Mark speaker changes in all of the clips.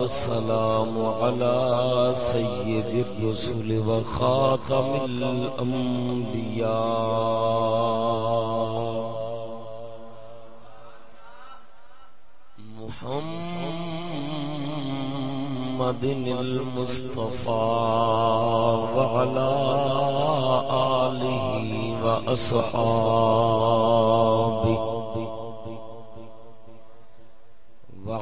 Speaker 1: السلام على سيد الرسل وخاتم الأنبياء محمد المصطفى وعلى آله وأصحابه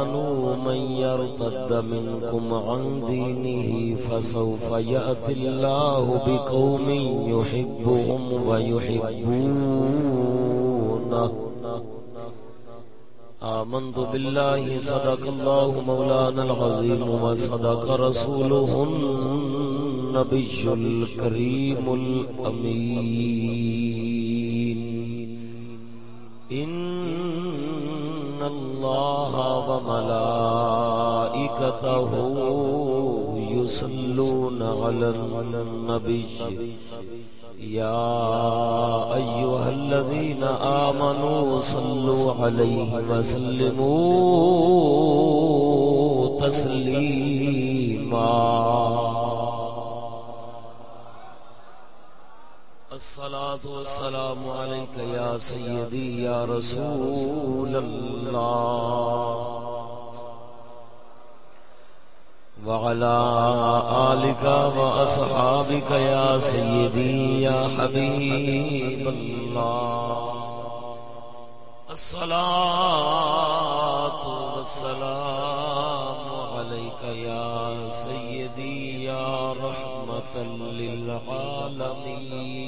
Speaker 1: آمنوا من يرتد منكم عن دينه فسوف يأتي الله بقوم يحبهم ويحبونه. آمنت بالله، صدق الله مولانا العظيم وصدق رسوله النبي الكريم الأمين. إن الله وملائكته يصلون على النبي يا أيها الذين آمنوا صلوا عليه وسلموا تسليما الصلاة والسلام عليك يا سيدي يا رسول الله. وعلى آلك وأصحابك يا سيدي يا حبيب الله. الصلاة والسلام عليك يا سيدي يا رحمة للعالمين.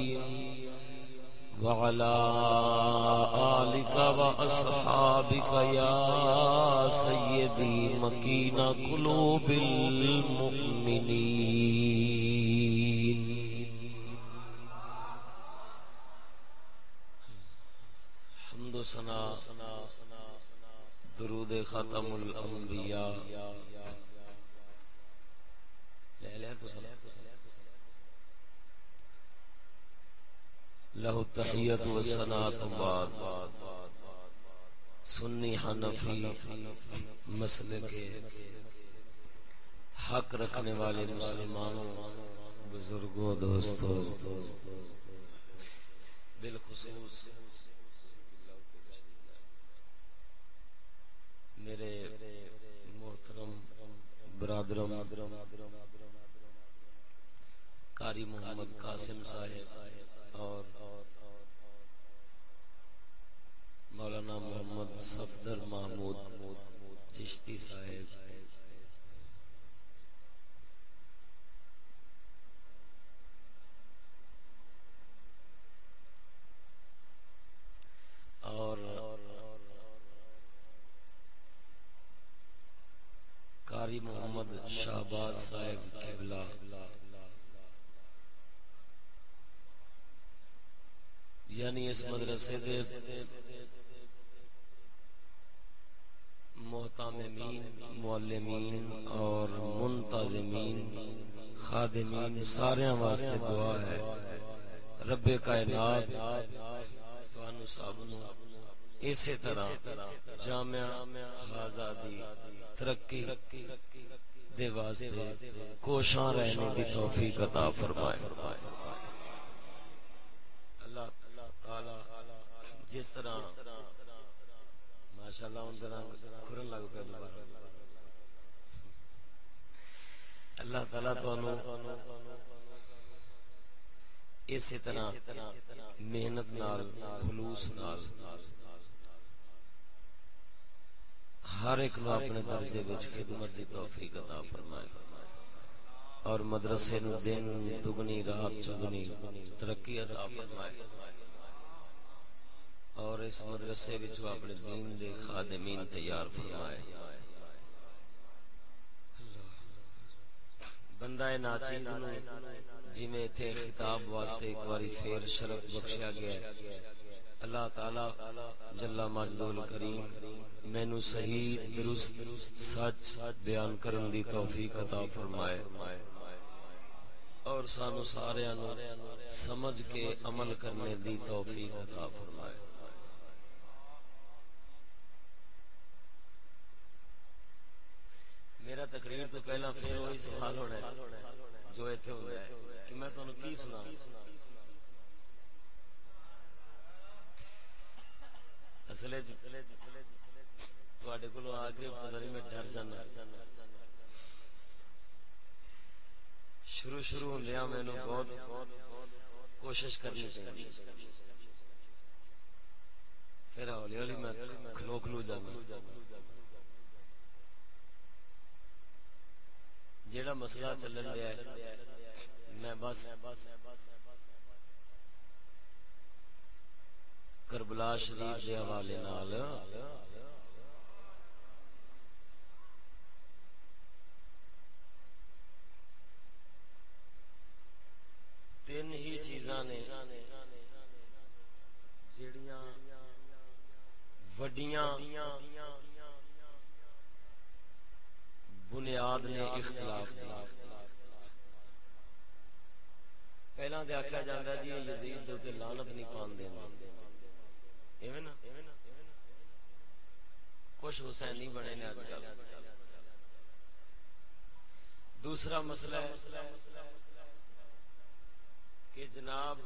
Speaker 1: وعلى آلك وأصحابك يا سيدي مكين قلوب المؤمنين. حمد و سنا درود ختم الانبیاء لے لے تو سلام له التحیت و سنات بعد۔ سنی حنفی مسئلے کے حق رکھنے والے مسلمانوں، بزرگوں، دوستوں، بالخصوص میرے محترم، برادرم قاری محمد قاسم صاحب اور مولانا محمد صفدر محمود چشتی صاحب۔ اور قاری محمد شہباز صاحب قبلہ۔ یعنی اس مدرسے دے محتامین معلمین اور منتظمین، خادمین، سارے واسطے دعا ہے۔ رب کائنات تانوں سب نو اسی طرح جامعہ آزادی، ترقی دے واسطے کوشاں رہنے دی توفیق عطا فرمائے۔ جس طرح ماشاءاللہ ان طرح کھرن لگ پہ اللہ تعالی تو اسی طرح محنت نال، خلوص نال ہر ایک نو اپنے درجے وچ خدمت دی توفیق عطا فرمائے۔ اور مدرسے نو دن، دگنی، رات چگنی ترقی عطا فرمائے۔ اور اس مدرسے اپنے دین دے خادمین تیار فرمائے۔ بندہ ناچیز جی میں تھے خطاب واسطے ایک باری پھر شرف بخشیا گیا اللہ تعالی جلا مجدول کریم مینو صحیح، درست، سچ بیان کرن دی توفیق عطا فرمائے۔ اور سانو سارے سمجھ کے عمل کرنے دی توفیق عطا فرمائے۔ میرا تقریر تو پہلا پھر وہی سوال ہونا ہے جو اتنے ہو ہے کہ میں تمہیں کی سنا اصل تے کو آ کے پتا نہیں میں ڈر جانا۔ شروع شروع ہوں میں بہت کوشش کرنی چاہیے پھر ہولی ہولی میں کھلو کھلو جانا جیڑا مسئلہ چلن دیا ہے، میں بس کربلا شریف کے حوالے نال تین ہی چیزاں نے جڑیاں وڈیاں بنیاد نے اختلاف پہلا تو آخیا جا جی یزید لانت نہیں پان دینا۔ کچھ حسین نہیں بنے نے کل دوسرا مسئلہ کہ جناب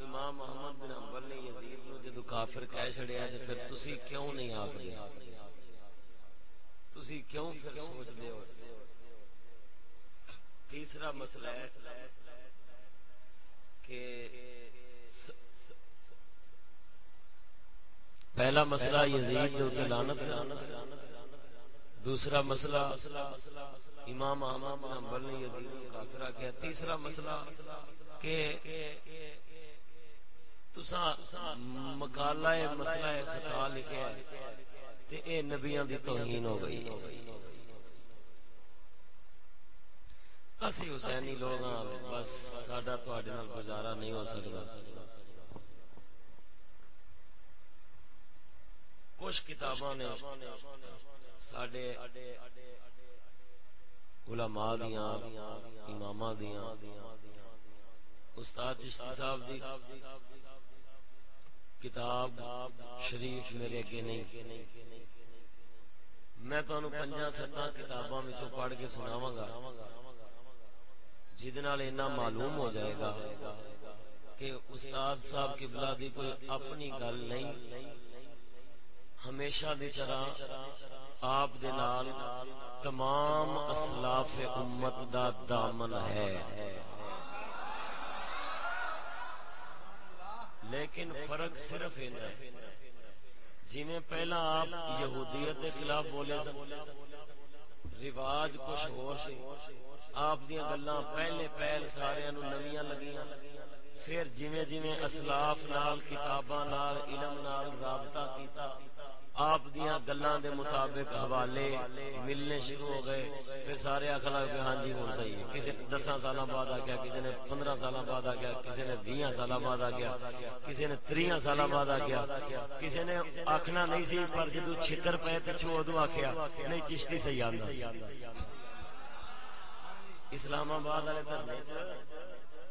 Speaker 1: امام محمد بن امبل نے یزید نو جدو کافر کہہ چڑیا تو پھر تسی کیوں نہیں آخر تسی کیوں پھر سوچ دے ہو؟ تیسرا مسئلہ ہے کہ پہلا مسئلہ یزید جو لعنت دوسرا مسئلہ امام احمد بن حنبل نے یزید کو کافر کیا، تیسرا مسئلہ کہ تساں مقالہ مسئلہ خطا لکھیا ہے اے نبیاں دی توہین ہو گئی۔ اسی حسینی لوگ ہاں بس ساڈا تواڈے نال گزارا نہیں ہو سکدا۔ کچھ کتاباں نے ساڈے علماء دیاں، اماماں دیاں، استاد چشتی صاحب دی کتاب شریف میرے اگے نہیں۔ میں تمہیں پنجا ستاں کتاباں پڑھ کے سناواں گا جہد معلوم ہو جائے گا کہ استاد صاحب کی دی کوئی اپنی گل نہیں۔ ہمیشہ دی طرح آپ دے نال تمام اسلاف امت دا دامن ہے۔ لیکن فرق صرف جی میں پہلا آپ یہودیت کے خلاف بولے رواج کچھ ہو سی۔ آپ دیا گلا پہلے پہل سارے نویاں لگیاں۔ پھر جی جی اسلاف نال، کتاباں نال، علم نال رابطہ کیتا۔ آپ دیا گلوں دے مطابق حوالے ملنے شروع ہو گئے۔ پھر سارے آخر لگ ہاں جی ہوں صحیح ہے۔ کسی دس سال بعد آ گیا، کسی نے پندرہ سال بعد آ گیا، کسی نے بھی سال بعد آ گیا، کسی نے تری سال بعد آ گیا۔ کسی نے آخنا نہیں سی، پر جدو چھتر پے پچھو ادو آخیا نہیں چشتی صحیح آتا اسلام آباد والے دھرنے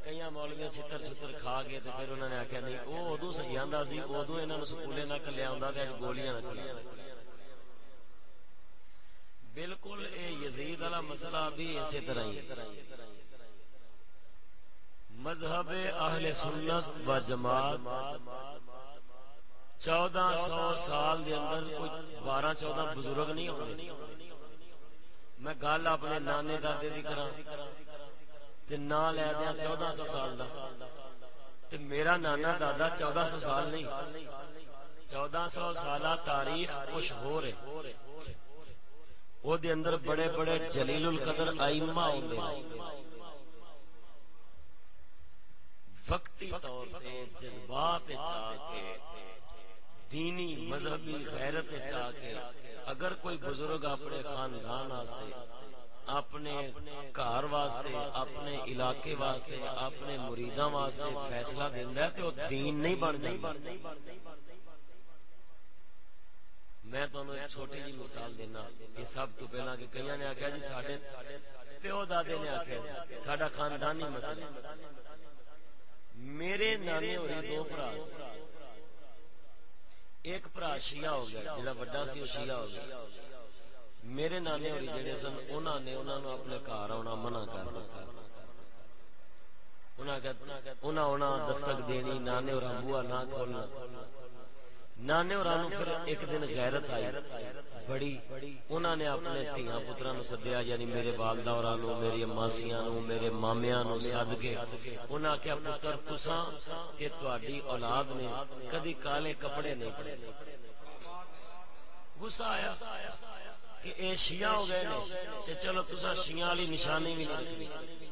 Speaker 1: کئی مولویا چھتر چھتر کھا گئے تو پھر انہوں نے آخیا نہیں وہ ادو سی آتا سی ادو یہاں سکولے نہ کلیا ہوں گولیاں نہ چلیا بالکل اے یزید والا مسئلہ بھی اسی طرح ہی مذہب اہل سنت و جماعت چودہ سو سال دے اندر کوئی بارہ چودہ بزرگ نہیں ہونے میں گل اپنے نانے دادے کی کرا نہ لے دیا چودہ سو سال کا میرا نانا دادا چودہ سو سال نہیں۔ چودہ سو سال تاریخ کچھ ہو رہے۔ وہ دے اندر بڑے بڑے جلیل القدر آئما ہوتے وقتی طور پہ جذبات دینی مذہبی غیرت چاہ کے، اگر کوئی بزرگ اپنے خاندان اپنے گھر واسطے، اپنے علاقے واسطے، اپنے مریداں واسطے فیصلہ دینا ہے تو وہ دین نہیں بن میں تمہیں ایک چھوٹی جی مثال دینا۔ یہ سب تو پہلا کہ کئی نے آخیا جی سارے پیو دادے نے آخیا جی، سا خاندانی مسئلہ۔ میرے نانے ہو رہے دو برا۔ ایک برا شیعہ ہو گیا جا وڈا سی، وہ شیعہ ہو گیا۔ میرے نانے ہوری جڑے سن انہوں نے انہوں نے اپنے گھر آنا منع کر دستک دینی، نانے اور بوا نہ کھولنا۔ نانے اور پھر ایک دن غیرت آئی۔ بڑی انہوں نے اپنے دیا پترا نو سدیا یعنی میرے والدہ اور میری ماسیاں نو، میرے مامیا نو سد کے انہیں آخیا پتر تسا یہ تاری اولاد نے کدی کالے کپڑے نہیں پڑے غصہ آیا۔ کہ اے شیعہ ہو گئے چلو تسا شیعہ والی نشانی بھی نہیں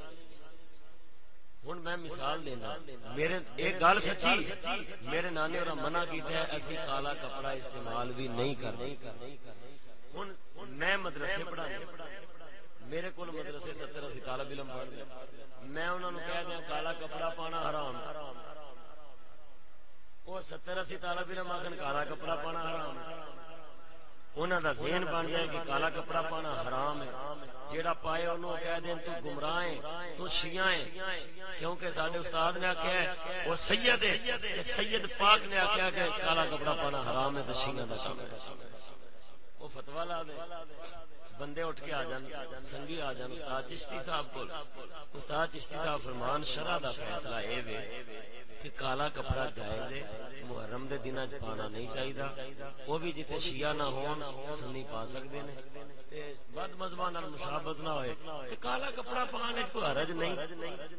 Speaker 1: ہوں میں مثال دینا، میرے ایک گل سچی، میرے نانے اور منع کیتا ہے، اسی کالا کپڑا استعمال بھی نہیں کرنا۔ ہوں میں مدرسے پڑھا میرے کو مدرسے ستر اسی کالا بلم پڑھ میں انہوں نے کہہ دیا، کالا کپڑا پانا حرام وہ ستر اسی تالا بلم آخر کالا کپڑا پانا حرام انہوں کا ذہن بن جائے کہ کالا کپڑا پانا حرام ہے جیڑا پائے انہوں کہہ دیں تو گمراہ ہے تو شیعہ ہے کیونکہ سارے استاد نے آخیا ہے وہ سید ہے سید پاک نے آخیا کہ کالا کپڑا پانا حرام ہے تو شیعہ کا کام وہ فتوا لا دے بندے اٹھ کے آ جان، سنگی آ جان، استاد چشتی صاحب کو استاد چشتی صاحب فرمان، شرح دا فیصلہ اے وے کہ کالا کپڑا جائز ہے، محرم دے دن چ پانا نہیں چاہیے وہ بھی جتنے شیعہ نہ ہون، سنی پا سکتے ہیں بد مذہب مشابت نہ ہوئے کہ کالا کپڑا پانے کو حرج نہیں،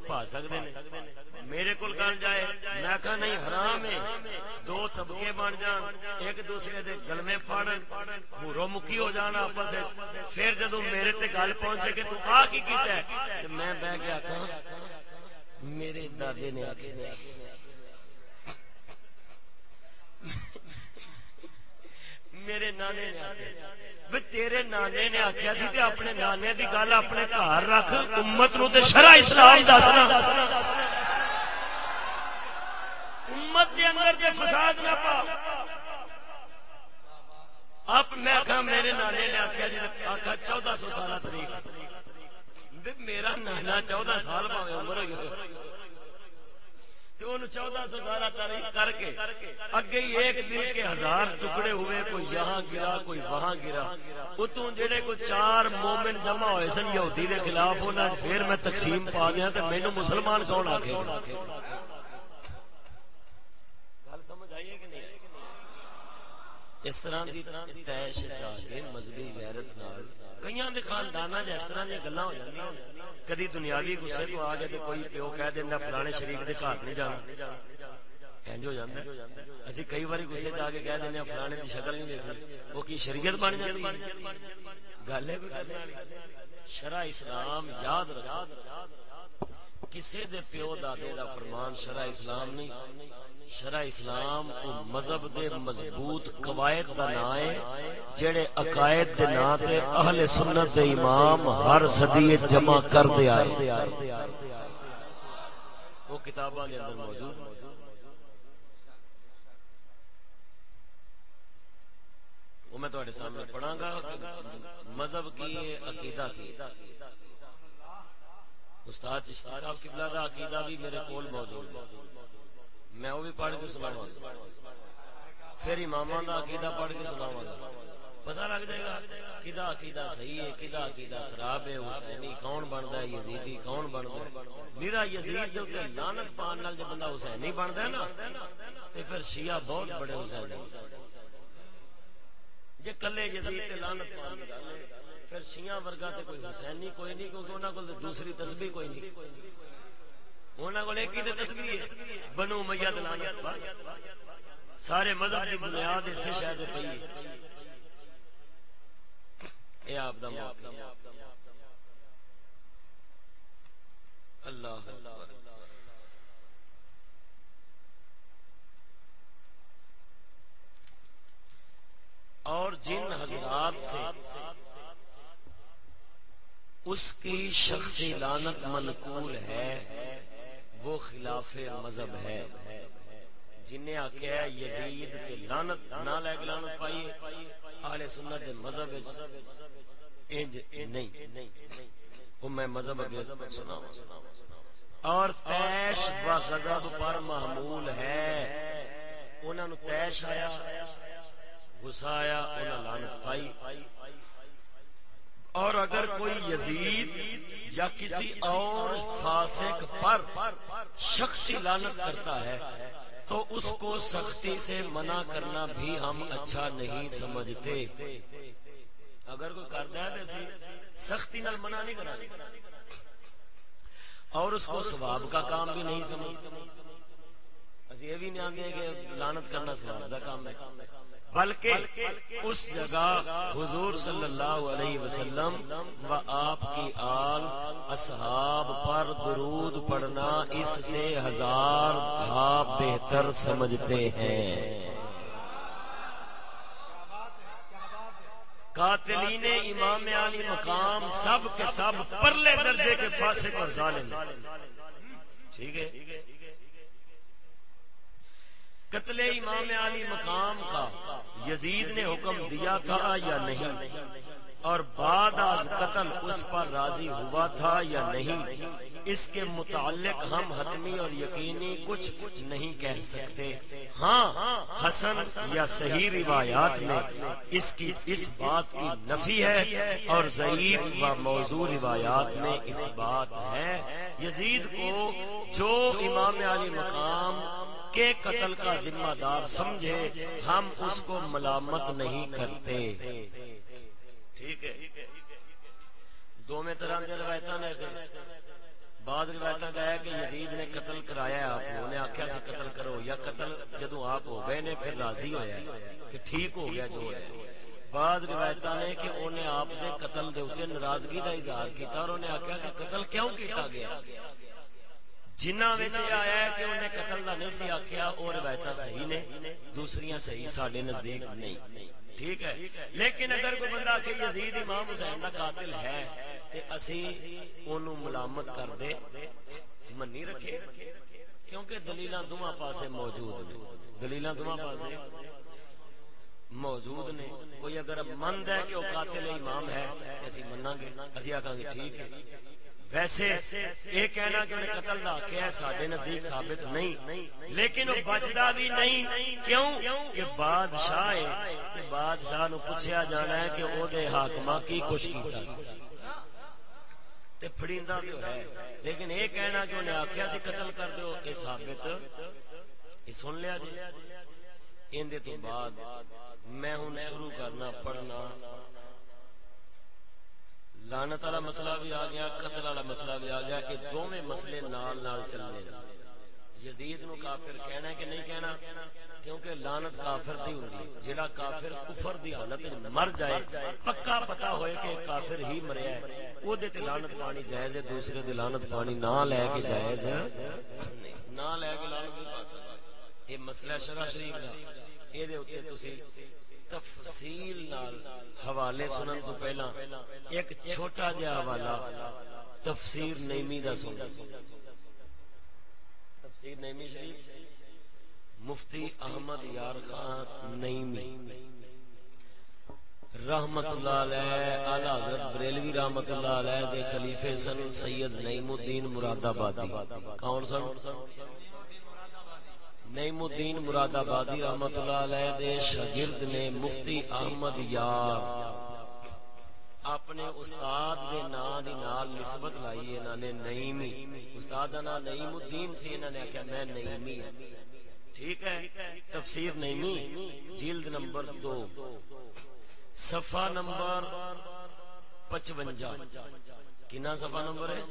Speaker 1: پا سکتے ہیں میرے کو گل جائے، میں کہا نہیں، حرام ہے۔ دو طبقے بن جان، ایک دوسرے دے گلمے پھاڑن، ہورو مکی ہو جانا آپس پھر جدو میرے تے گل پہنچے کہ تو آ کی کیتا ہے میں بہ گیا کہاں میرے دادے نے آخر میرے نانے نے تیرے نانے نے آخیا سی اپنے نانے کی گل اپنے گھر رکھ، امت نو شرح اسلام دسنا امت دے اندر جے فساد نہ پا آپ میں آخا میرے نانے نے آخیا جی آخا چودہ سو سال تاریخ۔ میرا نانا چودہ سال پاوے عمر ہوئی چودہ سو سارا تاریخ کر کے اگے ہی ایک دن کے ہزار ٹکڑے ہوئے، کوئی یہاں گرا، کوئی وہاں گرا۔ اتوں جہے کوئی چار مومن جمع ہوئے سن یہودی کے خلاف ہونا پھر میں تقسیم پا گیا تو مینو مسلمان کون آ کے اس طرح کی تیش مذہبی غیرت نال کئی خاندان اس طرح دیا گلا ہو جائیں کدی دنیاوی گسے تو آ گئے کوئی پیو کہہ دینا فلانے شریف کے گھر نہیں جانا۔ انج ہو جاتا اسی کئی بار گسے جا کے کہہ دینا فلانے کی شکل نہیں دیکھنی۔ وہ کی شریعت بن جاتی گل ہے شرع اسلام یاد رکھ کسی دے پیو دادے دا فرمان شرع اسلام نہیں۔ شرع اسلام او مذہب دے مضبوط قواعد دا نام ہے، جڑے عقائد دے نام تے اہل سنت دے امام ہر صدی جمع کر دے آئے۔ وہ کتاباں دے اندر موجود وہ میں تواڈے سامنے پڑھاں گا مذہب کی عقیدہ کی۔ استاد چشتی صاحب قبلہ دا عقیدہ بھی میرے کول موجود ہے۔ میں وہ بھی پڑھ کے سناوا پھر امام کا عقیدہ پڑھ کے سناوا پتا لگ جائے گا کدا عقیدہ صحیح ہے، کدا عقیدہ خراب ہے، حسینی کون بنتا ہے، یزیدی کون بنتا ہے؟ میرا یزید جو کہ لانت پان نال جب بندہ حسینی بنتا ہے نا تو پھر شیعہ بہت بڑے حسین جی کلے یزید تے لانت پان نال پھر شیعہ ورگا تے کوئی حسینی کوئی نہیں، کیونکہ انہوں کو دوسری تسبیح کوئی نہیں۔ بنو میت سارے مذہب کی بنیاد شاید اللہ جن حضرات سے اس کی شخصی لانت منقول ہے، وہ خلاف مذہب ہے۔ جنہیں آخیا یزید کے لانت نہ لے کے لانت پائیے۔ آل سنت کے مذہب نہیں۔ وہ میں مذہب سنا اور تیش و غضب پر محمول ہے۔ انہوں تیش آیا، غصہ آیا انہوں لانت پائی۔ اور اگر کوئی یزید یا کسی اور فاسق پر شخصی لانت کرتا ہے، تو اس کو سختی سے منع کرنا بھی ہم اچھا نہیں سمجھتے۔ اگر کوئی کرتا ہے تو سختی نال منع نہیں کرنا اور اس کو سواب کا کام بھی نہیں سمجھتے۔ یہ بھی نہیں آتے کہ لانت کرنا سواب کا کام ہے۔ بلکہ اس جگہ حضور صلی اللہ علیہ وسلم و آپ کی آل اصحاب پر درود پڑھنا اس سے ہزار بھاپ بہتر سمجھتے ہیں۔ قاتلین امام علی مقام سب کے سب پرلے درجے کے فاسق اور ظالم۔ ٹھیک ہے؟ قتل امام علی مقام کا یزید نے حکم دیا تھا یا نہیں؟ اور بعد از قتل اس پر راضی ہوا تھا یا نہیں؟ اس کے متعلق ہم حتمی اور یقینی کچھ کچھ نہیں کہہ سکتے۔ ہاں حسن یا صحیح روایات میں اس کی اس بات کی نفی ہے اور ضعیف و موضوع روایات میں اس بات ہے۔ یزید کو جو امام علی مقام کے قتل کا ذمہ دار سمجھے، ہم اس کو ملامت نہیں کرتے۔ ٹھیک ہے۔ دو میں طرح کے روایت نے بعد روایت کا ہے کہ یزید نے قتل کرایا آپ کو انہیں آخیا سے قتل کرو، یا قتل جدو آپ ہو گئے نے، پھر راضی ہوا کہ ٹھیک ہو گیا جو ہے۔ بعد روایت نے کہ انہیں آپ نے قتل دے اتنے ناراضگی کا اظہار کیا اور انہیں آخیا کہ قتل کیوں کیتا گیا؟ جنہ آیا ہے کہ انہیں قتل کا نہیں سی آخیا وہ روایت صحیح نے دوسری صحیح سارے نزدیک نہیں۔ ٹھیک ہے؟ لیکن اگر کوئی بندہ کہ یزید امام حسین کا قاتل ہے تو اسی انہوں ملامت کر دے، منی رکھے۔ کیونکہ دلیل دونوں پاسے موجود دلیل دونوں پاسے موجود نے۔ کوئی اگر مند ہے کہ وہ قاتل امام ہے، اسی منہ گے۔ اسی آخان گے، ٹھیک ہے۔ ویسے یہ کہنا کہ انہیں قتل کا آخیا سارے نزدیک ثابت نہیں۔ لیکن وہ بچتا بھی نہیں، کیوں؟ کہ بادشاہ ہے بادشاہ نو پوچھا جانا ہے کہ وہ حاکم کی کچھ کیا فڑیندہ بھی ہے۔ لیکن یہ کہنا کہ انہیں آخیا سی، قتل کر دو یہ ثابت یہ سن لیا جی۔ اندر تو بعد میں ہوں شروع کرنا، پڑھنا۔ لانت والا مسئلہ بھی آ گیا، قتل والا مسئلہ بھی آ گیا کہ دونوں مسئلے نال نال چلنے یزید نو کافر کہنا ہے کہ نہیں کہنا؟ کیونکہ لانت کافر دی ہوگی جڑا کافر کفر دی حالت مر جائے، پکا پتا ہوئے کہ کافر ہی مریا ہے۔ او دے تے لعنت پانی جائز ہے، دوسرے دے لعنت پانی نہ لے کے جائز ہے۔ نہ لے کے لعنت نہیں پا سکتا یہ مسئلہ شرع شریف دا۔ اے دے اوتے تسی تفصیل نال حوالے سنن تو پہلا ایک چھوٹا جا حوالہ تفسیر نیمی دا سن تفسیر نیمی شریف۔ مفتی احمد یار خان نیمی۔ رحمت اللہ علیہ، اعلی حضرت بریلوی رحمت اللہ علیہ دے خلیفہ سن سید نعیم الدین مراد آبادی کون سن؟ نعیم الدین مراد آبادی رحمت اللہ علیہ دے شاگرد نے مفتی احمد یار اپنے استاد دے نام دی نال نسبت لائی انہاں نے نعیمی۔ استاد دا نام نعیم الدین سی، انہاں نے کہا میں نعیمی ہوں ٹھیک ہے؟ تفسیر نعیمی۔ جلد نمبر دو۔ صفہ نمبر 55 کنا صفہ نمبر ہے؟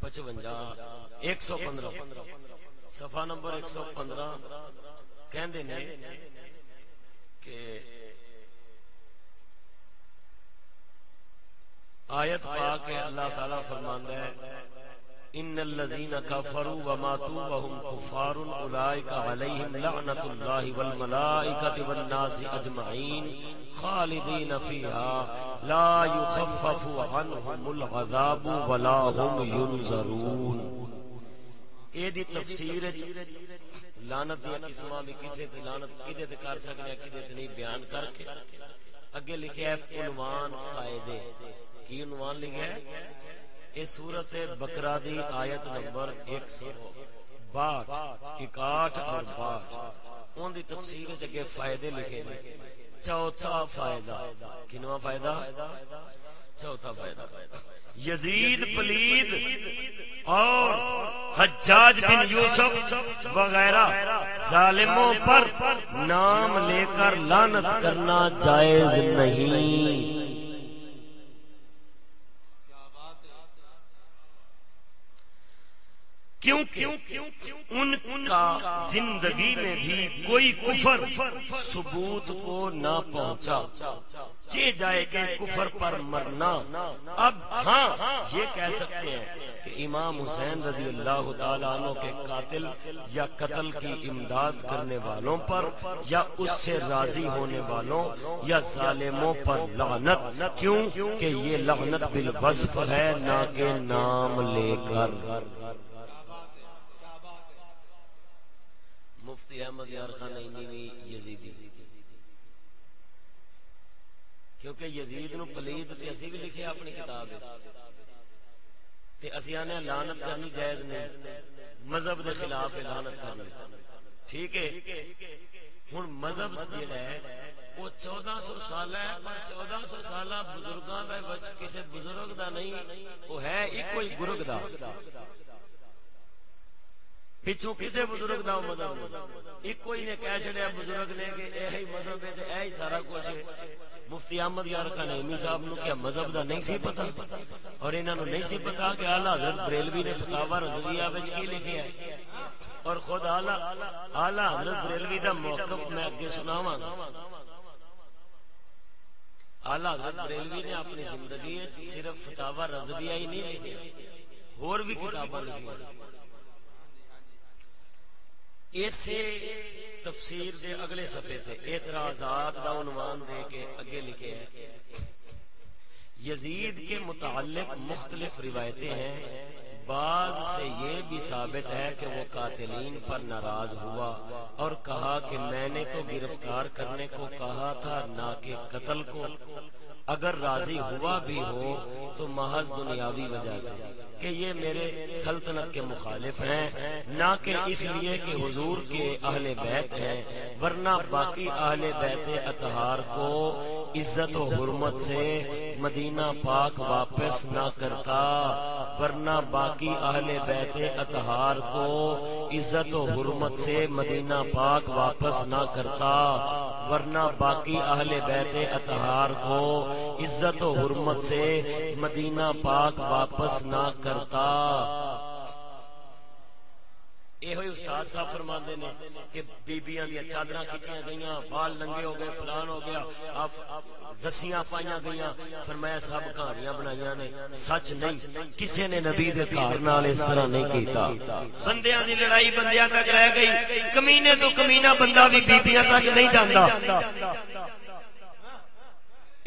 Speaker 1: 55 115 سفا نمبر ایک سو پندرہ۔ کہ آیت پا کے اللہ تعالی فرماند ہے، ان الذين كفروا وماتوا وهم كفار اولئك عليهم لعنه الله والملائكه والناس اجمعين خالدين فيها لا يخفف عنهم العذاب ولا هم ينظرون اے دی تفسیر لعنت دی قسماں بھی کسے تے لعنت کدے تے کر سکنے کدے تے نہیں بیان کر کے۔ اگے لکھیا ہے عنوان فائدے کی عنوان لکھا ہے؟ اس صورت بکرا دی آیت نمبر ایک سو باٹھ اکاٹھ اور باٹھ ان دی تفسیر فائدے لکھے نے۔ چوتھا فائدہ کنواں فائدہ؟ چوتھا فائدہ۔ یزید پلید اور حجاج بن یوسف وغیرہ ظالموں پر نام لے کر لانت کرنا جائز نہیں۔ ان کا زندگی میں بھی کوئی کفر ثبوت کو نہ پہنچا۔ یہ جائے کہ کفر پر مرنا۔ اب ہاں یہ کہہ سکتے ہیں کہ امام حسین رضی اللہ تعالیٰ عنہ کے قاتل یا قتل کی امداد کرنے والوں پر یا اس سے راضی ہونے والوں یا ظالموں پر لعنت۔ کیوں؟ کہ یہ لعنت بالوصف ہے، نہ کہ نام لے کر۔ مفتی احمد یار خان یزیدی. کیونکہ یزید نو پلید تے اسی بھی لکھے اپنی کتاب تے اسی آنے لعنت کرنی جائز نہیں۔ مذہب دے خلاف لعنت کرنی۔ ٹھیک ہے؟ ہن مذہب جڑا ہے، وہ چودہ سو سال ہے، پر چودہ سو سال بزرگاں دا بچ کسی بزرگ دا نہیں، وہ ہے ایک کوئی گرگ دا۔ پچھو کسی بزرگ دا مذہب ایک کوئی نے کہہ چڑیا بزرگ نے کہ یہ مذہب ہے یہ سارا کچھ مفتی احمد یار خان امی صاحب نو کیا مذہب دا نہیں سی پتا اور انہوں نے نہیں سی پتا کہ اعلی حضرت بریلوی نے فتاوا رضویہ وچ کی لکھیا ہے۔ اور خود اعلی اعلی حضرت بریلوی دا موقف میں اگے سناواں۔ اعلی حضرت بریلوی نے اپنی زندگی صرف فتاوا رضویہ ہی نہیں لکھی اور بھی کتاباں لکھی اسے تفسیر دے اگلے صفحے سے اعتراضات دا عنوان دے کے اگے لکھے ہیں۔ یزید کے متعلق مختلف روایتیں ہیں۔ بعض سے یہ بھی ثابت ہے کہ وہ قاتلین پر ناراض ہوا اور کہا کہ میں نے تو گرفتار کرنے کو کہا تھا، نہ کہ قتل کو۔ اگر راضی ہوا بھی ہو تو محض دنیاوی وجہ سے کہ یہ میرے سلطنت کے مخالف ہیں، نہ کہ اس لیے کہ حضور کے اہل بیت ہیں، ورنہ باقی اہل بیت اتہار کو عزت و حرمت سے مدینہ پاک واپس نہ کرتا، ورنہ باقی اہل بیت اتہار کو عزت و حرمت سے مدینہ پاک واپس نہ کرتا، ورنہ باقی اہل بیت اتہار کو عزت و حرمت سے مدینہ پاک واپس نہ کرتا۔ یہ استاد صاحب فرما نے کہ بیبیاں دیا چادر کھچیاں گئی بال ننگے ہو گئے، فلان ہو گیا رسیاں پائیا گئی فرمایا سب کہانیاں بنائی نے۔ سچ نہیں کسی نے نبی دے نال اس طرح نہیں کیتا۔ بندیاں دی لڑائی بندیاں تک رہ گئی۔ کمینے تو کمینا بندہ بھی بیبیاں تک نہیں جانا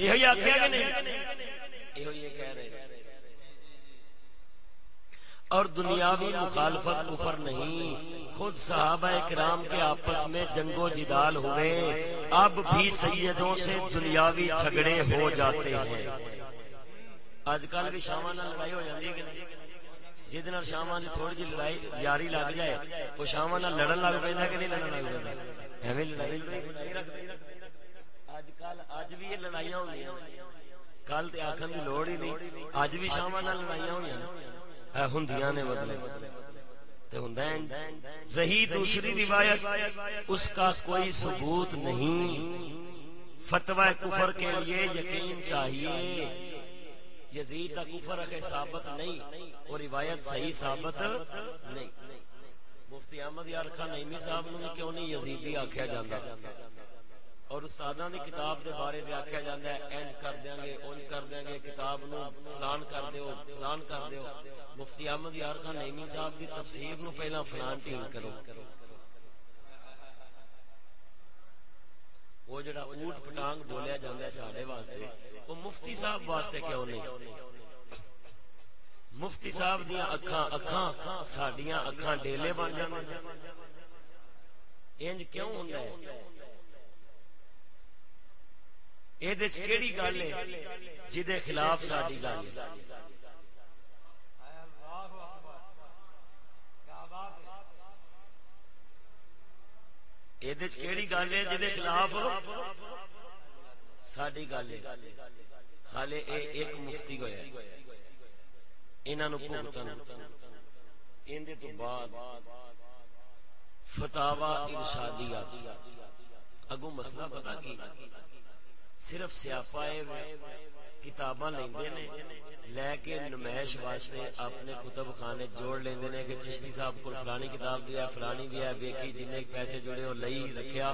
Speaker 1: یہ آخیا کہ نہیں؟ یہ کہہ رہے اور دنیاوی مخالفت کفر نہیں۔ خود صحابہ کرام کے آپس میں جنگ و جدال ہوئے۔ اب بھی سیدوں سے دنیاوی جھگڑے ہو جاتے ہیں۔ اج کل بھی شام لڑائی ہو جاتی ہے جی شام کی تھوڑی جی لڑائی یاری لگ جائے وہ شام لڑن لگ پہ کہ نہیں لڑن لگ پہ اج کل بھی یہ لڑائیاں ہوئی کل تو آخر کی لوڑ ہی نہیں، اج بھی شام لڑائیاں ہوئی ہوں نے بدلے۔ رہی دوسری روایت، اس کا کوئی ثبوت نہیں۔ فتوا کفر کے لیے یقین چاہیے۔ یزید کا کفر ہے ثابت نہیں اور روایت صحیح ثابت نہیں۔ مفتی احمد یار خان نئی صاحب نے کیوں نہیں یزیدی آخیا جاتا اور استاد استاداں دی کتاب دے بارے دے آکھیا جاندا ہے، اینج کر دیاں گے، اونج کر دیاں گے، کتاب نو فلان کر دیو، فلان کر دیو۔ مفتی احمد یار خان نعیمی صاحب دی تفسیر نو پہلا فلان ٹیم کرو۔ وہ جڑا اونٹ پٹانگ بولیا جاندا ہے ساڈے واسطے، وہ مفتی صاحب واسطے کیوں نہیں؟ مفتی صاحب دیا اکھاں اکھاں ساڈیاں اکھاں ڈیلے بن جاندے انج کیوں ہوندا ہے؟ یہ کیڑی گل ہے جہد خلاف ساری گل یہ کیڑی گل ہے جہد خلاف ساری گل ہے؟ ہالے ایک مفتی ہوا انہوں تو بعد فتوا ارشادیا اگو مسئلہ پتا کی؟ صرف سیاپا کتاباں لے کے نمائش واسطے اپنے کتب خانے جوڑ لیں کہ چشتی صاحب کو فلانی کتاب دیا فلانی بھی ہے، ویکھی جن پیسے جڑے وہ لئی رکھیا۔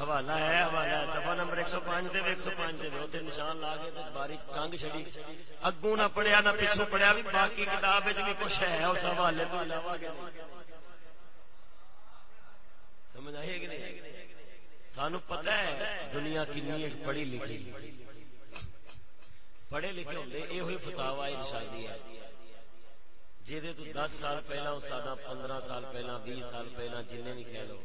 Speaker 1: حوالہ ہے حوالہ ہے سفا نمبر ایک سو پانچ دے، ایک سو پانچ دے۔ وہ نشان لا کے باری ٹنگ چڑی اگوں نہ پڑھیا، نہ پیچھوں پڑھیا، بھی باقی کتاب بھی کچھ ہے، اس حوالے تو علاوہ سمجھ آئی کہ نہیں؟ سانو پتا ہے، دنیا کنی پڑھی لکھی۔ پڑھے لکھے ہوتے یہ ہوئی فتوا ارشادی ہے۔ جہد تو دس سال پہلا استاد پندرہ سال پہلا، بیس سال پہلا جن بھی کہہ لو۔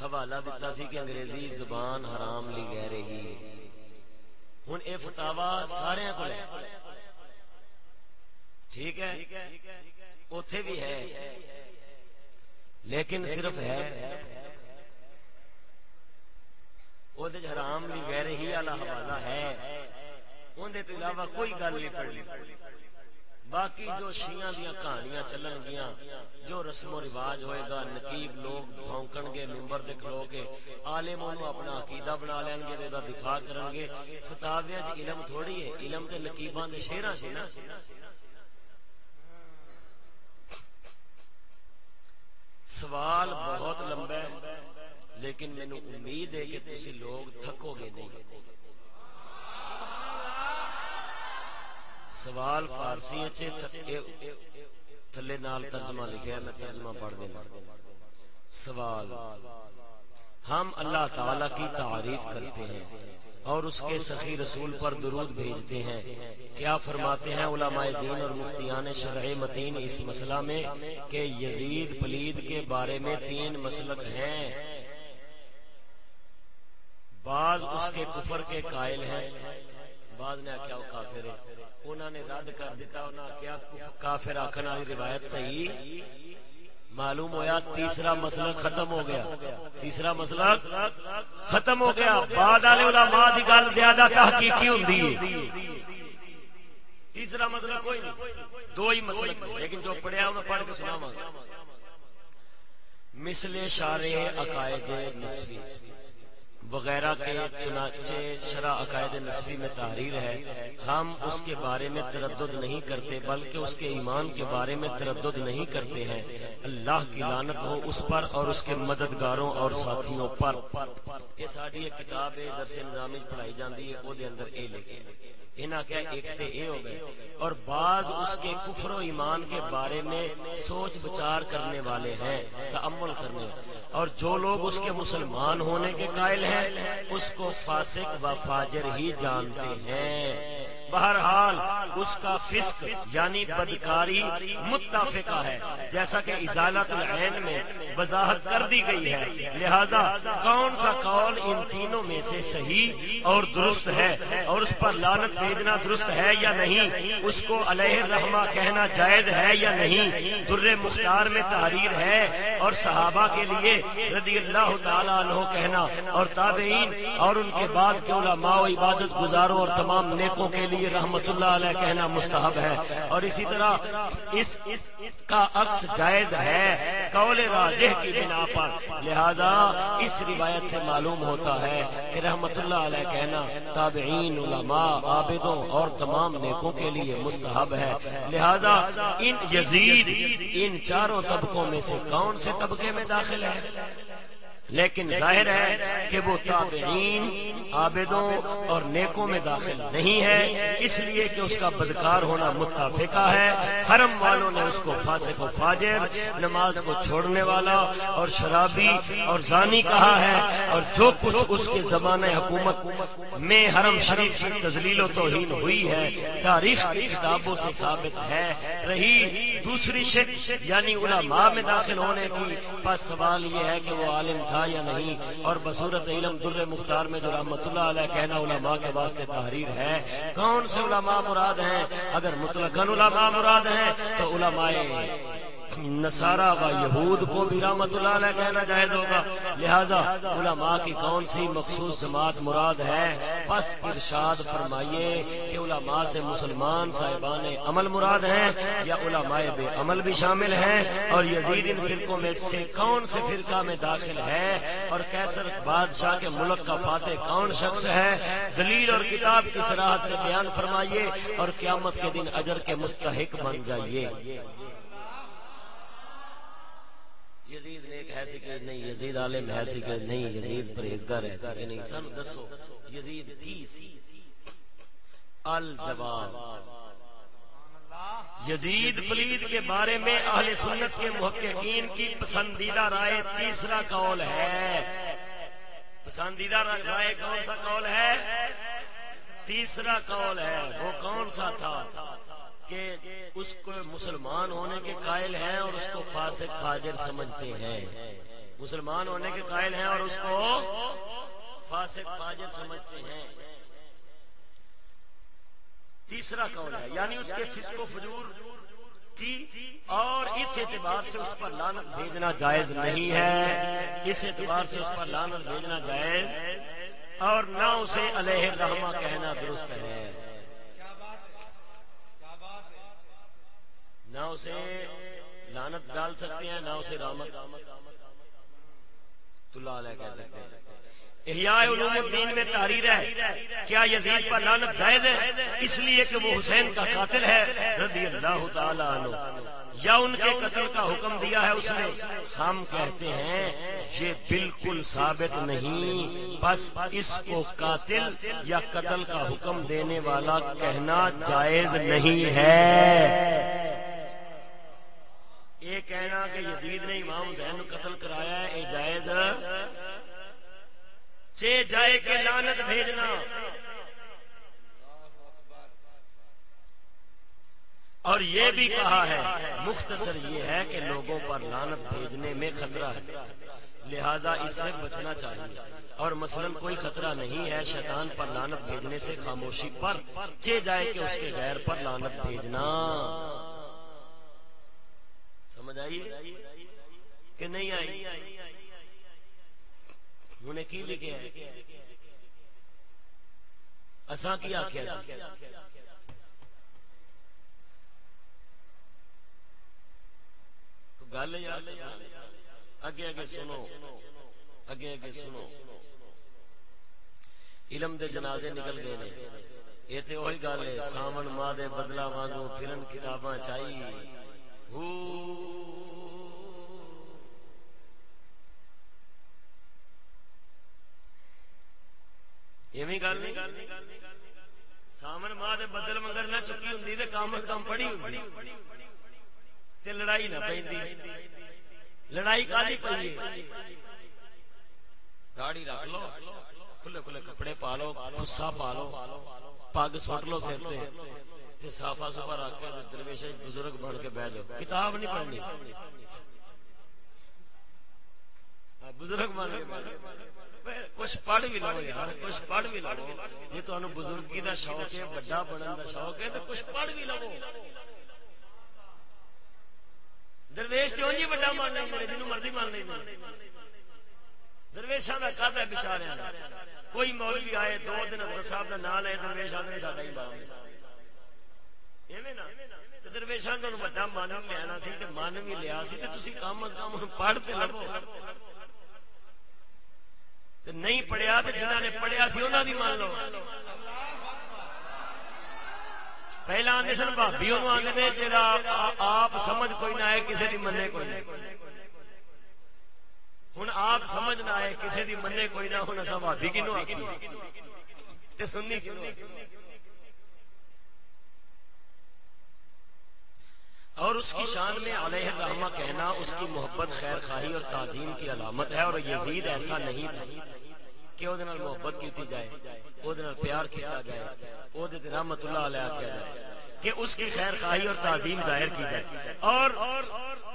Speaker 1: حوالہ دیتا سی کہ انگریزی زبان حرام لی گہ رہی۔ ہوں یہ فتوا سارے کو ٹھیک ہے؟ اتے بھی ہے۔ لیکن صرف ہے۔ وہ حرام لی گہ رہی والا حوالہ ہے۔ اندر تو علاوہ کوئی گل نہیں پڑی باقی جو شیاں دیا کہانیاں چلن گیا جو رسم و رواج ہوئے گا، نقیب لوگ بھونکن گے ممبر دے کھلو کے عالم انہوں اپنا عقیدہ بنا لین گے دا دفاع کرن گے۔ فتاویہ جی علم تھوڑی ہے، علم تے نقیبان دے شیرہ سے نا۔ سوال بہت لمبا ہے۔ لیکن مینوں امید ہے کہ تسی لوگ تھکو گے نہیں۔ سوال فارسی تھلے نال ترجمہ لکھا میں ترجمہ پڑھ دینا۔ سوال، ہم اللہ تعالی کی تعریف کرتے ہیں اور اس کے سخی رسول پر درود بھیجتے ہیں۔ کیا فرماتے ہیں علماء دین اور مفتیان شرع متین اس مسئلہ میں کہ یزید پلید کے بارے میں تین مسلک ہیں؟ بعض اس کے کفر کے قائل ہیں۔ بعض نے آخیا وہ کافر ہے انہوں نے رد کر دیتا انہوں نے کیا کافر آخر والی روایت صحیح۔ معلوم ہویا تیسرا مسئلہ ختم ہو گیا۔ تیسرا مسئلہ ختم ہو گیا۔ بعد والے علماء دی گل زیادہ تحقیقی ہوندی ہے۔ تیسرا مسئلہ کوئی نہیں۔ دو ہی مسئلہ لیکن جو پڑھیا انہوں پڑھ کے سناواں۔ مثل شارع عقائد نسبی۔ وغیرہ کے چنانچہ شرح عقائد نصبی میں تحریر ہے، ہم اس کے بارے میں تردد نہیں کرتے، بلکہ اس کے ایمان کے بارے میں تردد نہیں کرتے ہیں۔ اللہ کی لانت ہو اس پر اور اس کے مددگاروں اور ساتھیوں پر۔ یہ ساری کتاب درس نظامی پڑھائی جاتی ہے، وہ اندر اے لکھے۔ انہاں کیا ایک تے اے ہو گئے۔ اور بعض اس کے کفر و ایمان کے بارے میں سوچ بچار کرنے والے ہیں تعمل کرنے۔ اور جو لوگ اس کے مسلمان ہونے کے قائل ہیں، اس کو فاسق و فاجر ہی جانتے ہیں۔ بہرحال، اس کا فسق یعنی بدکاری متفقہ ہے، جیسا کہ ازالت العین میں وضاحت کر دی گئی ہے۔ لہذا، کون سا قول ان تینوں میں سے صحیح اور درست ہے اور اس پر لانت بھیجنا درست ہے یا نہیں، اس کو علیہ رحمہ کہنا جائز ہے یا نہیں، در مختار میں تحریر ہے اور صحابہ کے لیے رضی اللہ تعالیٰ عنہ کہنا اور تابعین اور ان کے بعد کے علماء و عبادت گزاروں اور تمام نیکوں کے لیے رحمت اللہ علیہ کہنا مستحب ہے۔ اور اسی طرح اس کا عکس جائز ہے قول راجح کی بنا پر، لہذا اس روایت سے معلوم ہوتا ہے کہ رحمت اللہ علیہ کہنا تابعین، علماء عابدوں اور تمام نیکوں کے لیے مستحب ہے۔ لہذا ان یزید، ان چاروں طبقوں میں سے کون سے طبقے میں داخل ہے؟ لیکن ظاہر ہے کہ وہ تابعین عابدوں اور نیکوں میں داخل نہیں ہے اس لیے کہ اس کا بدکار ہونا متفقہ ہے۔ حرم والوں نے اس کو فاسق و فاجر نماز کو چھوڑنے والا اور شرابی اور زانی کہا ہے۔ اور جو کچھ اس کے زبان حکومت میں حرم شریف کی تزلیل و توہین ہوئی ہے تاریخ کی کتابوں سے ثابت ہے۔ رہی دوسری شک یعنی علماء میں داخل ہونے کی۔ بس سوال یہ ہے کہ وہ عالم تھا یا نہیں؟ اور بصورت علم در مختار میں جو رحمت اللہ علیہ کہنا علماء کے واسطے تحریر ہے، کون سے علماء مراد ہیں؟ اگر مطلق علماء مراد ہیں، تو علماء نسارا و یہود کو بھی رحمت اللہ علیہ کہنا جائز ہوگا۔ لہذا علماء کی کون سی مخصوص جماعت مراد ہے؟ بس ارشاد فرمائیے کہ علماء سے مسلمان صاحبان عمل مراد ہیں یا علماء بے عمل بھی شامل ہیں؟ اور یزید ان فرقوں میں سے کون سے فرقہ میں داخل ہے؟ اور کیسر بادشاہ کے ملک کا فاتح کون شخص ہے؟ دلیل اور کتاب کی سراحت سے بیان فرمائیے اور قیامت کے دن اجر کے مستحق بن جائیے۔ یزید نیک ہے سی کہ نہیں، یزید عالم ہے سی کہ نہیں، یزید پرہیزگار ہے سی کہ نہیں۔ سن دسو، یزید کی سی؟ الجواب۔ یزید پلید کے بارے میں اہل سنت کے محققین کی پسندیدہ رائے تیسرا قول ہے۔ پسندیدہ رائے کون سا قول ہے؟ تیسرا قول ہے، وہ کون سا تھا؟ کہ اس کو مسلمان ہونے کے قائل ہیں اور اس کو فاسق فاجر سمجھتے ہیں۔ مسلمان ہونے کے قائل ہیں اور اس کو فاسق فاجر سمجھتے ہیں۔ تیسرا قول ہے یعنی اس کے فسق و فجور کی اور اس اعتبار سے اس پر لانت بھیجنا جائز نہیں ہے۔ اس اعتبار سے اس پر لانت بھیجنا جائز اور نہ اسے علیہ رحمہ کہنا درست ہے۔ نہ اسے لانت ڈال سکتے ہیں، نہ اسے رامت کہہ سکتے ہیں۔ احیاء علوم الدین میں تحریر ہے، کیا یزید پر لانت جائز ہے؟ اس لیے کہ وہ حسین کا قاتل ہے، رضی اللہ تعالی عنہ۔ یا ان کے قتل کا حکم دیا ہے اس نے۔ ہم کہتے ہیں، یہ بالکل ثابت نہیں۔ بس اس کو قاتل یا قتل کا حکم دینے والا کہنا جائز نہیں ہے۔ یہ کہنا کہ یزید نے امام حسین قتل کرایا ہے، یہ جائز چے جائے کہ لانت بھیجنا۔ اور یہ بھی کہا ہے، مختصر یہ ہے کہ لوگوں پر لانت بھیجنے میں خطرہ ہے۔ لہذا اس سے بچنا چاہیے۔ اور مثلا کوئی خطرہ نہیں ہے شیطان پر لانت بھیجنے سے خاموشی پر چے جائے کہ اس کے غیر پر لانت بھیجنا۔ سمجھ آئی کہ نہیں آئی؟ انہیں کی لکھے اساں کی آخیا گل اگے اگے سنو، اگے اگے سنو۔ علم دے جنازے نکل گئے یہ تو وہی گل ہے ساون ماں دے بدلا وانگو پھرن کتاباں چاہیے سامن ماں بدل مگر نہ چکی ہوں کام کام پڑی لڑائی نہ پہ لڑائی کالی پی گاڑی رکھ لو۔ کھلے کھلے کپڑے پا لو گسا پا لو۔ پگ سٹ لو سر سافا سفا رکھ کے درویش بزرگ بن کے بہ جاؤ۔ کتاب نہیں پڑھنی۔ بزرگ بن کے کچھ پڑھ بھی لو یار، کچھ پڑھ بھی لو۔ جی تمہیں بزرگی کا شوق ہے بڑا بننے کا شوق ہے تو کچھ پڑھ بھی لو۔ درویش کیوں جی بڑا مان نہیں جنوب مرضی مان نہیں درویشان کا کد ہے بچارے کوئی مولوی آئے، دو دن صاحب کا نام لے درویش آدھے ساڈا ہی باب درویشان تمہیں من بھی سی من بھی لیا سی کم از کم لگو نہیں پڑھیا تو جنہ نے پڑھیا سی انہوں بھی مان لو۔ پہلا آدھے سن بھابی آدھے جا آپ سمجھ کوئی نہ آئے کسی کی منے کوئی ہوں آپ سمجھنا ہے کسی دی منے کوئی نہ۔ ہونا سب بھابی کنو سننی کنو اور اس کی شان میں علیہ الرحمہ کہنا اس کی محبت خیر خواہی اور تعظیم کی علامت ہے اور یزید ایسا نہیں تھا کہ وہ محبت کی جائے، وہ پیار کیا جائے، وہ رحمت اللہ علیہ کیا جائے۔ کہ اس کی خیر خواہی اور تعظیم ظاہر کی جائے۔ اور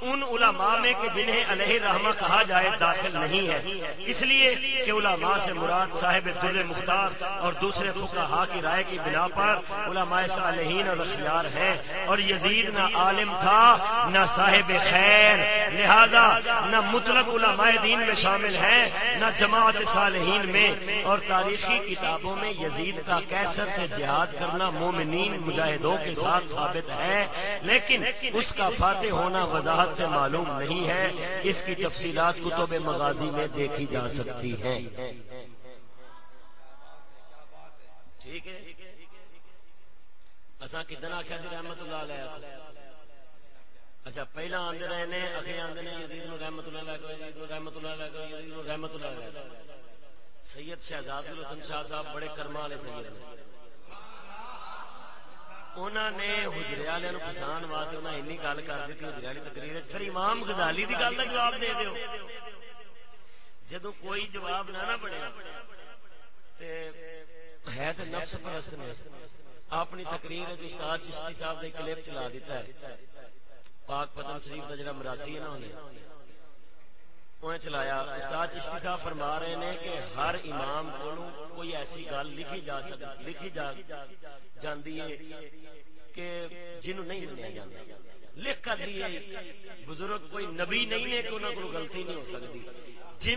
Speaker 1: ان علماء میں کہ جنہیں علیہ رحمہ کہا جائے داخل نہیں ہے۔ اس لیے کہ علماء سے مراد صاحب دل مختار اور دوسرے فقہا کی رائے کی بنا پر علماء صالحین اور اخیار ہیں۔ اور یزید نہ عالم تھا، نہ صاحب خیر، لہذا نہ مطلق علماء دین میں شامل ہیں، نہ جماعت صالحین میں۔ اور تاریخی کتابوں میں یزید کا کیسر سے جہاد کرنا مومنین، مجاہدوں کے ساتھ ثابت ہے، لیکن اس کا فاتح ہونا وضاحت سے معلوم نہیں ہے۔ اس کی تفصیلات کتب مغازی میں دیکھی جا سکتی ہیں۔ ٹھیک ہے۔ اچھا کتنا آخیا رحمت اللہ علیہ اچھا پہلا آدھے رہے نے اخیر آدھے نے، یزید رحمت اللہ علیہ رحمت اللہ علیہ رحمت اللہ علیہ سید شہزاد الحسن شاہ صاحب، بڑے کرما والے سید ہیں۔ انہوں نے حجرے واسطے انہیں این گل کر حجرے والی تقریر پھر امام کی گل کا جواب دے جدو کوئی جواب نہ نہ بنیا ہے تو نفس پرست نے اپنی تقریر استاد چشتی صاحب نے کلپ چلا دیتا ہے۔ پاک پتن شریف کا جڑا مراسی ہے نا انہیں انہیں چلایا۔ استاد چشتی صاحب فرما رہے ہیں کہ ہر امام کو کوئی ایسی گل لکھی جا سکتی لکھی جا جاندی ہے کہ جنہوں نہیں منیا جاتا لکھ کر دیے بزرگ کوئی نبی نہیں ہے کہ انہوں کو غلطی نہیں ہو سکتی۔ جی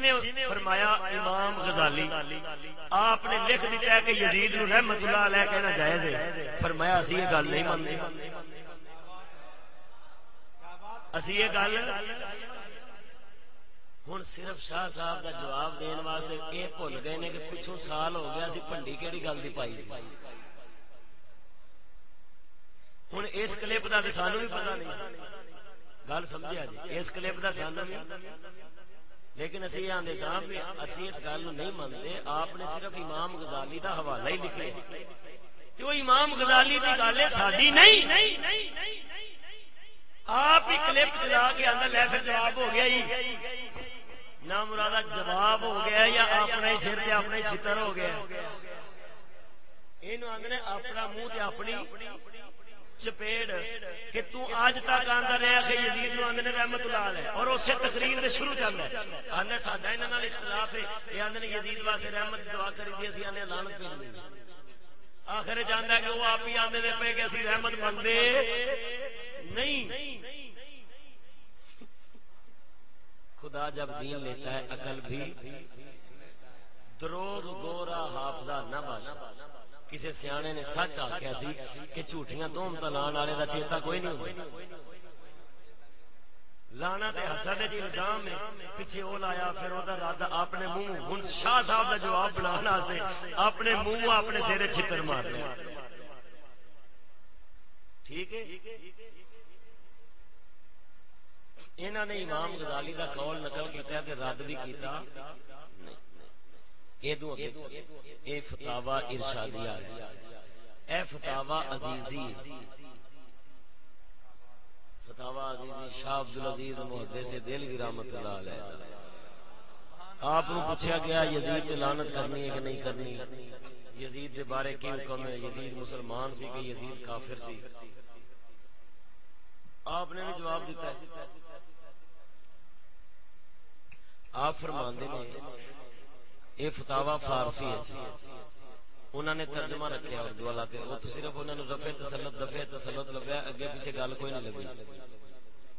Speaker 1: فرمایا امام غزالی، آپ نے لکھ دیا کہ یزید رحمت اللہ علیہ کہنا جائز ہے۔ فرمایا، اسی یہ گل نہیں مانتے۔ اسی یہ گل ہوں صرف شاہ صاحب کا جواب دن واسطے یہ بھول گئے نے کہ پچھوں سال ہو گیا پنڈی کہڑی گل کی پائی ہوں اس کلپ کا سانو بھی پتا نہیں گل سمجھا جی اس کلپ کا سانو بھی لیکن اسی آدھے صاحب اسی اس گل نہیں منتے آپ نے صرف امام غزالی کا حوالہ ہی لکھے تو امام غزالی کی گل ہے ساری نہیں آپ ہی کلپ چلا کے اندر لے پھر جواب ہو گیا ہی نہ مرادہ جواب ہو گیا یا اپنا ہی سر اپنا ہی چتر ہو گیا۔ یہ اپنا منہ اپنی چپیڑ کہ تو آج تک آتا رہا کہ یزید نو آدھے رحمت لال ہے اور اسے تقریر دے شروع چل رہا ہے۔ آدھے ساڈا یہاں اختلاف ہے، یہ آدھے یزید واسطے رحمت دعا کری دی، اسی آنے لانت پہ آخر جانا کہ وہ آپ ہی آدھے پہ کہ اسی رحمت منگے نہیں۔ خدا جب دین لیتا ہے، عقل بھی۔ دروغ گورا حافظہ نہ بس کسی سیانے نے سچ آخیا سی کہ جھوٹیاں دوم تلان والے کا چیتا کوئی نہیں ہوتا لانا تے حسد جی الزام ہے۔ پیچھے وہ لایا، پھر وہ رد اپنے منہ ہوں شاہ صاحب کا جواب بنا سے اپنے منہ اپنے سیرے چھتر مار لیا۔ ٹھیک ہے؟ انہوں نے امام غزالی کا قول نقل کیا کہ رد بھی کیتا اے فتاوا ارشادیہ اے فتاوا عزیزی۔ فتاوا عزیزی شاہ عبد العزیز محدث سے دل کی رحمت اللہ علیہ۔ آپ کو پوچھا گیا یزید تے لعنت کرنی ہے کہ نہیں کرنی؟ یزید دے بارے کی حکم ہے؟ یزید مسلمان سی کہ یزید کافر سی؟ آپ نے بھی جواب دیتا ہے۔ آپ فرما نے، یہ فتوا فارسی ہے جی۔ انہوں نے ترجمہ رکھا اردو والا وہ صرف انہوں نے دفے تسلط دفے تسلط لگا اگے پیچھے گل کوئی نہیں لگی۔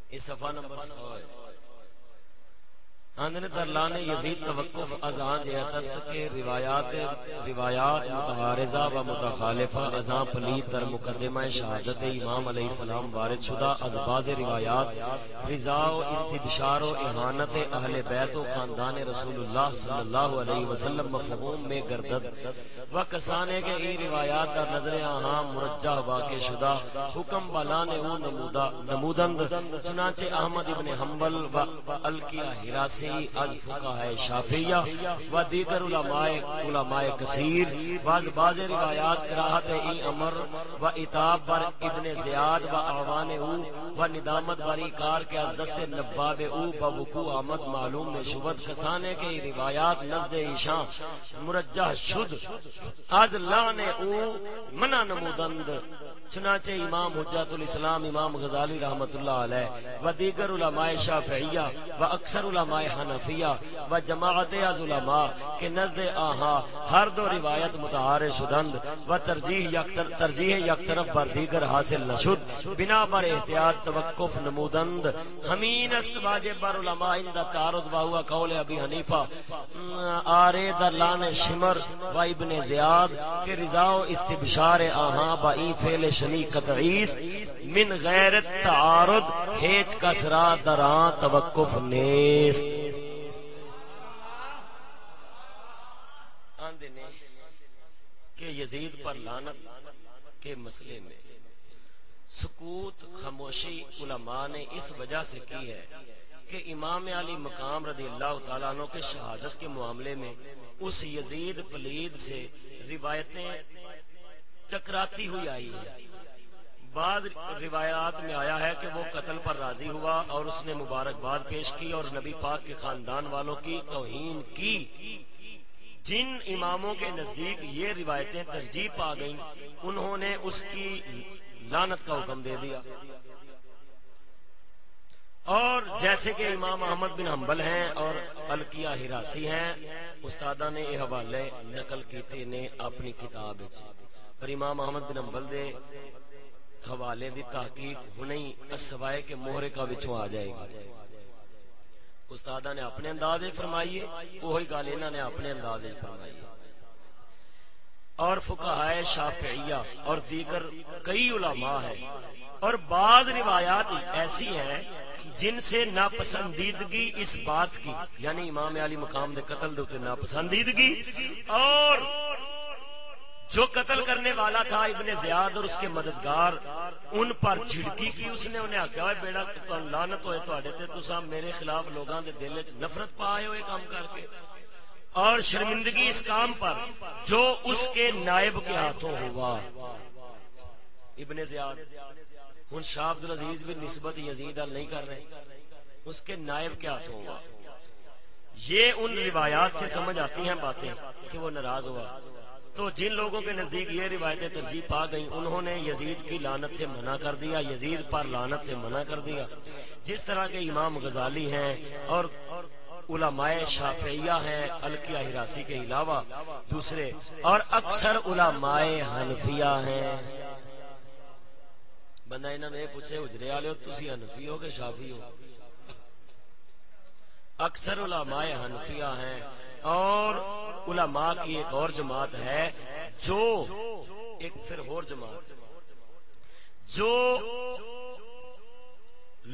Speaker 1: یہ سفا نمبر سو ہے۔ اندن ترلان یزید توقف ازان جہتست کے روایات روایات متعارضہ و متخالفہ ازان پلید در مقدمہ شہادت امام علیہ السلام وارد شدہ از باز روایات، رضا و استبشار و احانت اہل بیت و خاندان رسول اللہ صلی اللہ علیہ وسلم مفہوم میں گردد و کسانے کے ای روایات در نظر آہاں مرجہ واقع شدہ حکم بالان او نمودند، چنانچہ احمد ابن حنبل و الکیہ حراسی ریاسی از فقہ شافیہ و دیگر علماء علماء کثیر بعض بعض روایات کراہت ای امر و اتاب بر ابن زیاد و اعوان او و ندامت بری کار کے از دست نباب او با وقوع آمد معلوم میں شبت کسانے کے روایات نزد ایشان مرجح شد۔ از لان او منع نمودند۔ چنانچہ امام حجت الاسلام امام غزالی رحمت اللہ علیہ و دیگر علماء شافعیہ و اکثر علماء حنفیہ و جماعت از علماء کے نزد آہا ہر دو روایت متحار شدند و ترجیح یک ترجیح یک طرف بر دیگر حاصل نشد۔ بنا بر احتیاط توقف نمودند۔ ہمین است واجب بر علماء اندہ تعرض و قول ابی حنیفہ۔ آرے در لان شمر و ابن زیاد کے رضا و استبشار آہا با این فعل شنی قطعیس من غیر تعارض، ہیچ کسرا دران توقف نیس کہ یزید پر لانت کے مسئلے میں سکوت خاموشی علماء نے اس وجہ سے کی ہے کہ امام علی مقام رضی اللہ تعالیٰ عنہ کے شہادت کے معاملے میں اس یزید پلید سے روایتیں چکراتی ہوئی آئی ہیں۔ بعض روایات میں آیا ہے کہ وہ قتل پر راضی ہوا اور اس نے مبارکباد پیش کی اور نبی پاک کے خاندان والوں کی توہین کی۔ جن اماموں کے نزدیک یہ روایتیں ترجیح پا گئیں، انہوں نے اس کی لانت کا حکم دے دیا۔ اور جیسے کہ امام احمد بن حنبل ہیں اور الکیا ہراسی ہیں، استادہ نے یہ حوالے نقل کیتے نے اپنی کتاب پر امام محمد بن امبل دے حوالے دی تحقیق ہنے سوائے کے موہرے کا وچوں آ جائے گی۔ استاد نے اپنے انداز فرمائیے وہی گل انہوں نے اپنے انداز فرمائی۔ اور فقہائے شافعیہ اور دیگر کئی علماء ہیں، اور بعض روایات ایسی ہیں جن سے ناپسندیدگی اس بات کی یعنی امام علی مقام دے قتل دے ناپسندیدگی اور جو قتل کرنے والا تھا ابن زیاد اور اس کے مددگار، ان پر جھڑکی کی اس نے، انہیں آخیا بیڑا لانت ہوئے تے تو میرے خلاف لوگوں کے دل چ نفرت پائے ہوئے کام کر کے۔ اور شرمندگی اس کام پر جو اس کے نائب کے ہاتھوں ہوا۔ ابن زیاد ہوں شاہ عبد العزیز بھی نسبت یزید نہیں کر رہے۔ اس کے نائب کے ہاتھوں ہوا۔ یہ ان روایات سے سمجھ آتی ہیں باتیں کہ وہ ناراض ہوا۔ تو جن لوگوں کے نزدیک یہ روایتیں ترجیح پا گئیں، انہوں نے یزید کی لانت سے منع کر دیا، یزید پر لانت سے منع کر دیا۔ جس طرح کے امام غزالی ہیں اور علماء شافعیہ ہیں، الکیہ ہراسی کے علاوہ دوسرے، اور اکثر علماء حنفیہ ہیں۔ بندہ انہوں نے پوچھے اجرے والے ہو تھی حنفی ہو کہ شافی ہو؟ اکثر علماء حنفیہ ہیں۔ اور علماء کی ایک اور جماعت ہے، جو ایک پھر اور جماعت، جو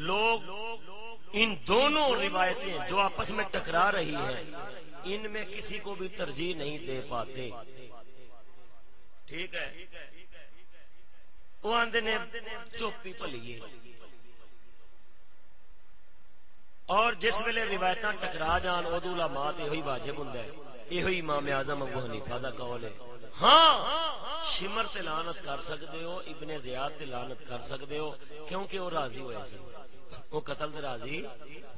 Speaker 1: لوگ ان دونوں روایتیں جو آپس میں ٹکرا رہی ہیں، ان میں کسی کو بھی ترجیح نہیں دے پاتے۔ ٹھیک ہے؟ وہ آدھے نے چوپی پلیے اور جس ویلے روایت ٹکرا جان ادو مات یہ واجب ہوں یہ امام اعظم ابو حنیفہ دا قول ہے۔ ہاں شمر سے لانت کر سکتے ہو، ابن زیاد سے لانت کر سکتے ہو، کیونکہ وہ راضی ہوئے سن۔ وہ قتل سے راضی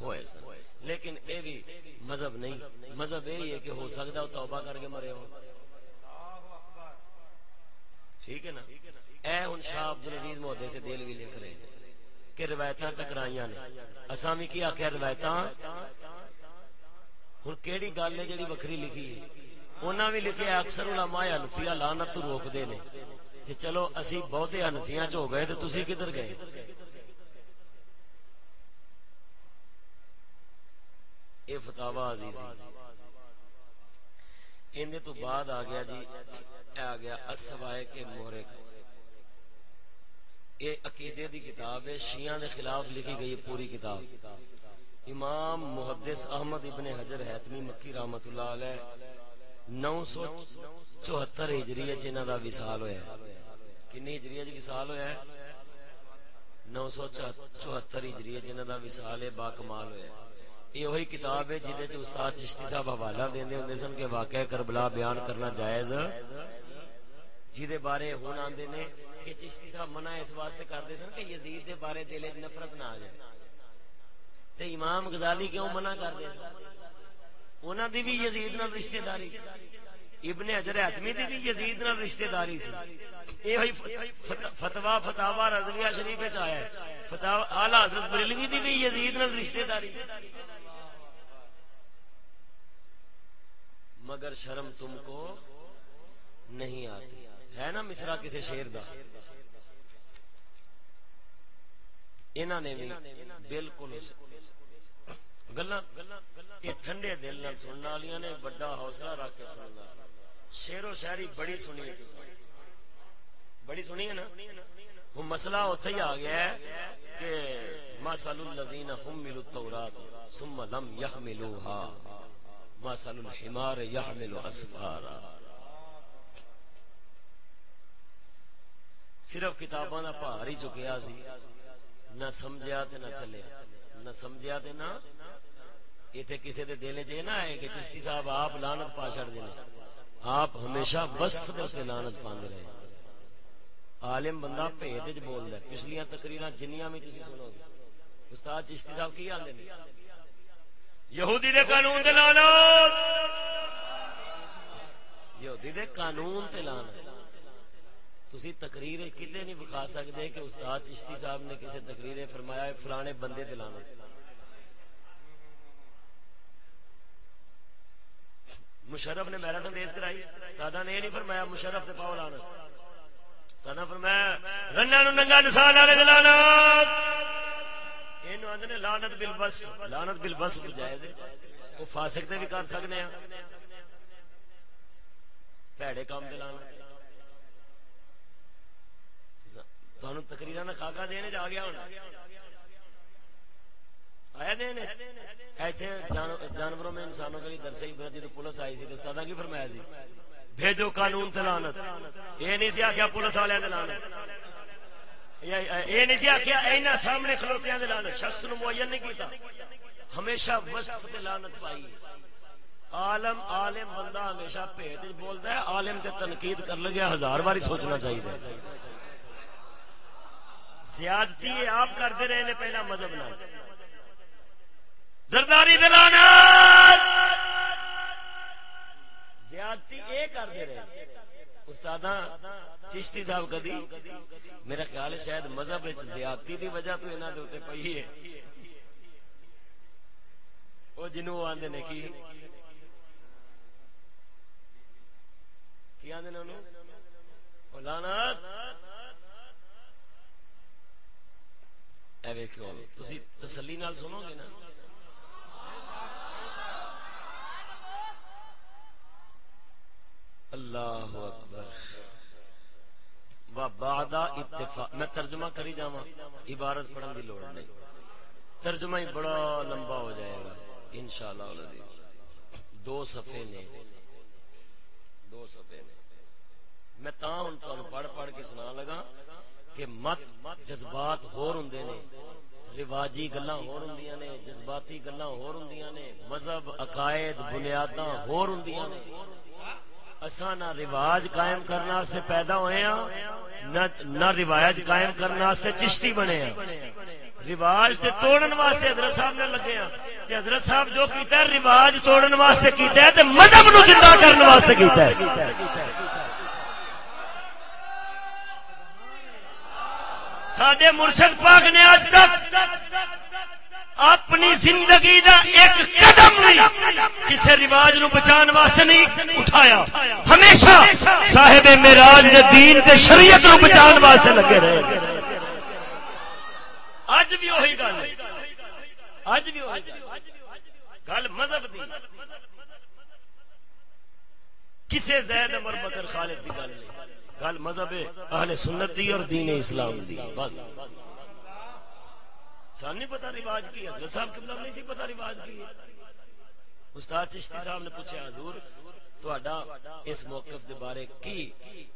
Speaker 1: ہوئے سن۔ لیکن اے بھی مذہب نہیں۔ مذہب یہی ہے کہ ہو سکتا ہے توبہ کر کے مرے ہو۔ ٹھیک ہے نا؟ اے ہن شاہ عبد العزیز مہدے سے دل بھی لکھ رہے کہ روایت ٹکرائی نے۔ اصا بھی کی آخیا روایت ہوں کہڑی گل ہے جی وکری لکھی انہیں بھی لکھے اکثر علماء انفیا لانت روکتے ہیں کہ چلو اسی بہتے انفیا چ ہو گئے تو تھی کدھر گئے؟ یہ فتوا عزیز جی، ان تو بعد آ گیا جی آ گیا اسوائے کے مورے کا۔ یہ عقیدے دی کتاب ہے، شیعہ دے خلاف لکھی گئی پوری کتاب۔ امام محدث احمد ابن حجر حتمی مکی رحمت اللہ علیہ نو سو چوہتر ہجری جنہ دا وصال ہوا کنی ہجری جی وصال ہوا ہے؟ نو سو چوہتر ہجری جنہ دا وصال ہے، با کمال ہوا یہ وہی کتاب ہے جہد استاد چشتی صاحب حوالہ دے ہوں سن کہ واقع کربلا بیان کرنا جائز جہد بارے ہوں آتے نے کہ چشتی صاحب منع اس واسطے کرتے سن کہ یزید دے بارے دل نفرت نہ آ جائے۔ تے امام غزالی کیوں منع کرتے انہوں دی بھی یزید نال رشتہ داری ابن حجر حتمی دی بھی یزید نال رشتہ داری سی یہ فتوا فتاوا رضویہ شریف آیا ہے۔ فتاوا اعلی حضرت بریلوی دی بھی یزید نال رشتہ داری مگر شرم تم کو نہیں آتی۔ ہے نا مصرا کسی شیر دا؟ انہوں نے بھی بالکل گلا ٹھنڈے دل نال سننے والی نے بڑا حوصلہ رکھ کے سننا شیر و شاعری بڑی سنی ہے بڑی سنی ہے نا؟ وہ مسئلہ اتنے ہی آ گیا ہے کہ مسل الزین ہم ملو ثم لم يحملوها۔ مسل الحمار يحمل اسفارا صرف کتاباں دا پہاڑ ہی چکیا سی۔ نہ سمجھیا تے نہ چلیا۔ نہ سمجھیا تے نہ اتنے کسی کے دل چ نہ ہے کہ چشتی صاحب آپ لانت پا چڑ دینا آپ ہمیشہ وسط کے لانت پاندے رہے۔ عالم بندہ بھید بول رہا پچھلیاں تقریر جنیاں بھی تھی سنو گے۔ استاد چشتی صاحب کی آدھے یہودی دے قانون دے لانت یہودی دے قانون تے لانت تسی تقریر کتنے نہیں بکھا سکتے کہ استاد چشتی صاحب نے کسی تقریر فرمایا فلانے بندے تے لانت مشرف نے میراتھن ریس کرائی۔ دادا نے یہ نہیں فرمایا مشرف سے پاؤ لانا۔ دادا فرمایا رنگا ننگا نسان والے دلانا یہ آدھے لانت بل بس لانت بل بس جائے وہ فاسک بھی کر سکتے ہیں پیڑے کام دلانا تمہیں تقریر نے خاکا دینے جا گیا ہونا آیا دین ایسے جانوروں میں انسانوں کے لیے درسے ہی جب پولیس آئی سی استاد کی فرمایا سی؟ بھیجو قانون تلانت یہ نہیں سی آخیا پولیس والے دلانت یہ نہیں سی آخیا اینا سامنے کھلوتیاں دلانت شخص نو معین نہیں کیتا۔ ہمیشہ وصف دلانت پائی۔ عالم عالم بندہ ہمیشہ پیٹ بولتا ہے۔ عالم تے تنقید کر لگیا۔ ہزار باری سوچنا چاہیے۔ زیادتی آپ کرتے رہے نے پہلا مذہب نہ زرداری دلانا زیادتی یہ کرتے رہے۔ استاد چشتی صاحب کدی میرا خیال ہے شاید مذہب زیادتی کی وجہ تو یہاں کے پی ہے۔ وہ جنوب آدھے نے کی؟ آدھے لانا تسلی نال سنو گے نا؟ اللہ اکبر۔ بعد اتفاق، میں ترجمہ کری جاوا عبارت پڑھن کی لوڑ نہیں۔ ترجمہ ہی بڑا لمبا ہو جائے گا، انشاءاللہ دو صفحے نے۔ دو صفحے نے۔ میں تا ہوں تمہیں پڑھ پڑھ کے سنا لگا۔ کہ مت جذبات ہور ہوں نے، رواجی گلا ہور ہوں نے، جذباتی گلا ہور ہوں نے، مذہب، عقائد، بنیاداں ہور ہوں نے۔ اساں نہ رواج قائم کرنا سے پیدا ہوئے ہیں نہ روایت قائم کرنا سے چشتی بنے ہیں رواج سے توڑن واسطے حضرت صاحب نے لگے ہیں کہ حضرت صاحب جو کیتا ہے، رواج توڑن واسطے کیتا ہے، تے مذہب نو زندہ کرنے واسطے کیتا ہے۔ ساڈے مرشد پاک نے آج تک اپنی زندگی دا ایک قدم نہیں کسی رواج نو بچان واسطے نہیں اٹھایا۔ ہمیشہ صاحب میراج دے دین تے شریعت نو بچان واسطے لگے رہے۔ اج بھی وہی گل اج بھی وہی گل مذہب دی۔ کسے زید عمر بکر خالد دی گل نہیں۔ گل مذہب اہل سنت دی اور دین اسلام دی۔ بس۔ سان نہیں پتا رواج کی حضرت صاحب قبلہ نہیں سی پتا رواج کی استاد چشتی صاحب نے پوچھا، حضور تھوڑا اس موقف دے بارے کی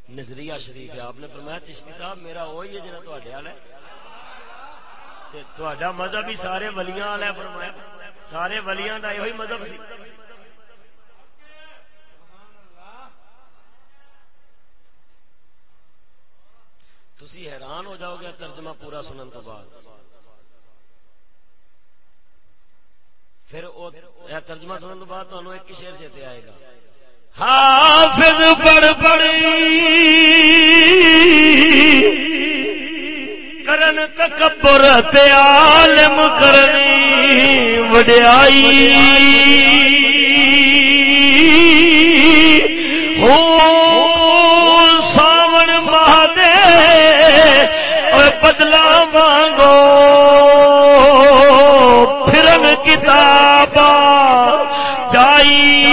Speaker 1: نظریہ شریف ہے؟ آپ نے فرمایا، چشتی صاحب، میرا وہی ہے جہاں تے ہے مذہب ہی سارے ولیاں والا فرمایا۔ سارے ولیاں کا یہ مذہب سی۔ تھی حیران ہو جاؤ گے ترجمہ پورا سنن تو بعد۔ پھر ترجمہ سنن تو بعد تمہیں ایک شیر سے آئے گا۔ حافظ بڑ بڑی کرن تکبر تے عالم کرنی وڈیائی۔ ہو بدلا مانگو پھرن کتاب جائی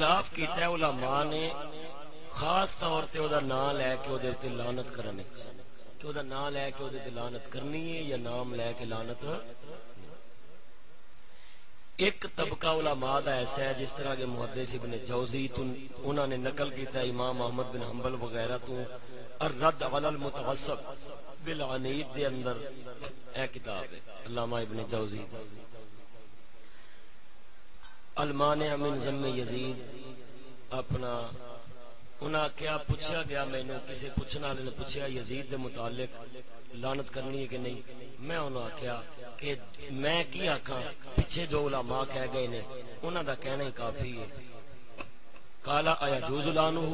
Speaker 1: اختلاف کیتا ہے، علماء نے خاص طور سے دا نام لے کے دے تے لعنت کرنے کہ او نام لے کے دے تے لعنت کرنی ہے یا نام لے کے لعنت ایک طبقہ علماء دا ایسا ہے جس طرح کے محدث ابن جوزی انہوں نے نقل کیتا ہے، امام محمد بن حنبل وغیرہ تو الرد علی المتعصب بالعنید دے اندر۔ اے کتاب ہے، علامہ ابن جوزی۔ المانع من ذم یزید. اپنا انہاں کیا پوچھا گیا میں نے کسے پوچھنا لے نے پوچھا، یزید دے متعلق لانت کرنی ہے کہ نہیں؟ میں انہاں کیا کہ میں کیا کہاں پچھے جو علماء کہہ گئے نے، انہاں دا کہنا ہی کافی ہے۔ کالا آیا جوز لانو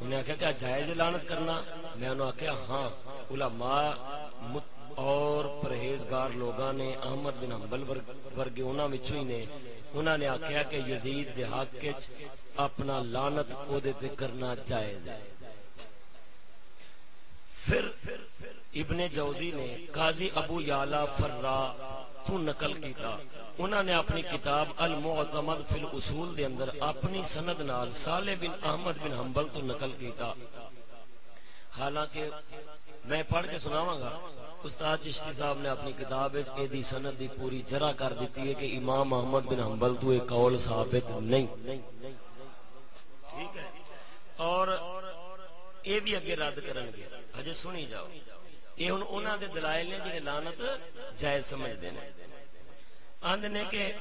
Speaker 1: انہیں آخیا کیا جائز لانت کرنا؟ میں انہوں آخیا ہاں علماء مت اور پرہیزگار لوگاں نے احمد بن حنبل ورگے انہاں وچوں ہی نے، انہاں نے آکھیا کہ یزید دے حق وچ اپنا لعنت او دے تے کرنا جائز ہے۔ پھر ابن جوزی نے قاضی ابو یالا فرا تو نقل کیتا۔ انہاں نے اپنی کتاب المعظمت فی الاصول دے اندر اپنی سند نال صالح بن احمد بن حنبل تو نقل کیتا۔ حالانکہ میں پڑھ کے سناواں گا، استاد چشتی صاحب نے اپنی کتاب دی سند دی پوری جرا کر دیتی ہے کہ امام محمد بن حنبل تو ایک قول ثابت نہیں۔ اور یہ بھی اگے رد کرن گے۔ اجے سنی جاؤ۔ یہ ہوں انہوں کے دلائل نے جی لانت جائز سمجھتے نے کہ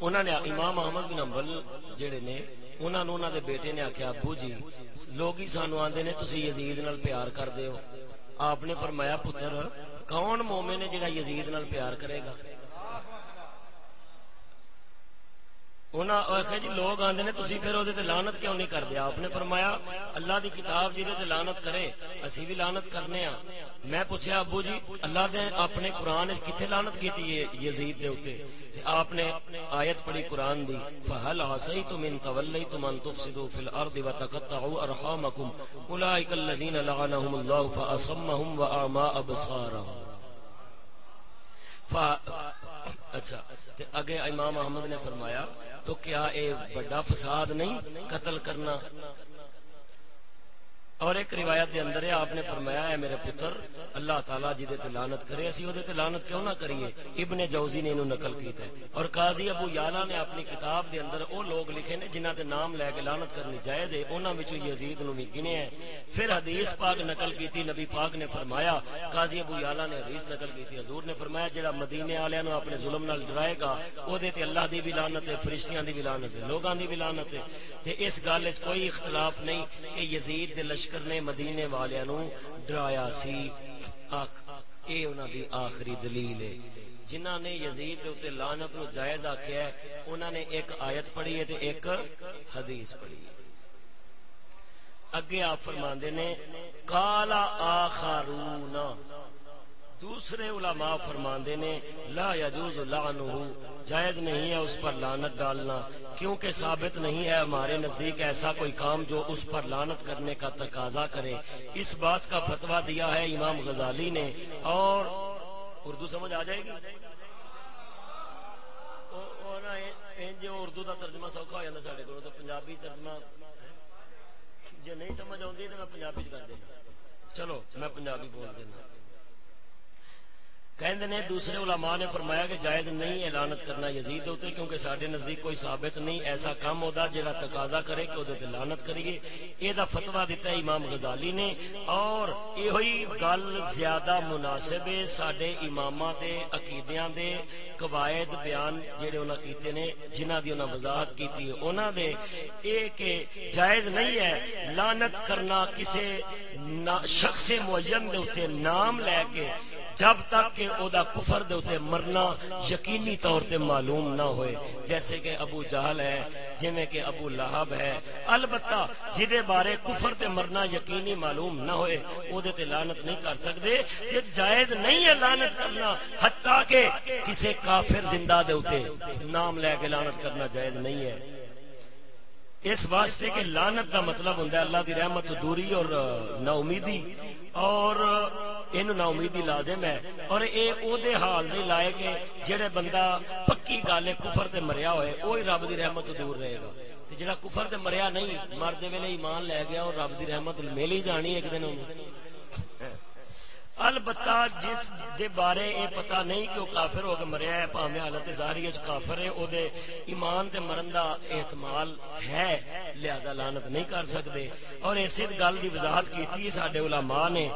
Speaker 1: انہوں نے امام احمد بن امبل جڑے نے انہوں نے انہوں دے بیٹے نے آکھیا ابو جی لوگ ہی سانو آندے نے، تسی یزید نال پیار کر ہو۔ آپ نے فرمایا، پتر، کون مومن ہے جڑا یزید نال پیار کرے گا؟ انہاں آخیا جی لوگ آندے نے تسی پھر تے لعنت کیوں نہیں کر دیا آپ نے فرمایا اللہ دی کتاب جی تے لعنت کرے اسی بھی لعنت کرنے ہاں میں پوچھا ابو جی اللہ نے اپنے قرآن کتنے لعنت کیتی ہے یزید دے اوتے آپ نے آیت پڑھی قرآن دی فہل عصیتم ان تولیتم ان تفسدوا فی الارض وتقطعوا ارحامکم اولئک الذین لعنهم اللہ فاصمهم واعمى ابصارهم اچھا اگے امام احمد نے فرمایا تو کیا اے بڑا فساد نہیں؟ قتل کرنا؟ اور ایک روایت کے اندر ہے، آپ نے فرمایا ہے میرے پتر، اللہ تعالیٰ جی لانت کرے، اسی وہ لانت کیوں نہ کریے ابن جوزی نے انہوں نقل کیتا ہے اور قاضی ابو یالا نے اپنی کتاب دے اندر وہ لوگ لکھے نے جنہ دے نام لے کے لانت کرنی جائز ہے انہوں میں یزید نو بھی گنے ہیں۔ پھر حدیث پاک نقل کی نبی پاک نے فرمایا، قاضی ابو یالا نے حدیث نقل کی حضور نے فرمایا جہاں مدینے والوں اپنے ظلم نال ڈرائے گا وہ اللہ دی بھی لانت ہے، فرشتیاں دی بھی لانت ہے لوگوں دی بھی لانت ہے۔ تے اس گل کوئی اختلاف نہیں کہ یزید دے لشکر لشکر نے مدینے والوں ڈرایا سی۔ اے انہاں دی آخری دلیل ہے۔ جنہ نے یزید دے اوتے لعنت نو جائز آکھیا ہے، انہاں نے ایک آیت پڑھی ہے تے ایک حدیث پڑھی ہے۔ اگے آپ فرماندے نے کالا آخرون۔ دوسرے علماء فرماندے نے، لا یجوز لعنہ جائز نہیں ہے اس پر لانت ڈالنا۔ کیونکہ ثابت نہیں ہے ہمارے نزدیک ایسا کوئی کام جو اس پر لانت کرنے کا تقاضا کرے۔ اس بات کا فتوا دیا ہے امام غزالی نے۔ اور اردو سمجھ آ جائے گی؟ جی اردو کا ترجمہ سوکھا ہو جاتا سارے کو پنجابی ترجمہ جی نہیں سمجھ آتی تو میں پنجابی کر دینا۔ چلو، میں پنجابی بول دینا۔ کہندے نے دوسرے علماء نے فرمایا کہ جائز نہیں اعلانت کرنا یزید ہوتے کیونکہ سارے نزدیک کوئی ثابت نہیں، ایسا کام ہوتا جہاں تقاضا کرے کہ وہ لانت کریے۔ یہ فتوا دیتا ہے امام غزالی نے، اور یہ گل زیادہ مناسب ہے سڈے امام کے عقیدیاں دے قواعد بیان جہے انہوں کیتے نے جنہ کی انہوں وضاحت کی انہوں نے یہ کہ جائز نہیں ہے لانت کرنا کسی شخص معین دے نام لے کے جب تک کہ او دا کفر دے مرنا یقینی طور تے معلوم نہ ہوئے، جیسے کہ ابو جہل ہے جویں کہ ابو لہب ہے۔ البتہ جدے بارے کفر تے مرنا یقینی معلوم نہ ہوئے او دے تے لعنت نہیں کر سکدے۔ یہ جائز نہیں ہے لعنت کرنا، حتیٰ کہ کسی کافر زندہ دے نام لے کے لعنت کرنا جائز نہیں ہے۔ اس واسطے کہ لانت کا مطلب ہوں اللہ کی رحمت دوری اور نا امیدی اور یہ نا امیدی لازم ہے۔ اور یہ او دے حال نہیں لائے کہ جڑے بندہ پکی گل کفر تے مریا ہوئے وہی رب کی رحمت دور رہے گا۔ جڑا کفر تے مریا نہیں، مرد ویلے ایمان لے گیا اور رب کی رحمت مل ہی جانی ایک دن البتہ جس دے بارے اے پتہ نہیں کہ وہ کافر ہو کے مریا ہے، پاویں حالت ظاہری کافر ہے او دے ایمان تے مرن دا احتمال ہے، لہذا لعنت نہیں کر سکدے۔ اور اسی گل دی وضاحت کیتی ساڈے علماء نے۔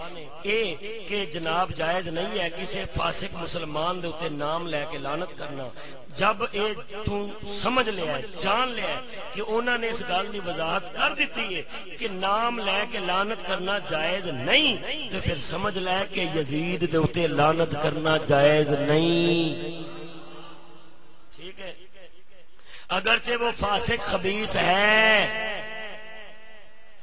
Speaker 1: اے کہ جناب جائز نہیں ہے کسی فاسق مسلمان دے اوتے نام لے کے لعنت کرنا۔ جب اے تو سمجھ لیا ہے جان لیا ہے کہ انہوں نے اس گل کی وضاحت کر دیتی ہے کہ نام لے کے لانت کرنا جائز نہیں، تو پھر سمجھ لے کہ یزید دے اتے لانت کرنا جائز نہیں۔ ٹھیک ہے۔ اگرچہ وہ فاسق خبیص ہے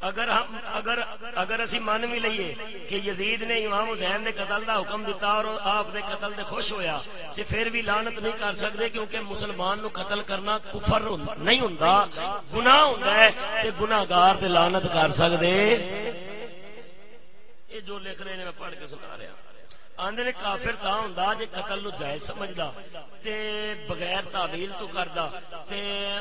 Speaker 1: اگر ہم اگر اگر اسی مان بھی لئیے کہ یزید نے امام حسین نے قتل دا حکم دیتا اور آپ نے قتل دے خوش ہویا، تے پھر بھی لعنت نہیں کر سکتے کیونکہ مسلمان نو قتل کرنا کفر نہیں ہوندا، گناہ ہوندا ہے، تے گناہگار تے لعنت کر سکدے۔ یہ جو لکھ رہے ہیں میں پڑھ کے سنا رہا آدھے نے کافر تا ہوں جی قتل نو جائز سمجھدا تے بغیر تعویل تو کردا تے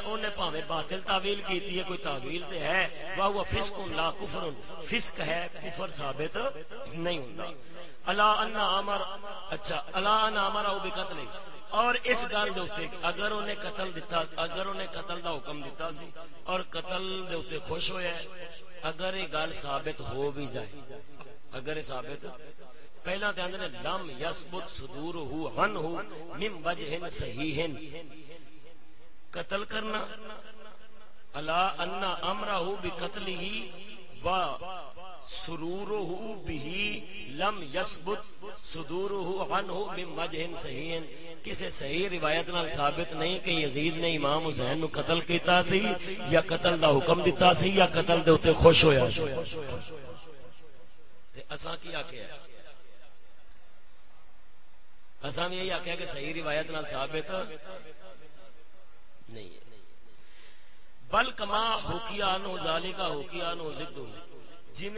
Speaker 1: اونے پاوے باطل تعویل کیتی ہے، کوئی تعویل تے ہے۔ وا ہوا فسق لا کفر، فسق ہے، کفر ثابت نہیں ہوندا۔ الا ان امر اچھا الا ان امر او بقتل اور اس گل دے اوتے اگر اونے قتل دتا اگر اونے قتل دا حکم دتا سی اور قتل دے اوتے خوش ہویا ہے، اگر یہ گل ثابت ہو بھی جائے۔ اگر یہ ثابت پہلا تو آدھے لم یسبت سدور ہو ہن ہو مم وجہ صحیح۔ قتل کرنا۔ اللہ انا امرا ہو بھی قتل ہی و سرور بھی لم یسبت سدور ہو ہن وجہ صحیح۔ کسی صحیح روایت نال ثابت نہیں کہ یزید نے امام حسین نو قتل کیتا سی یا قتل دا حکم دیتا سی یا قتل دے اوتے خوش ہویا سی۔ تے اساں کی آکھیا؟ اساں یہی آخیا کہ صحیح روایت نال ثابت نہیں ہے۔ بل کما ہوکیا نو ظالی کا ہوکیا نو زدو۔ جی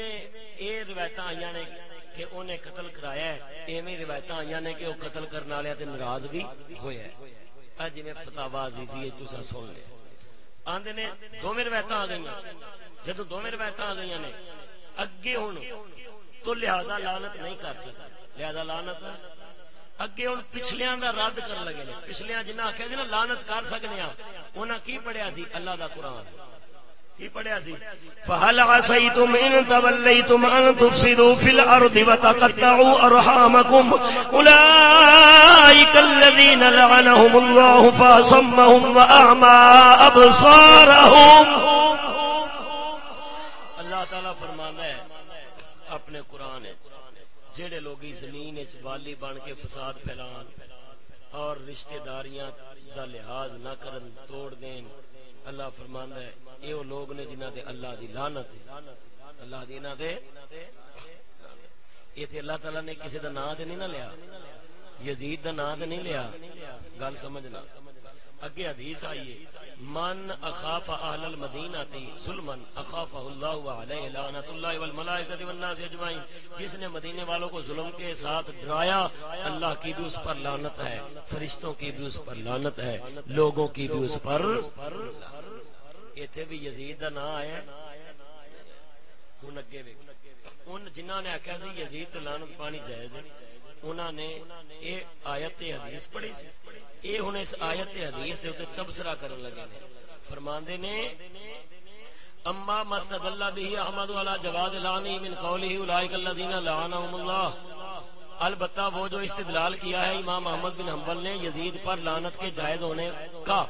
Speaker 1: یہ روایت آئی نے کہ انہیں قتل کرایا ہے، ایویں روایت آئی نے کہ وہ قتل کرنے والے تے ناراض بھی ہویا ہے۔ جی فتاوا عزیزی تسا سن لیا۔ آدھے نے دونوں روایت آ گئی جدو دونوں روایت آ گئی نے، اگے ہوں تو لہذا لانت نہیں کر سکتا۔ لہذا لانت اگے ہوں پچھلیا کا رد کر لگے پچھلیا جنہیں آخیا نا لانت کر سکنے انہیں کی پڑھیا سی؟ اللہ کا قرآن۔
Speaker 2: تفسدوا وتقطعوا لعنهم أبصارهم۔
Speaker 1: اللہ تعالیٰ فرمانا ہے اپنے قرآن جڑے لوگ زمین والی بن کے فساد پھیلان اور رشتہ داریاں دا لحاظ نہ کرن، توڑ دین۔ اللہ فرمان ہے یہ وہ لوگ نے جنہ دے اللہ دی لانت اللہ دی انہاں دے یہ تے اللہ تعالی نے کسی دا نام تے نہیں نہ لیا۔ یزید دا نام تے نہیں لیا۔ گل سمجھنا۔ اگے حدیث آئیے من اخاف اهل المدینہ تی ظلمن اخاف اللہ علیہ لعنت اللہ والملائکۃ والناس اجمعین. جس نے مدینے والوں کو ظلم کے ساتھ ڈرایا، اللہ کی بھی اس پر لعنت ہے، فرشتوں کی بھی اس پر لعنت ہے، لوگوں کی بھی اس پر۔ ایتھے بھی یزید دا نام آیا ہن اگے ویکھ۔ ان جنہاں نے آکھیا سی، یزید تے لعنت پانی جائز ہے۔ انہوں نے یہ آیت حدیث پڑھی یہ ہوں اس آیت حدیث کے تبصرہ کرنے لگے فرماندے نے، اما مسد اللہ بھی احمد والا جواد لانی من قوله اولئک الذین لعنهم اللہ۔ البتہ وہ جو استدلال کیا ہے، امام محمد بن حنبل نے یزید پر لعنت کے جائز ہونے کا۔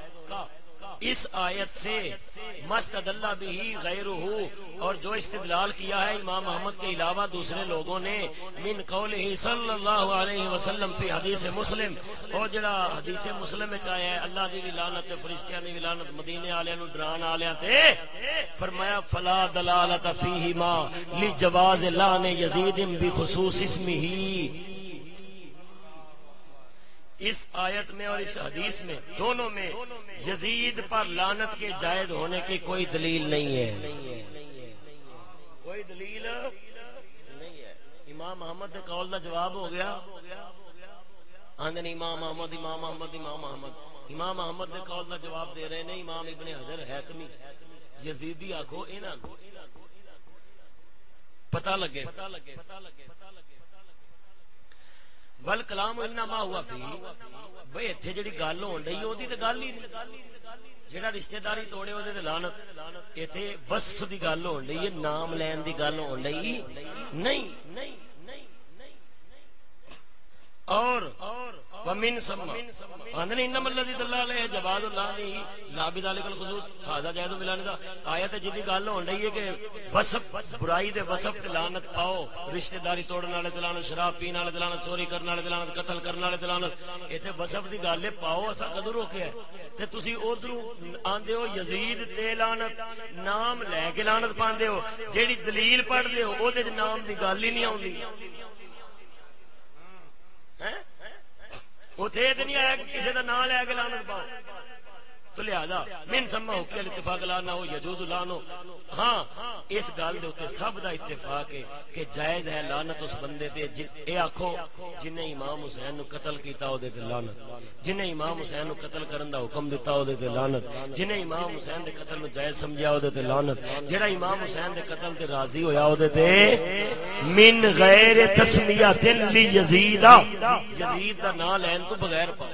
Speaker 1: اس آیت سے مست اللہ بھی غیر ہو اور جو استدلال کیا ہے امام محمد کے علاوہ دوسرے لوگوں نے، من قول ہی صلی اللہ علیہ وسلم فی حدیث مسلم۔ اور جڑا حدیث مسلم چاہے اللہ دی لعنت فرشتیاں دی لعنت، مدینے والے نو ڈران والے تے فرمایا، فلا دلالت فیہ ما لجواز لعن یزید بخصوص اسمه۔ اس آیت میں اور اس حدیث میں، دونوں میں یزید پر لانت کے جائز ہونے کی کوئی دلیل نہیں ہے۔ کوئی دلیل نہیں ہے۔ امام محمد کے قول کا جواب ہو گیا۔ آندن امام محمد امام محمد امام محمد۔ امام محمد کے قول کا جواب دے رہے ہیں، امام ابن حضر حکمی یزیدی آخو پتہ لگے پتہ لگے پتہ لگے۔ بل کلام انما ہوا پی بھائی اتنے جی گل ہوئی رہی وہ گل ہی جہاں رشتے داری توڑے وہ لانت اتنے وسف کی گل ہوئی رہی ہے، نام لین کی گل ہوئی رہی نہیں. اور ومن سما اندر انم اللہ الذي دل علیہ جواز اللہ نہیں لا بذلك الخصوص۔ هذا جائز ملان دا۔ ایت جی دی گل ہون رہی ہے کہ وصف، برائی دے وصف تے لعنت پاؤ۔ رشتہ داری توڑن والے تے شراب پین والے تے لعنت چوری کرن والے تے قتل کرن والے تے لعنت ایتھے وصف دی گل ہے، پاؤ اسا کدو روکیا ہے تے تسی ادھروں آندے ہو، یزید تے لعنت۔ نام لے کے لعنت پاندے ہو۔ جیڑی دلیل پڑھ دے ہو او دے نام دی گل ہی نہیں اوندی اتنے نہیں آیا کہ کسی کا نام لے کے لانت پاؤ۔ تو لہذا من سما ہو کے اتفاق لانا ہو، یجوز لانو ہاں اس گل دے اوتے سب دا اتفاق ہے کہ جائز ہے لعنت اس بندے تے اے آکھو جن نے امام حسین نو قتل کیتا او دے تے لعنت۔ جن نے امام حسین نو قتل کرن دا حکم دتا او دے تے لعنت۔ جن نے امام حسین دے قتل نو جائز سمجھیا او دے تے لعنت۔ جڑا امام حسین دے قتل تے راضی ہویا او دے تے، من غیر تسمیہ لی یزید یزید دا نام لین تو بغیر پا۔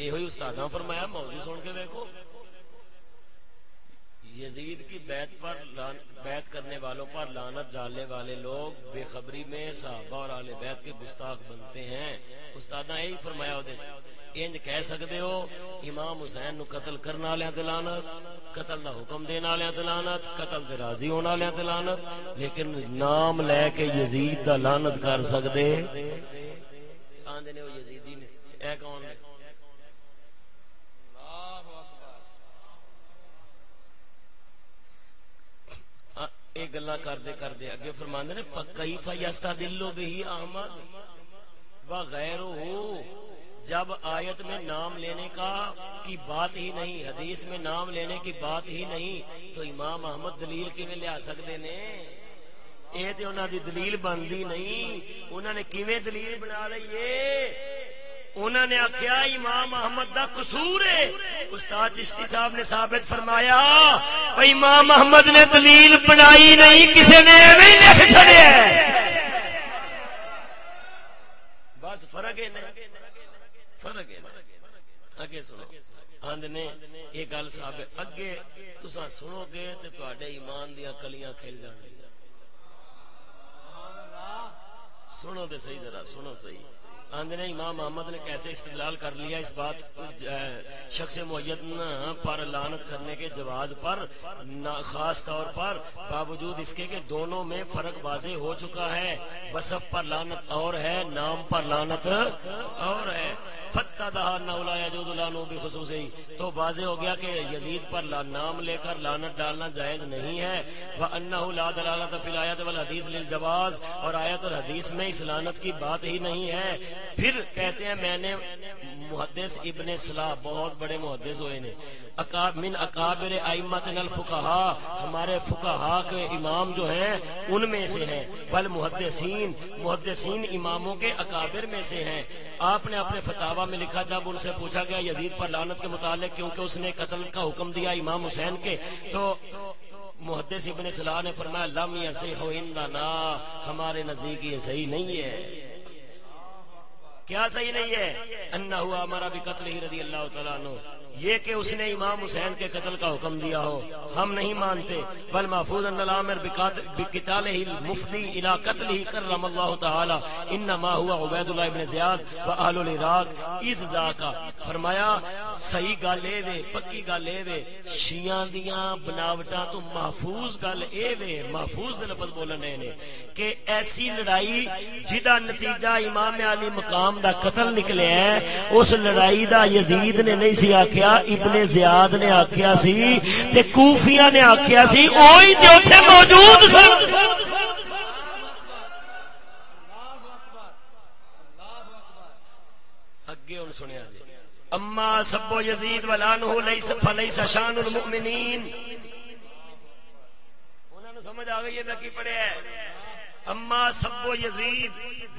Speaker 1: یہ استاد فرمایا، موضوع سن کے دیکھو۔ یزید کی بیت پر بیت کرنے والوں پر لانت ڈالنے والے لوگ بے خبری میں صحابہ اور آل بیت کے گستاخ بنتے ہیں۔ استاد یہی فرمایا انج کہہ سکتے ہو، امام حسین نو قتل کرنے والے دلانت قتل دا حکم دینے والے دلانت قتل دے راضی ہونے والے دلانت لیکن نام لے کے یزید دا لانت کر سکتے آندے نے وہ یزیدی نے، اے کون ہے یہ گلا کرتے کرتے اگے فرمانے نے کئی فیاستا دلو بھی احمد و غیر ہو جب آیت میں نام لینے کا کی بات ہی نہیں حدیث میں نام لینے کی بات ہی نہیں تو امام احمد دلیل کیویں لیا سکتے نے یہ تو انہوں دی دلیل بنتی نہیں انہوں نے کیویں دلیل بنا لی ہے انہوں نے آخیا امام محمد کا قصور ہے۔ استاد چشتی صاحب نے ثابت فرمایا
Speaker 2: امام محمد نے دلیل بنائی نہیں کسی نے لکھ چڑیا
Speaker 1: بس فرق ہے فرق ہے اگے سنو۔ ہاں جی، آند نے یہ گل سب اگے تسا سنو گے تو ایمان دیا کلیاں کھل جان سنو تو صحیح ذرا، سنو صحیح۔ آندنے امام محمد نے کیسے استدلال کر لیا اس بات شخص معین پر لانت کرنے کے جواز پر خاص طور پر، باوجود اس کے کہ دونوں میں فرق واضح ہو چکا ہے۔ بصف پر لانت اور ہے، نام پر لانت اور ہے۔ فتح دہا نولا جو دلانو بھی خصوصی تو واضح ہو گیا کہ یزید پر نام لے کر لانت ڈالنا جائز نہیں ہے۔ وہ انا لا دلالت فی الایت والحدیث اور آیت اور حدیث میں اس لانت کی بات ہی نہیں ہے۔ پھر کہتے ہیں میں نے محدث ابن صلاح، بہت بڑے محدث ہوئے نے۔ من اکابر ائمت الفقہا ہمارے فقہا کے امام جو ہیں، ان میں سے ہیں۔ بل محدثین محدثین اماموں کے اکابر میں سے ہیں۔ آپ نے اپنے فتوا میں لکھا، جب ان سے پوچھا گیا یزید پر لانت کے متعلق، کیونکہ اس نے قتل کا حکم دیا امام حسین کے، تو محدث ابن صلاح نے فرمایا، لم ایسے ہو ہمارے نزدیک یہ صحیح نہیں ہے۔ کیا صحیح نہیں ہے؟ انا ہوا ہمارا بھی قتل ہی رضی اللہ تعالیٰ عنہ۔ یہ کہ اس نے امام حسین کے قتل کا حکم دیا ہو، ہم نہیں مانتے۔ بل محفوظ ہی مفتی الا قتل ہی کرم اللہ تعالی۔ انما ہوا عبید اللہ ابن زیاد و اہل العراق۔ اس ذا کا فرمایا، صحیح گل اے وے، پکی گل اے وے شیعاں دیاں بناوٹاں تو محفوظ گل اے وے، محفوظ دے لفظ بولنے نے کہ ایسی لڑائی جدا نتیجہ امام علی مقام دا قتل نکلے ہیں اس لڑائی دا یزید نے نہیں سی آخیا ابن زیاد نے آخیا سی تے کوفیا نے آخیا سی، اوہی جو تھے موجود سن۔ اگے ہن سنیا جی۔
Speaker 2: اما سبو یزید ولانہ لیس، فلیس شان المؤمنین۔ انہاں نو سمجھ آ گئی ہے میں کی پڑھیا ہے۔ اما سب و یزید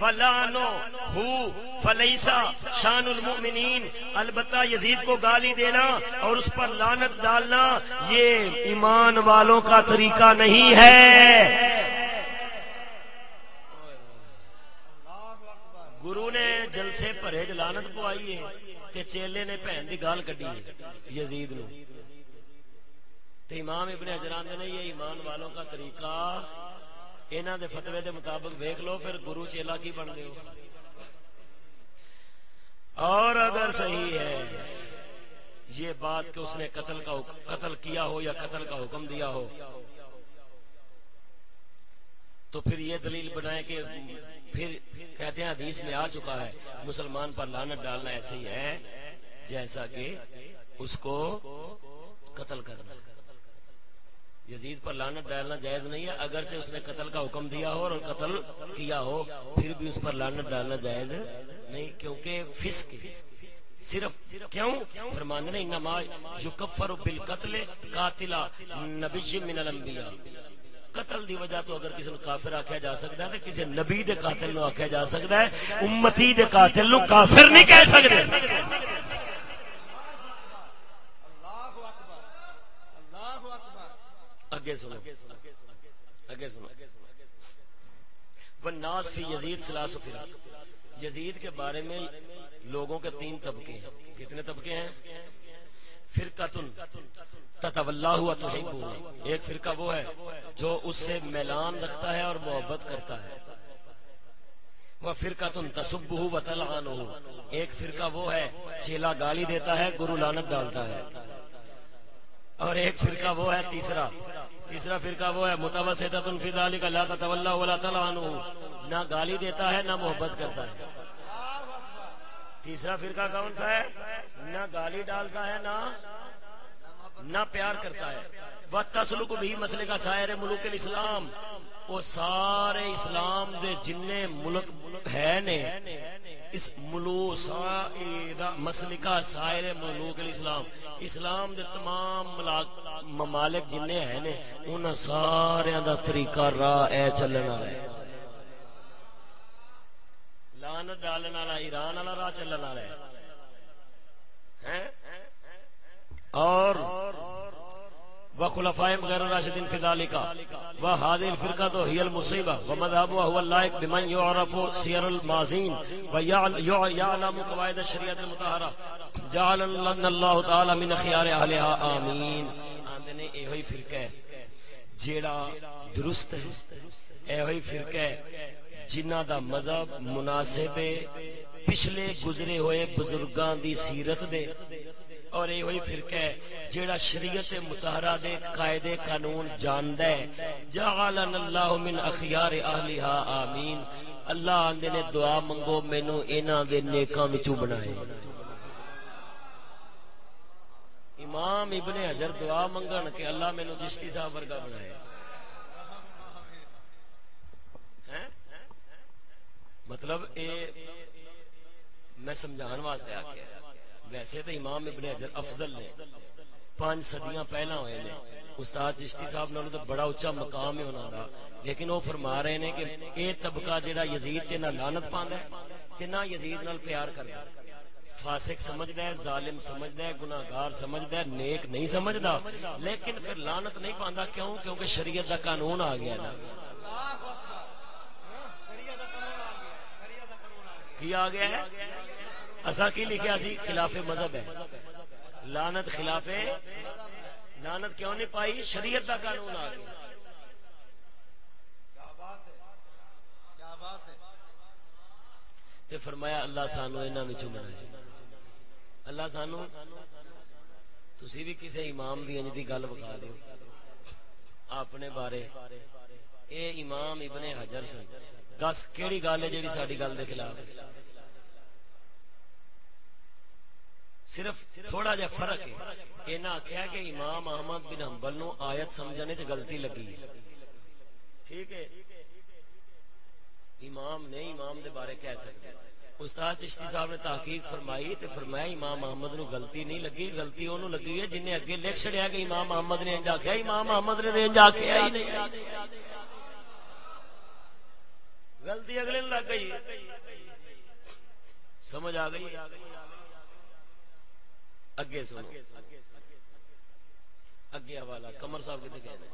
Speaker 2: ولانو ہو، فلیسا شان المؤمنین، البتہ یزید کو گالی دینا اور اس پر لانت ڈالنا یہ ایمان والوں کا طریقہ نہیں ہے۔ گرو نے جل سے لانت کو آئی ہے کہ چیلے نے بہن کی گال کٹی یزید نو۔ امام ابن حجران نے یہ ایمان والوں کا طریقہ انہوں دے فتوے دے مطابق دیکھ لو پھر گرو چیلا کی بن گئے اور اگر صحیح ہے یہ بات کہ اس نے قتل کا قتل کیا ہو یا قتل کا حکم دیا ہو تو پھر یہ دلیل بنائے کہ پھر کہتے ہیں حدیث میں آ چکا ہے مسلمان پر لانت ڈالنا ایسے ہی ہے جیسا کہ اس کو قتل کرنا یزید پر لانت ڈالنا جائز نہیں ہے اگر سے اس نے قتل کا حکم دیا ہو اور قتل کیا ہو، پھر بھی اس پر لانت ڈالنا جائز نہیں، کیونکہ فسق صرف کیوں؟ فرمان انما یکفر بالقتل قاتل نبی من الانبیاء۔ قتل دی وجہ تو اگر کسی نے کافر آکھیا جا سکتا ہے تو کسی نبی دے قاتل نو آکھیا جا سکتا ہے، امتی دے قاتل نو کافر نہیں کہہ سکتے اگے سنو اگے سنو۔ ناس فی یزید سلاس یزید کے بارے میں لوگوں کے تین طبقے ہیں۔ کتنے طبقے ہیں؟ فرقہ تتولہ ایک فرقہ وہ ہے جو اس سے میلان رکھتا ہے اور محبت کرتا ہے۔ وہ فرقہ تن تصب ہو وطلان ہو ایک فرقہ وہ ہے، چیلا گالی دیتا ہے، گرو لانت ڈالتا ہے۔ اور ایک فرقہ وہ ہے، تیسرا تیسرا فرقہ وہ ہے متوسط علی کا اللہ طلّہ ولا تعالیٰ نہ گالی دیتا ہے، نہ محبت کرتا ہے۔ تیسرا فرقہ کون سا ہے؟ نہ گالی ڈالتا ہے، نہ نہ پیار کرتا ہے۔ وہ تسلق بھی مسئلے کا شاعر ملوک الاسلام۔ وہ سارے اسلام دے جن ملک ہے نے۔ اس ملو مسلکہ سائر ملوک الاسلام۔ اسلام دے تمام ممالک جن ہیں نے۔ ان سارے دا طریقہ راہ اے چلنا ہے۔ لان ڈالنے والا، ایران والا راہ چلنا ہے۔ اور و وخلفاء غير الراشدين في ذلك وهذه الفرقة هي المصيبة ومذهبها هو اللائق بمن يعرف سير المازين ويعلم قواعد الشريعة المطهرة جعل الله تعالى من خيار أهلها آمين آندنے ایہی فرقہ ہے. جیڑا درست ہے، ایہی فرقہ ہے. جنہ دا مذہب مناسب ہے، پچھلے گزرے ہوئے بزرگاں دی سیرت دے اور یہ ہوئی فرقہ ہے، جیڑا شریعت متحرہ دے قائدے قانون جاندہ ہے۔ جعلن اللہ من اخیار اہلیہا آمین۔ اللہ آندے نے دعا منگو مینو اینا دے نیکاں وچوں بنائے۔ امام ابن حجر دعا منگن کہ اللہ مینو جشتی صاحب ورگا بنائے۔ مطلب اے میں سمجھان واسطے آ کے ویسے تو امام ابن حجر افضل نے پانچ صدیاں پہلا ہوئے نے۔ استاد چشتی صاحب نالوں تو بڑا اچا مقام ہے انہوں کا لیکن وہ فرما رہے ہیں کہ یہ طبقہ جہاں یزید کے نہ لانت پاند ہے نہ یزید نال پیار کرے فاسق سمجھدا ہے ظالم سمجھدا ہے گناہگار سمجھدا ہے نیک نہیں سمجھدا۔ لیکن پھر لانت نہیں پاندا کیوں؟ کیونکہ شریعت دا قانون آ گیا نا۔ کی آ گیا ہے؟ اصا کی لکھا سی؟ خلاف مذہب ہے۔ لانت خلاف لانت کیوں نہیں پائی؟ شریعت کا قانون آ گیا۔ فرمایا اللہ سانو یہاں بنا اللہ سانو تھی بھی کسی امام دی انج دی گل بکھا دو اپنے بارے۔ اے امام ابن حجر سن۔ دس کیڑی گل ہے جی ساری گل کے خلاف صرف تھوڑا جا فرق ہے۔ یہ آخیا کہ امام احمد بن حنبل نو آیت سمجھنے سے غلطی لگی۔ ٹھیک ہے۔ امام نے امام دے بارے کہہ سکتے استاد چشتی صاحب نے تحقیق فرمائی تے فرمایا امام محمد نو غلطی نہیں لگی، غلطی انہوں لگی ہے جن نے اگے لکھ چڑیا کہ امام محمد نے انج آخیا امام محمد نے انج آخیا ہی نہیں۔ غلطی اگلے لگ گئی۔ سمجھ آ گئی؟ اگے سنو۔ اگے حوالہ کمر صاحب کتنے کہنے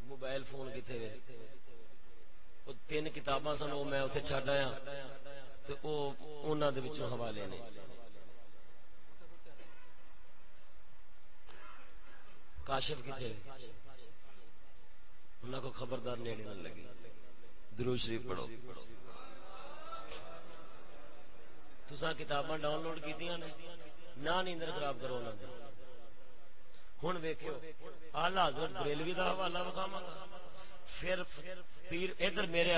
Speaker 2: موبائل فون کتنے وہ تین کتاباں سن، وہ میں اتنے چڈ آیا۔ تو وہ انہوں دے حوالے نے۔ کاشف کتنے انہوں کو خبردار نیڑے نہ لگی۔ درو شریف پڑھو۔ تسا کتاباں ڈاؤن لوڈ کی نہ نیندر خراب کرو ہوں ویکو آلہ حضرت بریلوی کا حوالہ بکھاوا پھر پیر، ادھر میرے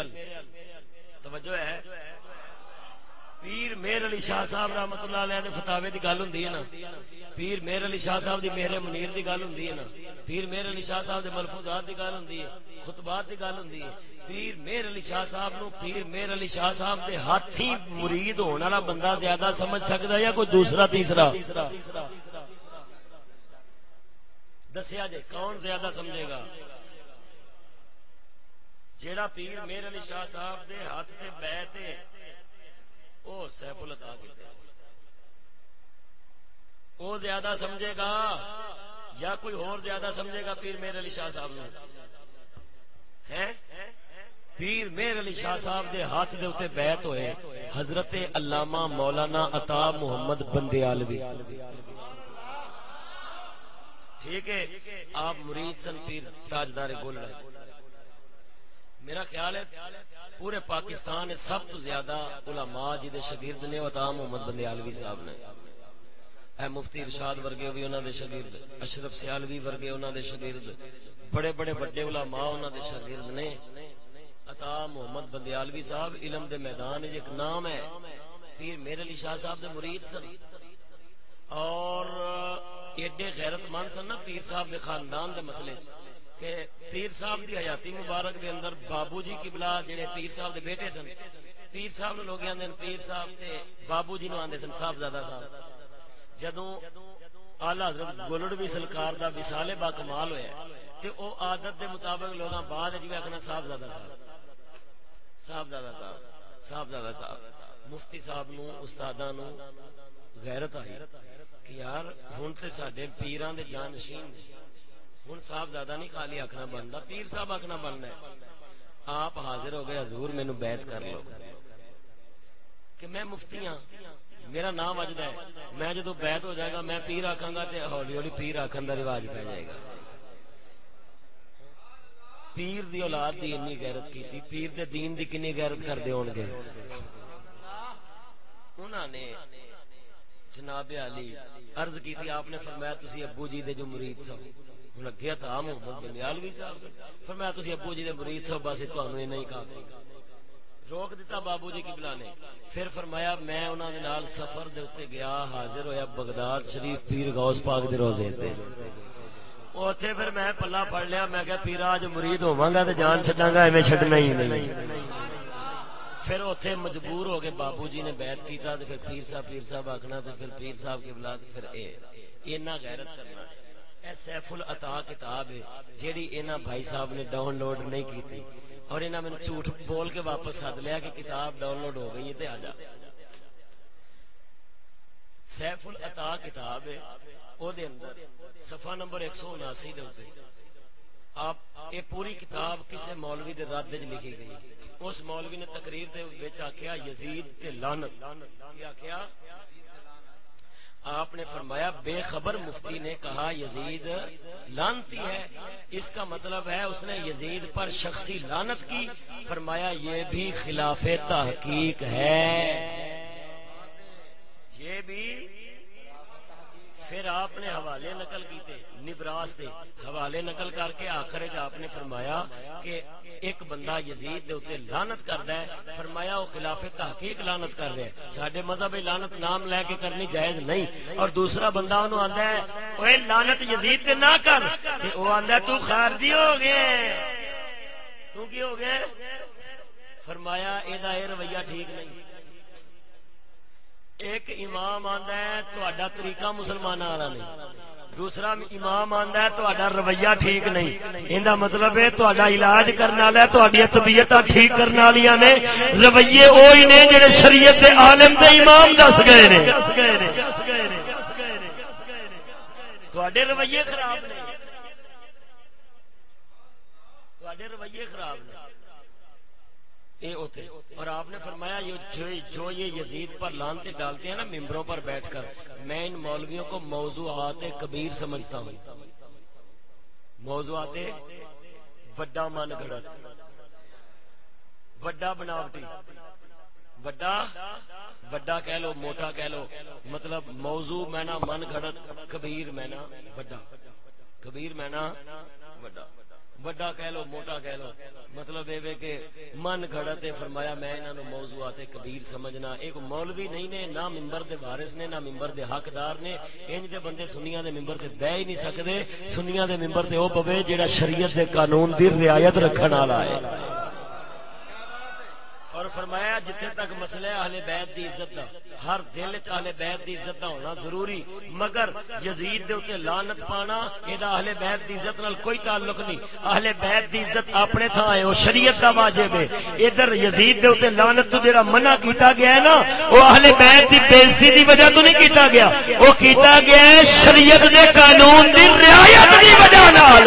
Speaker 2: توجہ ہے۔ پیر میر علی شاہ صاحب رحمت اللہ علیہ دے فتاوے دی گل ہوندی ہے نا۔ پیر میر علی شاہ صاحب دی میرے منیر دی گل ہوندی ہے نا۔ پیر میر علی شاہ صاحب دے ملفوظات دی گل ہوندی ہے۔ خطبات دی گل ہوندی ہے۔ پیر میر علی شاہ صاحب نو پیر میر علی شاہ صاحب دے ہاتھی مرید ہونے والا بندہ زیادہ سمجھ سکتا ہے یا کوئی دوسرا تیسرا؟ دسیا جے، کون زیادہ سمجھے گا؟ جیڑا پیر میر علی شاہ صاحب دے ہاتھ سے بیٹھے وہ سیف الدا التا وہ زیادہ سمجھے گا یا کوئی اور زیادہ سمجھے گا پیر میر علی شاہ صاحب ہے پیر میر علی شاہ صاحب دے ہاتھ دے اتنے بیت ہوئے حضرت علامہ مولانا عطا محمد بندیالوی۔ ٹھیک ہے، آپ مرید سن پیر تاجدار گول میرا خیال ہے پورے پاکستان سب تو زیادہ علماء جی شگرد نے عطا محمد بندیالوی صاحب نے۔ اے مفتی ارشاد ورگے بھی انہوں دے شگرد اشرف سیالوی ورگے انہوں دے شگرد بڑے بڑے بڑے علماء انہوں دے شگرد نے۔ عطا محمد بندیالوی صاحب، علم دے میدان ایک نام ہے۔ پیر میرے علی شاہ صاحب دے مرید سن۔ اور ایڈے غیرت مند سن نا پیر صاحب دے خاندان دے مسئلے۔ کہ پیر صاحب دی حیاتی مبارک دے اندر بابو جی کی جڑے پیر صاحب دے بیٹے سن، پیر صاحب نو لوگ آندے پیر صاحب تے بابو جی نو آندے سن صاحب زیادہ صاحب۔ جدوں اعلی حضرت گولڑوی سرکار دا وصال با کمال ہویا تے او عادت دے مطابق لوگاں بعد وچ آکھنا صاحب زیادہ صاحب۔ صاحب زیادہ صاحب صاحب زیادہ صاحب۔ مفتی صاحب نو استاد غیرت آئی کہ یار ہوں تو سڈے پیران دے جانشین ہوں صاحب زیادہ نہیں، خالی آخنا بنتا پیر صاحب آخنا بننا آپ حاضر ہو گئے، حضور مینو بیت کر لو۔ کہ میں مفتی ہاں میرا نام اجدا ہے۔ میں جدو بیت ہو جائے گا، میں پیر آخا گا تو ہولی ہولی پیر آخر کا رواج پی جائے گا۔ پیر دی اولاد دی انی غیرت کی پیر دے دین دی کنی غیرت کر دے ہون گے۔ انہاں نے جناب علی عرض کی تھی آپ نے فرمایا تسی ابو جی دے جو مرید سو ہن اگے تھا محمد بن عالوی صاحب فرمایا تسی ابو جی دے مرید سو بس تانوں نہیں کافی روک دیتا بابو جی قبلہ نے۔ پھر فرمایا میں انہاں دے نال سفر دے اوتے گیا، حاضر ہویا بغداد شریف پیر غوث پاک دے روزے تے۔ اوتھے پھر میں پلہ پڑھ لیا، میں کہ پیرا اج مرید ہوواں گا تے جان چھڈاں گا ایویں چھڈنا ہی نہیں۔ پھر اتنے مجبور ہو کے بابو جی نے بیعت کیتا تو پھر پیر صاحب پیر صاحب آخنا تو پھر پیر صاحب کی بلاد پھر اے۔ اینا غیرت کرنا۔ اے سیف العطا کتاب ہے، جیڑی اینا بھائی صاحب نے ڈاؤن لوڈ نہیں کی تھی اور اینا میں جھوٹ بول کے واپس سد لیا کہ کتاب ڈاؤن لوڈ ہو گئی ہے آ جا۔ سیف العطا کتاب ہے، او دے اندر صفحہ نمبر 179 دے اوپر آپ یہ پوری کتاب کسی مولوی دے رد لکھی گئی اس مولوی نے تقریر دے آخیا یزید تے لانت کیا آپ نے فرمایا، بے خبر مفتی نے کہا، یزید لانتی ہے۔ اس کا مطلب ہے، اس نے یزید پر شخصی لانت کی۔ فرمایا، یہ بھی خلاف تحقیق ہے۔ یہ بھی پھر آپ نے حوالے نقل کیتے، نبراس دے حوالے نقل کر کے آخر آپ نے فرمایا کہ ایک بندہ یزید دے اتنے لانت کرتا ہے، فرمایا وہ خلاف تحقیق لانت کر رہے سڈے مذہب لانت نام لے کے کرنی جائز نہیں۔ اور دوسرا بندہ انہوں آتا ہے وہ لانت یزید تے نہ کر۔ وہ آتا تو خارجی ہو گئے۔ تو کی ہو گئے؟ فرمایا یہ رویہ ٹھیک نہیں۔ ایک امام آندا ہے، تہاڈا طریقہ مسلمان والا نہیں۔ دوسرا امام آندا ہے، تہاڈا رویہ ٹھیک نہیں۔ ایندا مطلب ہے، تہاڈا علاج کرنے والا ہے تہاڈی طبیعتاں ٹھیک کرنے والیاں نے۔ رویے اوہی نے جڑے شریعت دے عالم دے امام دس گئے نے۔ تہاڈے رویے خراب نے۔ تہاڈے رویے خراب نے۔ ہوتے اور آپ نے فرمایا جو یہ یزید پر لانتے ڈالتے ہیں نا، ممبروں پر بیٹھ کر، میں ان مولویوں کو موضوعات کبیر سمجھتا ہوں۔ موضوعات وڈا من گڑت، وڈا بناوٹی، وڈا وڈا کہہ لو، موٹا کہہ لو۔ مطلب موضوع میں نا من گھڑت کبیر میں نا وڈا۔ کبیر میں وڈا وڈا کہہ لو، موٹا کہہ لو۔ مطلب یہ کہ من گھڑا تے فرمایا میں انہاں نو موضوعات کبیر سمجھنا۔ ایک مولوی نہیں نے، نہ ممبر دے وارث نے، نہ ممبر دے حقدار نے۔ انج دے بندے سنیاں دے ممبر تے بیٹھ ہی نہیں سکدے۔ سنیاں دے ممبر تے او پوے جیڑا شریعت دے قانون دی رعایت رکھن والا ہے۔ اور فرمایا جتنے تک مسئلہ اہل بیت دی عزت دا، ہر دل چ اہل بیت دی عزت دا ہونا ضروری، مگر یزید دے اوتے لعنت پانا اے دا اہل بیت دی عزت نال کوئی تعلق نہیں۔ اہل بیت دی عزت اپنے تھا ہے او شریعت دا واجب ہے۔ ادھر یزید دے اوتے لعنت تو جڑا منع کیتا گیا ہے نا او اہل بیت دی بے عزتی دی وجہ تو نہیں کیتا گیا۔ او کیتا گیا ہے شریعت دے قانون دی رعایت دی وجہ نال۔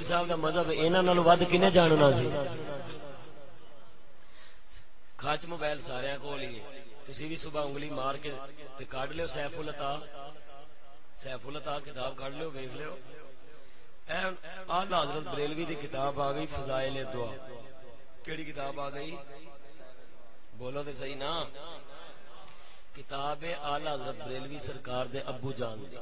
Speaker 2: پیر صاحب دا مذہب، انہاں نال ود کنے جاننا سی؟ کھچ موبائل سارے کول ہی تسی بھی صبح انگلی مار کے تے کڈ لیو سیف العطا۔ سیف العطا کتاب کڈ لیو، ویکھ لیو۔ اے اعلی حضرت بریلوی دی کتاب آ گئی، فضائل دعا۔ کیڑی کتاب آ گئی؟ بولو تے صحیح نا؟ کتاب آلہ حضرت بریلوی سرکار دے ابو جان دی۔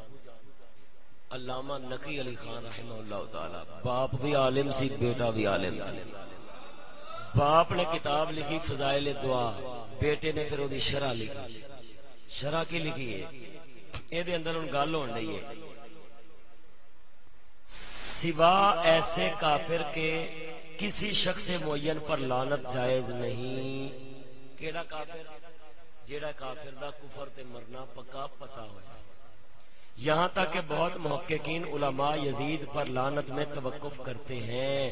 Speaker 2: علامہ نقی علی خان رحمہ اللہ تعالی، باپ بھی عالم سی، بیٹا بھی عالم سی۔ باپ نے کتاب لکھی، فضائل دعا، بیٹے نے پھر وہ شرح لکھی۔ شرح کی لکھی ہے؟ یہ اندر ہوں گل ہو رہی ہے۔ سوا ایسے کافر کے کسی شخص معین پر لانت جائز نہیں۔ کیڑا کافر؟ جیڑا کافر دا کفر تے مرنا پکا پتا ہوا یہاں تک کہ بہت محققین علماء یزید پر لانت میں توقف کرتے ہیں۔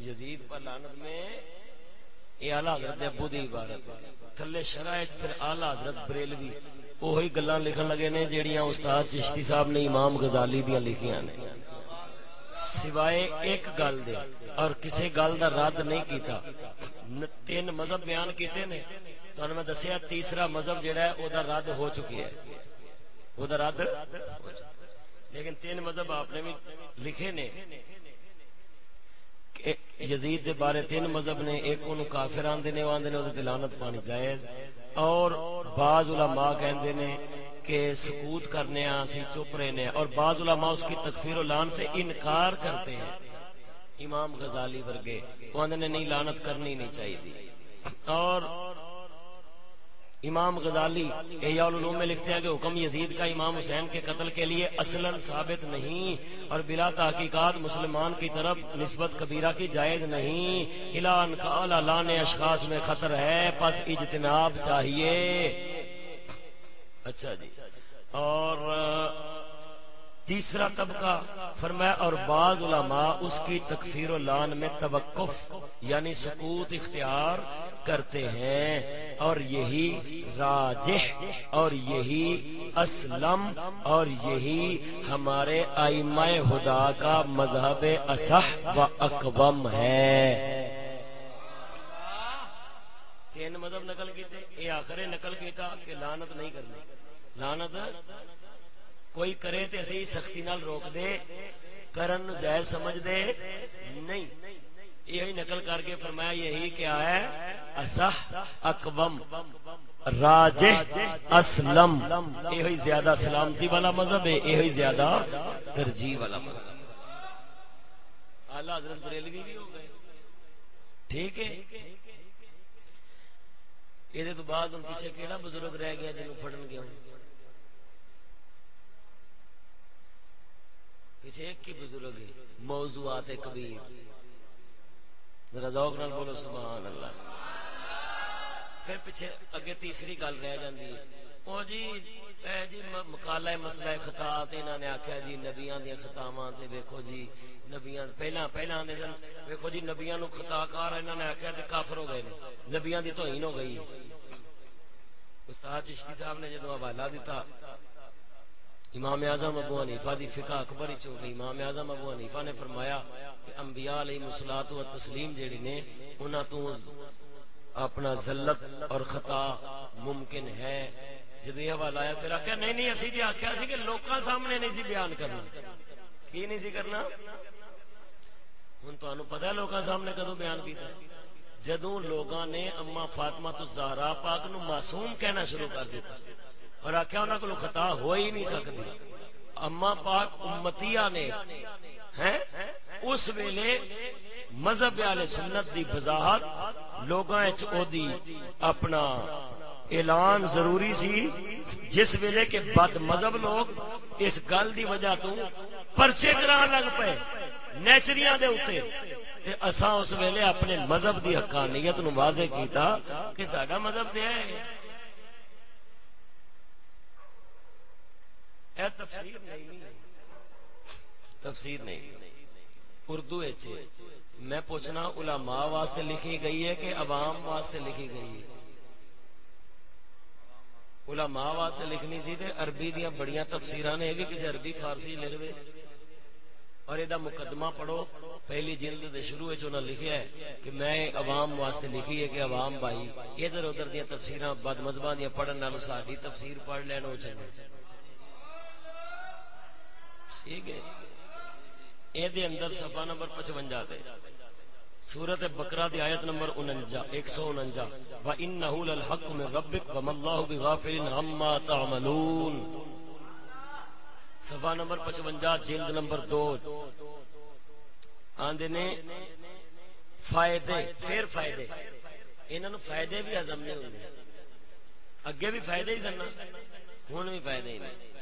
Speaker 2: یزید پر لانت میں یہ اعلی حضرت ابو دی عبارت۔ تھلے شرائط پھر اعلی حضرت بریلوی وہی گلاں لکھن لگے نے جیڑیاں استاد چشتی صاحب نے امام غزالی دیاں لکھیاں نے۔ سوائے ایک گل دے اور کسی گل دا رد نہیں کیتا۔ تین مذہب بیان کیتے نے۔ تو میں دسیا تیسرا مذہب جڑا ہے وہ رد ہو چکی ہے۔ وہ رد لیکن تین مذہب آپ نے بھی لکھے نے یزید دے بارے تین مذہب نے، ایک انہوں کافر آندے نے آندے نے وہ دلانت پانی جائز۔ اور بعض علماء کہندے نے کہ سکوت کرنے سی چپ رہے اور بعض علماء اس کی تکفیر و لان سے انکار کرتے ہیں۔ امام غزالی ورگے، وہ نے نہیں لانت کرنی نہیں چاہیے۔ اور امام غزالی العلوم میں لکھتے ہیں کہ حکم یزید کا امام حسین کے قتل کے لیے اصلا ثابت نہیں اور بلا تحقیقات مسلمان کی طرف نسبت کبیرہ کی جائز نہیں۔ اعلان کا نے اشخاص میں خطر ہے، پس اجتناب چاہیے۔ اچھا جی۔ اور تیسرا طبقہ، فرمایا، اور بعض علماء اس کی تکفیر و لان میں توقف یعنی سکوت اختیار کرتے ہیں، اور یہی راجح، اور یہی اسلم، اور یہی ہمارے آئمہ خدا کا مذہب اصح و اقوام ہے۔ تین مذہب نقل کیتے یہ آخر نقل کیتا کہ لانت نہیں کرنی۔ لانت کوئی کرے تو اسی سختی نال روک دے، کرن جائز سمجھ دے۔ نہیں۔ یہی نقل کر کے فرمایا، یہی کیا ہے؟ اصح اکبم راج اسلم۔ یہ زیادہ سلامتی والا مذہب ہے یہ زیادہ ترجیح والا مذہب حضرت بریلوی بھی ہو گئے۔ ٹھیک ہے۔ یہ تو بعد پیچھے کہڑا بزرگ رہ گیا جنوب فٹن گیا پیچھے ایک کی بزرگ موضوعات کبیر۔ رزوق نال بولو، سبحان اللہ۔ پھر پیچھے اگے تیسری گل رہ جاندی ہے۔ او جی اے جی مقالہ مسئلہ خطا تے انہاں نے آکھیا جی نبیاں دی خطاواں تے ویکھو جی نبیاں پہلا پہلا نے سن، ویکھو جی نبیاں نو خطا کار انہاں نے آکھیا تے کافر ہو گئے نبیاں دی توہین ہو گئی۔ استاد چشتی صاحب نے جدوں حوالہ دیتا امام اعظم ابو حنیفہ دی فقہ اکبر چ گئی۔ امام اعظم ابو حنیفہ نے فرمایا کہ انبیاء علیہ الصلوۃ و تسلیم جڑی نے، انہاں تو اپنا ذلت اور خطا ممکن ہے۔ جدو یہ حوالہ آیا، پھر آخیا نہیں نہیں، اسی بھی آخیا سی کہ لوکاں سامنے نہیں سی بیان کرنا۔ کی نہیں سی کرنا؟ ہوں تمہیں پتا لوکاں سامنے کدو بیان کیتا جدوں لوگاں نے اما فاطمہ تو زہرا پاک نو معصوم کہنا شروع کر دیتا۔ اور آخیا انہوں کو خطا ہو ہی نہیں سکتی اما پاک امتیا نے اس ویلے مذہب والے سنت دی وضاحت لوگوں اپنا اعلان ضروری سی، جس ویلے کے بد مذہب لوگ اس گل دی وجہ تو پرچے کران لگ پے نیچریاں دے اتنے اساں اس ویلے اپنے مذہب دی حقانیت نو واضح کیتا کہ ساڈا مذہب تے ہے۔ تفسیر نہیں تفسیر نہیں اردو میں پوچھنا علماء واسطے لکھی گئی ہے کہ عوام واسطے لکھی گئی ہے؟ علماء واسطے لکھنی سی تے عربی دیا بڑیاں تفسیراں نے بھی کسی عربی فارسی لکھ دے۔ اور یہ مقدمہ پڑھو، پہلی جلد دے شروع انہوں لکھیا ہے کہ میں عوام واسطے لکھی ہے کہ عوام بھائی، ادھر ادھر دیا تفسیراں، بد مذہباں دیا پڑھن نال ساری تفسیر پڑھ لین چاہیے ٹھیک ہے۔ یہ اندر سفا نمبر پچوجا تے سورت بکرا دی آیت نمبر انجا ایک سو انجا و ان الحق میں ربک و ملہ بغافل عما تعملون۔ سفا نمبر پچوجا جلد نمبر دو۔ آندے نے فائدے پھر فائدے۔ انہوں فائدے بھی ہزم نہیں ہوتے اگے بھی فائدے ہی سننا ہوں بھی فائدے ہی نہیں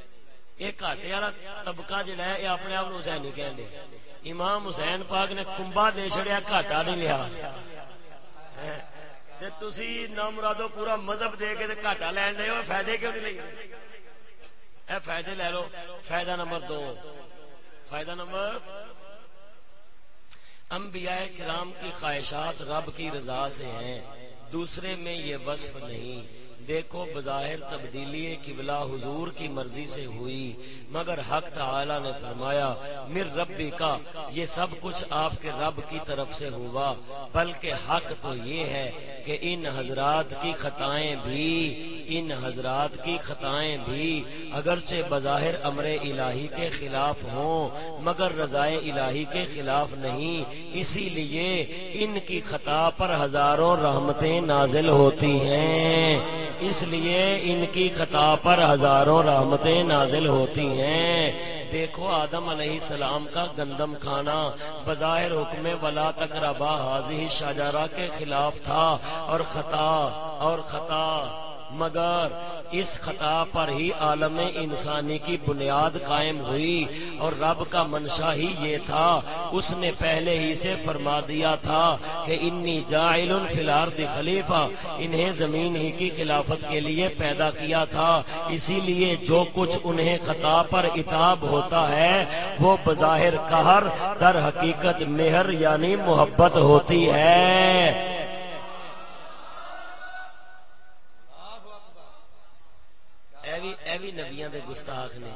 Speaker 2: یہ گاٹے والا طبقہ جڑا ہے یہ اپنے آپ حسین نہیں امام حسین پاک نے کمبا دے چڑیا گاٹا نہیں لیا تھی مرادو پورا مذہب دے کے گاٹا لین دے فائدے کیوں نہیں لے اے فائدے لے لو فائدہ نمبر دو فائدہ نمبر انبیاء کرام کی خواہشات رب کی رضا سے ہیں دوسرے میں یہ وصف نہیں دیکھو بظاہر تبدیلی قبلہ حضور کی مرضی سے ہوئی، مگر حق تعالی نے فرمایا مر ربی کا یہ سب کچھ آپ کے رب کی طرف سے ہوا، بلکہ حق تو یہ ہے کہ ان حضرات کی خطائیں بھی، ان حضرات کی خطائیں بھی اگرچہ بظاہر امر الہی کے خلاف ہوں، مگر رضائے الہی کے خلاف نہیں، اسی لیے ان کی خطا پر ہزاروں رحمتیں نازل ہوتی ہیں۔ اس لیے ان کی خطا پر ہزاروں رحمتیں نازل ہوتی ہیں۔ دیکھو آدم علیہ السلام کا گندم کھانا، بظاہر حکم ولا تقربا حاضی شاہجارہ کے خلاف تھا۔ اور خطا اور خطا۔ مگر اس خطا پر ہی عالم انسانی کی بنیاد قائم ہوئی اور رب کا منشا ہی یہ تھا۔ اس نے پہلے ہی سے فرما دیا تھا کہ انی جائل فلارد خلیفہ۔ انہیں زمین ہی کی خلافت کے لیے پیدا کیا تھا۔ اسی لیے جو کچھ انہیں خطا پر اتاب ہوتا ہے، وہ بظاہر قہر، در حقیقت مہر یعنی محبت ہوتی ہے۔ بھی نبیاں دے گستاخ نے۔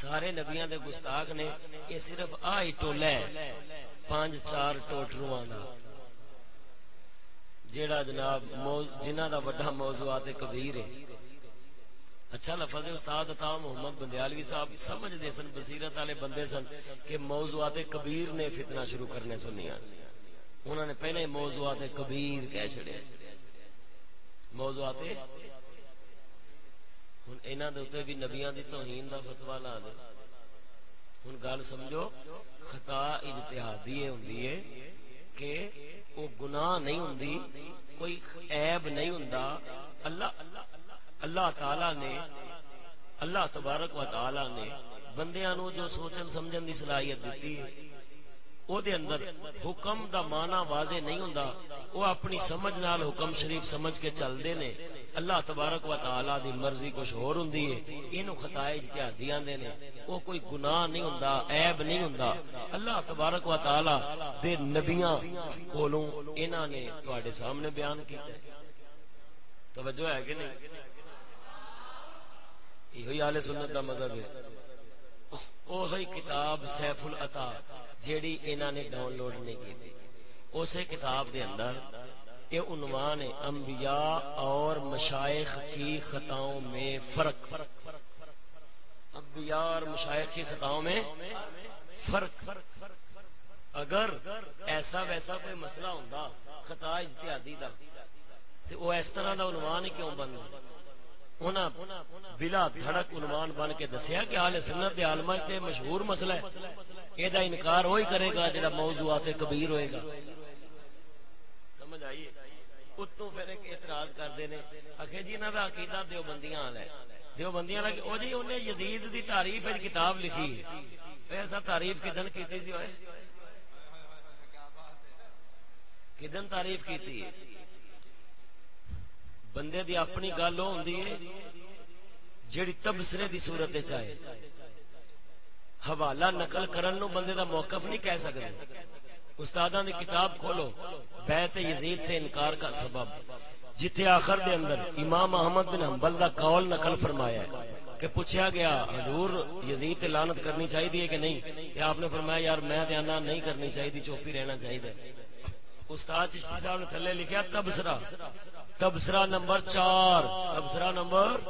Speaker 2: سارے نبیاں دے گستاخ نے۔ یہ صرف آ ہی ٹولا ہے۔ پانچ چار ٹوٹرواں دا۔ جیڑا جناب جنہ دا بڑا موضوعات کبیر ہے۔ اچھا لفظ استاد عطا محمد بندیالوی صاحب سمجھ دے سن، بصیرت والے بندے سن کہ موضوعات کبیر نے فتنہ شروع کرنے سنیا انہوں نے پہلے موضوعات کبیر کہہ چھڑے۔ موضوعات ہوں یہاں بھی نبیا کی توہین کا فتوا لا دے۔ ہوں گل سمجھو، خطا اجتہادی ہوں کہ وہ گناہ نہیں ہوں کوئی عیب نہیں ہوں اللہ اللہ تعالی نے، اللہ تبارک و تعالی نے بندیاں نو جو سوچن سمجھن دی صلاحیت دیتی ہے، او دے اندر حکم دا معنی واضح نہیں ہوندا۔ وہ اپنی سمجھ نال حکم شریف سمجھ کے چلدے نے۔ اللہ تبارک و تعالی دی مرضی کچھ اور ہوندی ہے، اینو خطائے اجتہادی آندے نے؟ او کوئی گناہ نہیں ہوندا، عیب نہیں ہوندا۔ اللہ تبارک و تعالی دے نبیاں کولوں انہاں نے تواڈے سامنے بیان کیتا ہے۔ توجہ ہے کہ نہیں؟ یہ اہل سنت دا مذہب ہے۔ وہی کتاب سیف العطا، جیڑی انہاں نے ڈاؤن لوڈ نہیں کی اسی کتاب دے اندر یہ عنوان ہے انبیاء اور مشائخ کی خطاؤں میں فرق۔ انبیاء اور مشائخ کی خطاؤں میں فرق۔ اگر ایسا ویسا کوئی مسئلہ ہوتا خطا اجتہادی دا تو وہ اس طرح دا عنوان کیوں بن بلا دھڑک عنوان بن کے دسیا کہ حال سنت دے عالمہ سے مشہور مسئلہ ہے۔ یہ انکار وہی کرے گا جڑا موضوعات کبیر ہوئے گا۔ سمجھ آئیے اتو پھر ایک اعتراض کرتے ہیں۔ آخر جی انہوں کا عقیدہ دیو بندیاں والا دیو بندیاں والا وہ جی انہیں یزید دی تعریف ایک کتاب لکھی ایسا تعریف کدن کی سی کدن تعریف کی بندے دی اپنی گل وہ ہوں جیڑی تبصرے دی صورت چاہے حوالہ نقل کرن نو بندے دا موقف نہیں کہہ سکتے استادان دی کتاب کھولو۔ بیت یزید سے انکار کا سبب۔ جتھے آخر دے اندر امام محمد بن حنبل دا قول نقل فرمایا ہے کہ پوچھا گیا، حضور یزید تے لعنت کرنی چاہیے کہ نہیں؟ کہ آپ نے فرمایا، یار میں دھیانہ نہیں کرنی چاہیے چوپی رہنا چاہیے استاد چشتی صاحب نے تھلے لکھا تبصرہ۔ تبصرہ نمبر چار۔ تبصرہ نمبر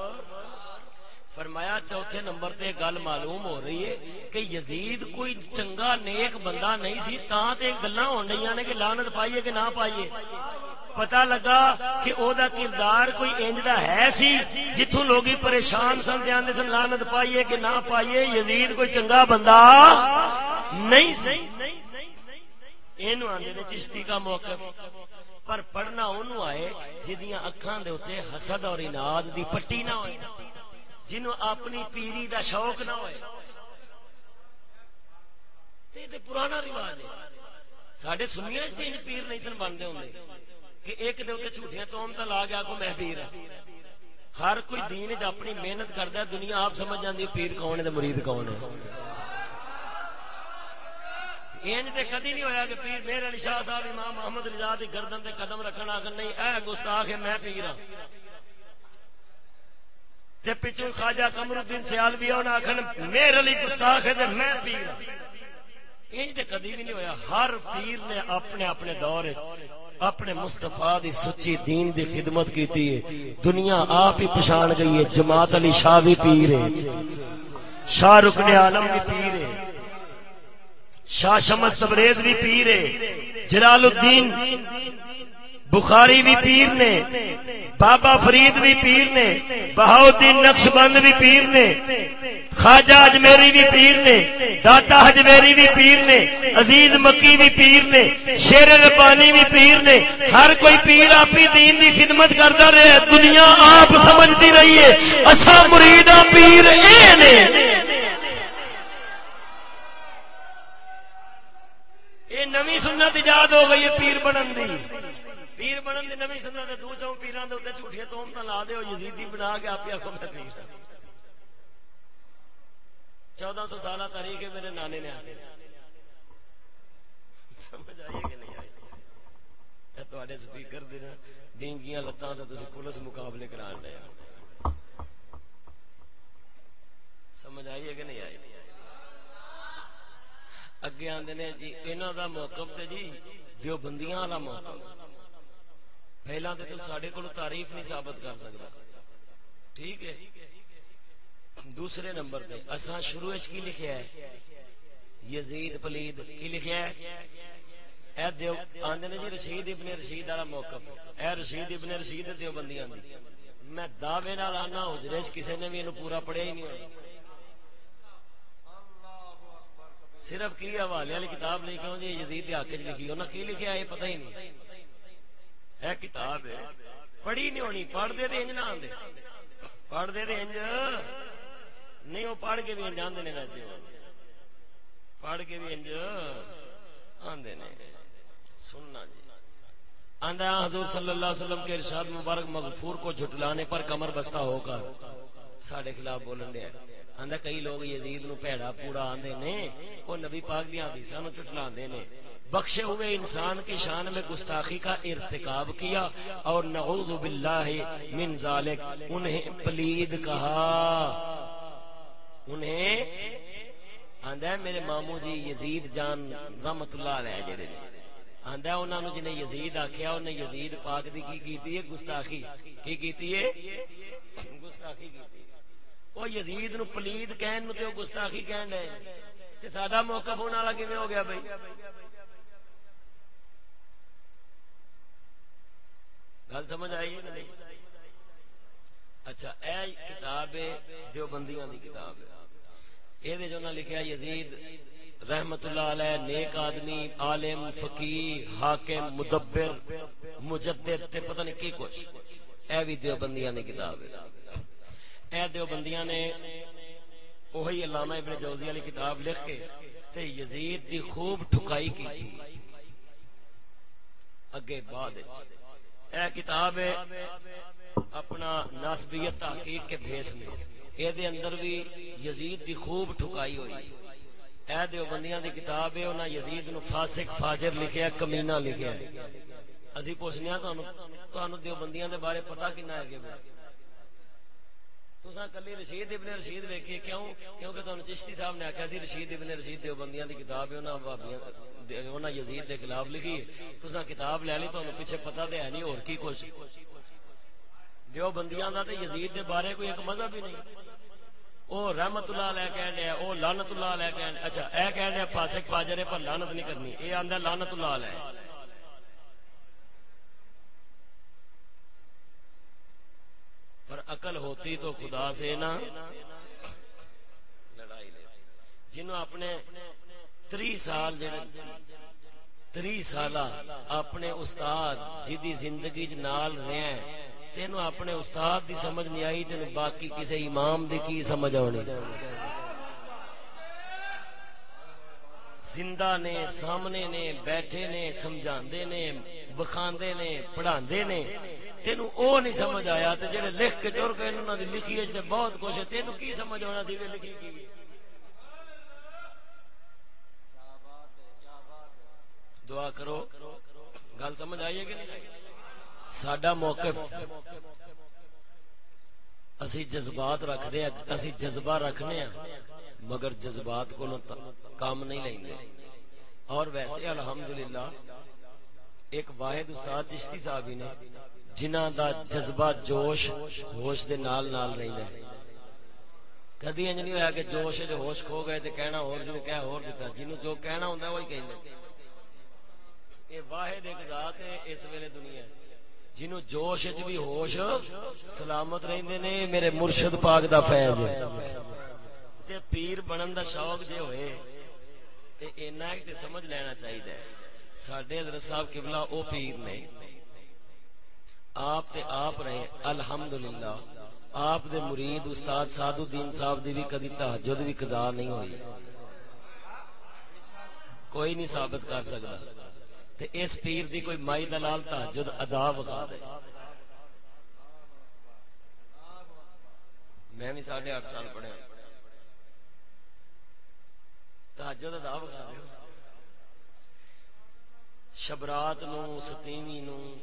Speaker 2: فرمایا چوتھے نمبر تے گل معلوم ہو رہی ہے کہ یزید کوئی چنگا نیک بندہ نہیں سی، تاں تے گلاں ہون رہی نے کہ لعنت پائیے کہ نہ پائیے۔ پتا لگا کہ او دا کردار کوئی انج دا ہے سی، جتھوں لوگ پریشان سن جاندے سن لعنت پائیے کہ نہ پائیے، یزید کوئی چنگا بندہ نہیں سی۔ اینو آندے نے چشتی کا موقف۔ پر پڑھنا انہوں آئے جدیاں اکھان دے ہوتے حسد اور اناد دی پٹی نہ ہوئے۔ جنہوں اپنی پیری دا شوق نہ ہوئے۔ تے پرانا رواج ہے۔ سڈے سنیا تین پیر نہیں سن بنتے ہوں کہ ایک دے جھوٹیاں تو لا گیا کو میں پیر ہاں۔ ہر کوئی دین اپنی محنت کرتا ہے، دنیا آپ سمجھ جاتی پیر کون ہے مرید کون ہے۔ کدی نہیں ہویا کہ پیر میرے علی شاہ صاحب امام محمد رضا کی گردن تے قدم رکھنا آخر نہیں، اے گستاخ ہے، میں پیر ہوں تے پچھو خواجہ کمر الدین سیال بھی آنا آخر میرے علی گستاخ ہے تے میں پیر ہاں۔ انج تے کدی بھی نہیں ہویا، ہر پیر نے اپنے اپنے دور اپنے مستفا دی سچی دین دی خدمت کی دنیا آپ ہی پچھان گئی ہے، جماعت علی شاہ بھی پیر ہے۔ شاہ رکن عالم بھی پیر ہے۔ شاہ شمد سبریز بھی پیر ہے۔ جلال الدین بخاری بھی پیر نے، بابا فرید بھی پیر نے بہاؤدین نقش بند بھی پیر نے، خواجہ اجمیری بھی پیر نے، داتا ہجمیری بھی پیر نے، عزیز مکی بھی پیر نے، شیر ربانی بھی پیر نے، ہر کوئی پیر اپنی دین کی خدمت کرتا رہے، دنیا آپ سمجھتی رہی ہے اصا مرید پیر یہ نوی سنت ایجاد ہو گئی ہے پیر بنن دی۔ پیر بنن دی نوی سنت دو چون پیران دے اوتے جھوٹیاں تومت لا دے یزیدی بنا کے آپ آخو میں پیر ہاں۔ چودہ سو سالہ تاریخ میرے نانے نے آ سمجھ آئیے کہ نہیں آئی؟ تے سپیکر ڈینگیاں لتاں تو تھی پولیس مقابلے کرا لے سمجھ آئیے کہ نہیں آئی؟ اگے آدھے نے جی یہاں کا موقف تے جی جو بندیاں والا موقف۔ پہلا تو سارے کو تعریف نہیں ثابت کر سکتا ٹھیک ہے؟ دوسرے نمبر پہ اصا شروع کی لکھیا ہے؟ یزید پلید، کی لکھیا ہے؟ آدھے جی رشید ابن رشید والا موقف اے رشید ابن رشید دیو بندیاں میں دعوے نال آنا حجرے کسی نے بھی پورا پڑھیا ہی نہیں صرف کی حوالے والی کتاب نہیں کیوں جی یزید حق لکھی انہیں کی لکھا یہ پتہ ہی نہیں۔ ہے کتاب ہے۔ پڑھی نہیں ہونی پڑھ دے انج نہ آدھے پڑھ دے انج نہیں، وہ پڑھ کے بھی انج نے ویسے پڑھ کے بھی انج آدھے سننا جی۔ آندہ حضور صلی اللہ علیہ وسلم کے ارشاد مبارک مغفور کو جھٹلانے پر کمر بستہ ہو کر ساڑھے خلاف بولن دیا آندہ کئی لوگ یزید نو پیڑا پوڑا آندے نے، وہ نبی پاک دیا حدیثاں نو چٹلا آندے نے۔ بخشے ہوئے انسان کی شان میں گستاخی کا ارتکاب کیا اور نعوذ باللہ من ذالک، انہیں پلید کہا۔ انہیں آندا میرے مامو جی یزید جان رحمت اللہ علیہ جڑے آندا انہاں نو جنے یزید آکھیا، انہیں یزید پاک دی کی کیتی ہے؟ گستاخی۔ کی کیتی ہے؟ گستاخی کیتی او یزید نو پلید کہن نو تے گستاخی کہن ہے تے ساڈا موقف ہونے والا کیویں ہو گیا بھائی گل سمجھ آئی ہے نہیں؟ اچھا اے کتاب ہے جو بندیاں دی کتاب ہے۔ یہ جو نہ لکھا یزید رحمت اللہ علیہ، نیک آدمی، عالم فقی حاکم، مدبر، مجدد تے پتہ نہیں کی کچھ۔ اے بھی دیوبندیاں دی کتاب ہے۔ اے دیوبندیاں نے وہی علامہ ابن جوزی والی کتاب لکھ کے تے یزید دی خوب ٹھکائی کی اگے بعد اے کتاب ہے، اپنا ناسبیت تحقیق کے بھیس میں۔ یہ اندر بھی یزید دی خوب ٹھکائی ہوئی۔ اے دیوبندیاں دی کتاب ہے، انہاں یزید نو فاسق، فاجر لکھیا، کمینہ لکھیا۔ اسی پوچھنے ہاں دیوبندیاں دے بارے پتا کنا ہے تصا کلی رشید ابن رشید ویکھیے کیوں؟ کیونکہ تمہیں چشتی صاحب نے آخیا سی، رشید ابن رشید دیوبندیاں دی کتاب ہے یزید دے خلاف لکھی تصا کتاب لے لی تمہیں پیچھے پتا تو ہے نہیں اور کی کچھ۔ دیوبندیاں دا تے یزید دے بارے کوئی ایک مذہب ہی نہیں۔ او رحمت اللہ لے کہہ دیا او لعنت اللہ لے کہہ اچھا اے کہہ دیا فاسق فاجر پر لعنت نہیں کرنی۔ اے آندا لعنت اللہ لے پر عقل ہوتی تو خدا سے نا لڑائی لے جنہوں اپنے تری سال تری سال اپنے استاد جی زندگی نال رہے تین اپنے استاد دی سمجھ نہیں آئی تین باقی کسی امام دی کی سمجھ آنی؟ زندہ نے، سامنے نے، بیٹھے نے سمجھا نے بخاندے نے پڑھا نے تین او نہیں سمجھ آیا تو جڑے لکھ کے چور گئے انہوں نے لکھی ہے بہت کچھ ہے تین کی سمجھ آنا تھی لکھی کی دعا کرو، گل سمجھ آئیے کہ نہیں؟ سڈا موقف اسی جذبات رکھتے اسی جذبہ رکھنے ہیں، مگر جذبات کو کام نہیں لیں گے۔ اور ویسے الحمدللہ، ایک واحد استاد چشتی صاحب نے جنہ دا جذبہ جوش ہوش دے نال نال رہی ہے۔ کدی انج نہیں ہوا کہ جوش جو ہوش کھو گئے تو کہنا ہو کہہ ہو دیتا جنوں جو کہنا ہوں وہی کہ یہ واحد ایک ذات ہے اس ویلے دنیا ہے۔ جنہوں جوش بھی ہوش، سلامت رہندے نے، میرے مرشد پاک دا فیض ہے۔ تے پیر بنن دا شوق جے ہوئے، تے اینا ایک تے سمجھ لینا چاہیے ساڈے حضرت صاحب قبلہ او پیر نے۔ آپ تے آپ رہے، الحمدللہ۔ آپ دے مرید استاد سادو دین صاحب دی بھی کدی تہجد بھی قضا نہیں ہوئی۔ کوئی نہیں ثابت کر سکتا۔ تے اس پیر دی کوئی مائی دلال تحجد ادا وغا دے۔ میں بھی ساڑھے آٹھ سال پڑھا ہاں۔ تحجد ادا وغا دے۔ شبرات نو ستیمی نو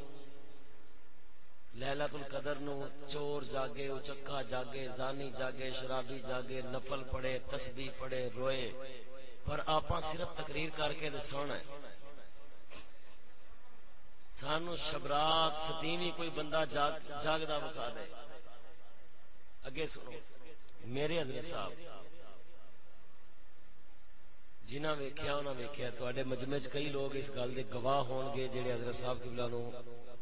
Speaker 2: لیلت القدر نو چور جاگے، اچکا جاگے، زانی جاگے، شرابی جاگے، نفل پڑے، تسبیح پڑے، روئے۔ پر آپ صرف تقریر کر کے دسونا ہے۔ سانو شبرات ستیوی کوئی بندہ جاگ، جاگدا بکھا دے اگے سنو، میرے حضرت صاحب جنہ ویکھیا انہاں ویکھیا، تواڈے مجمع وچ کئی لوگ اس گل دے گواہ ہون گے جڑے حضرت صاحب قبلہ نو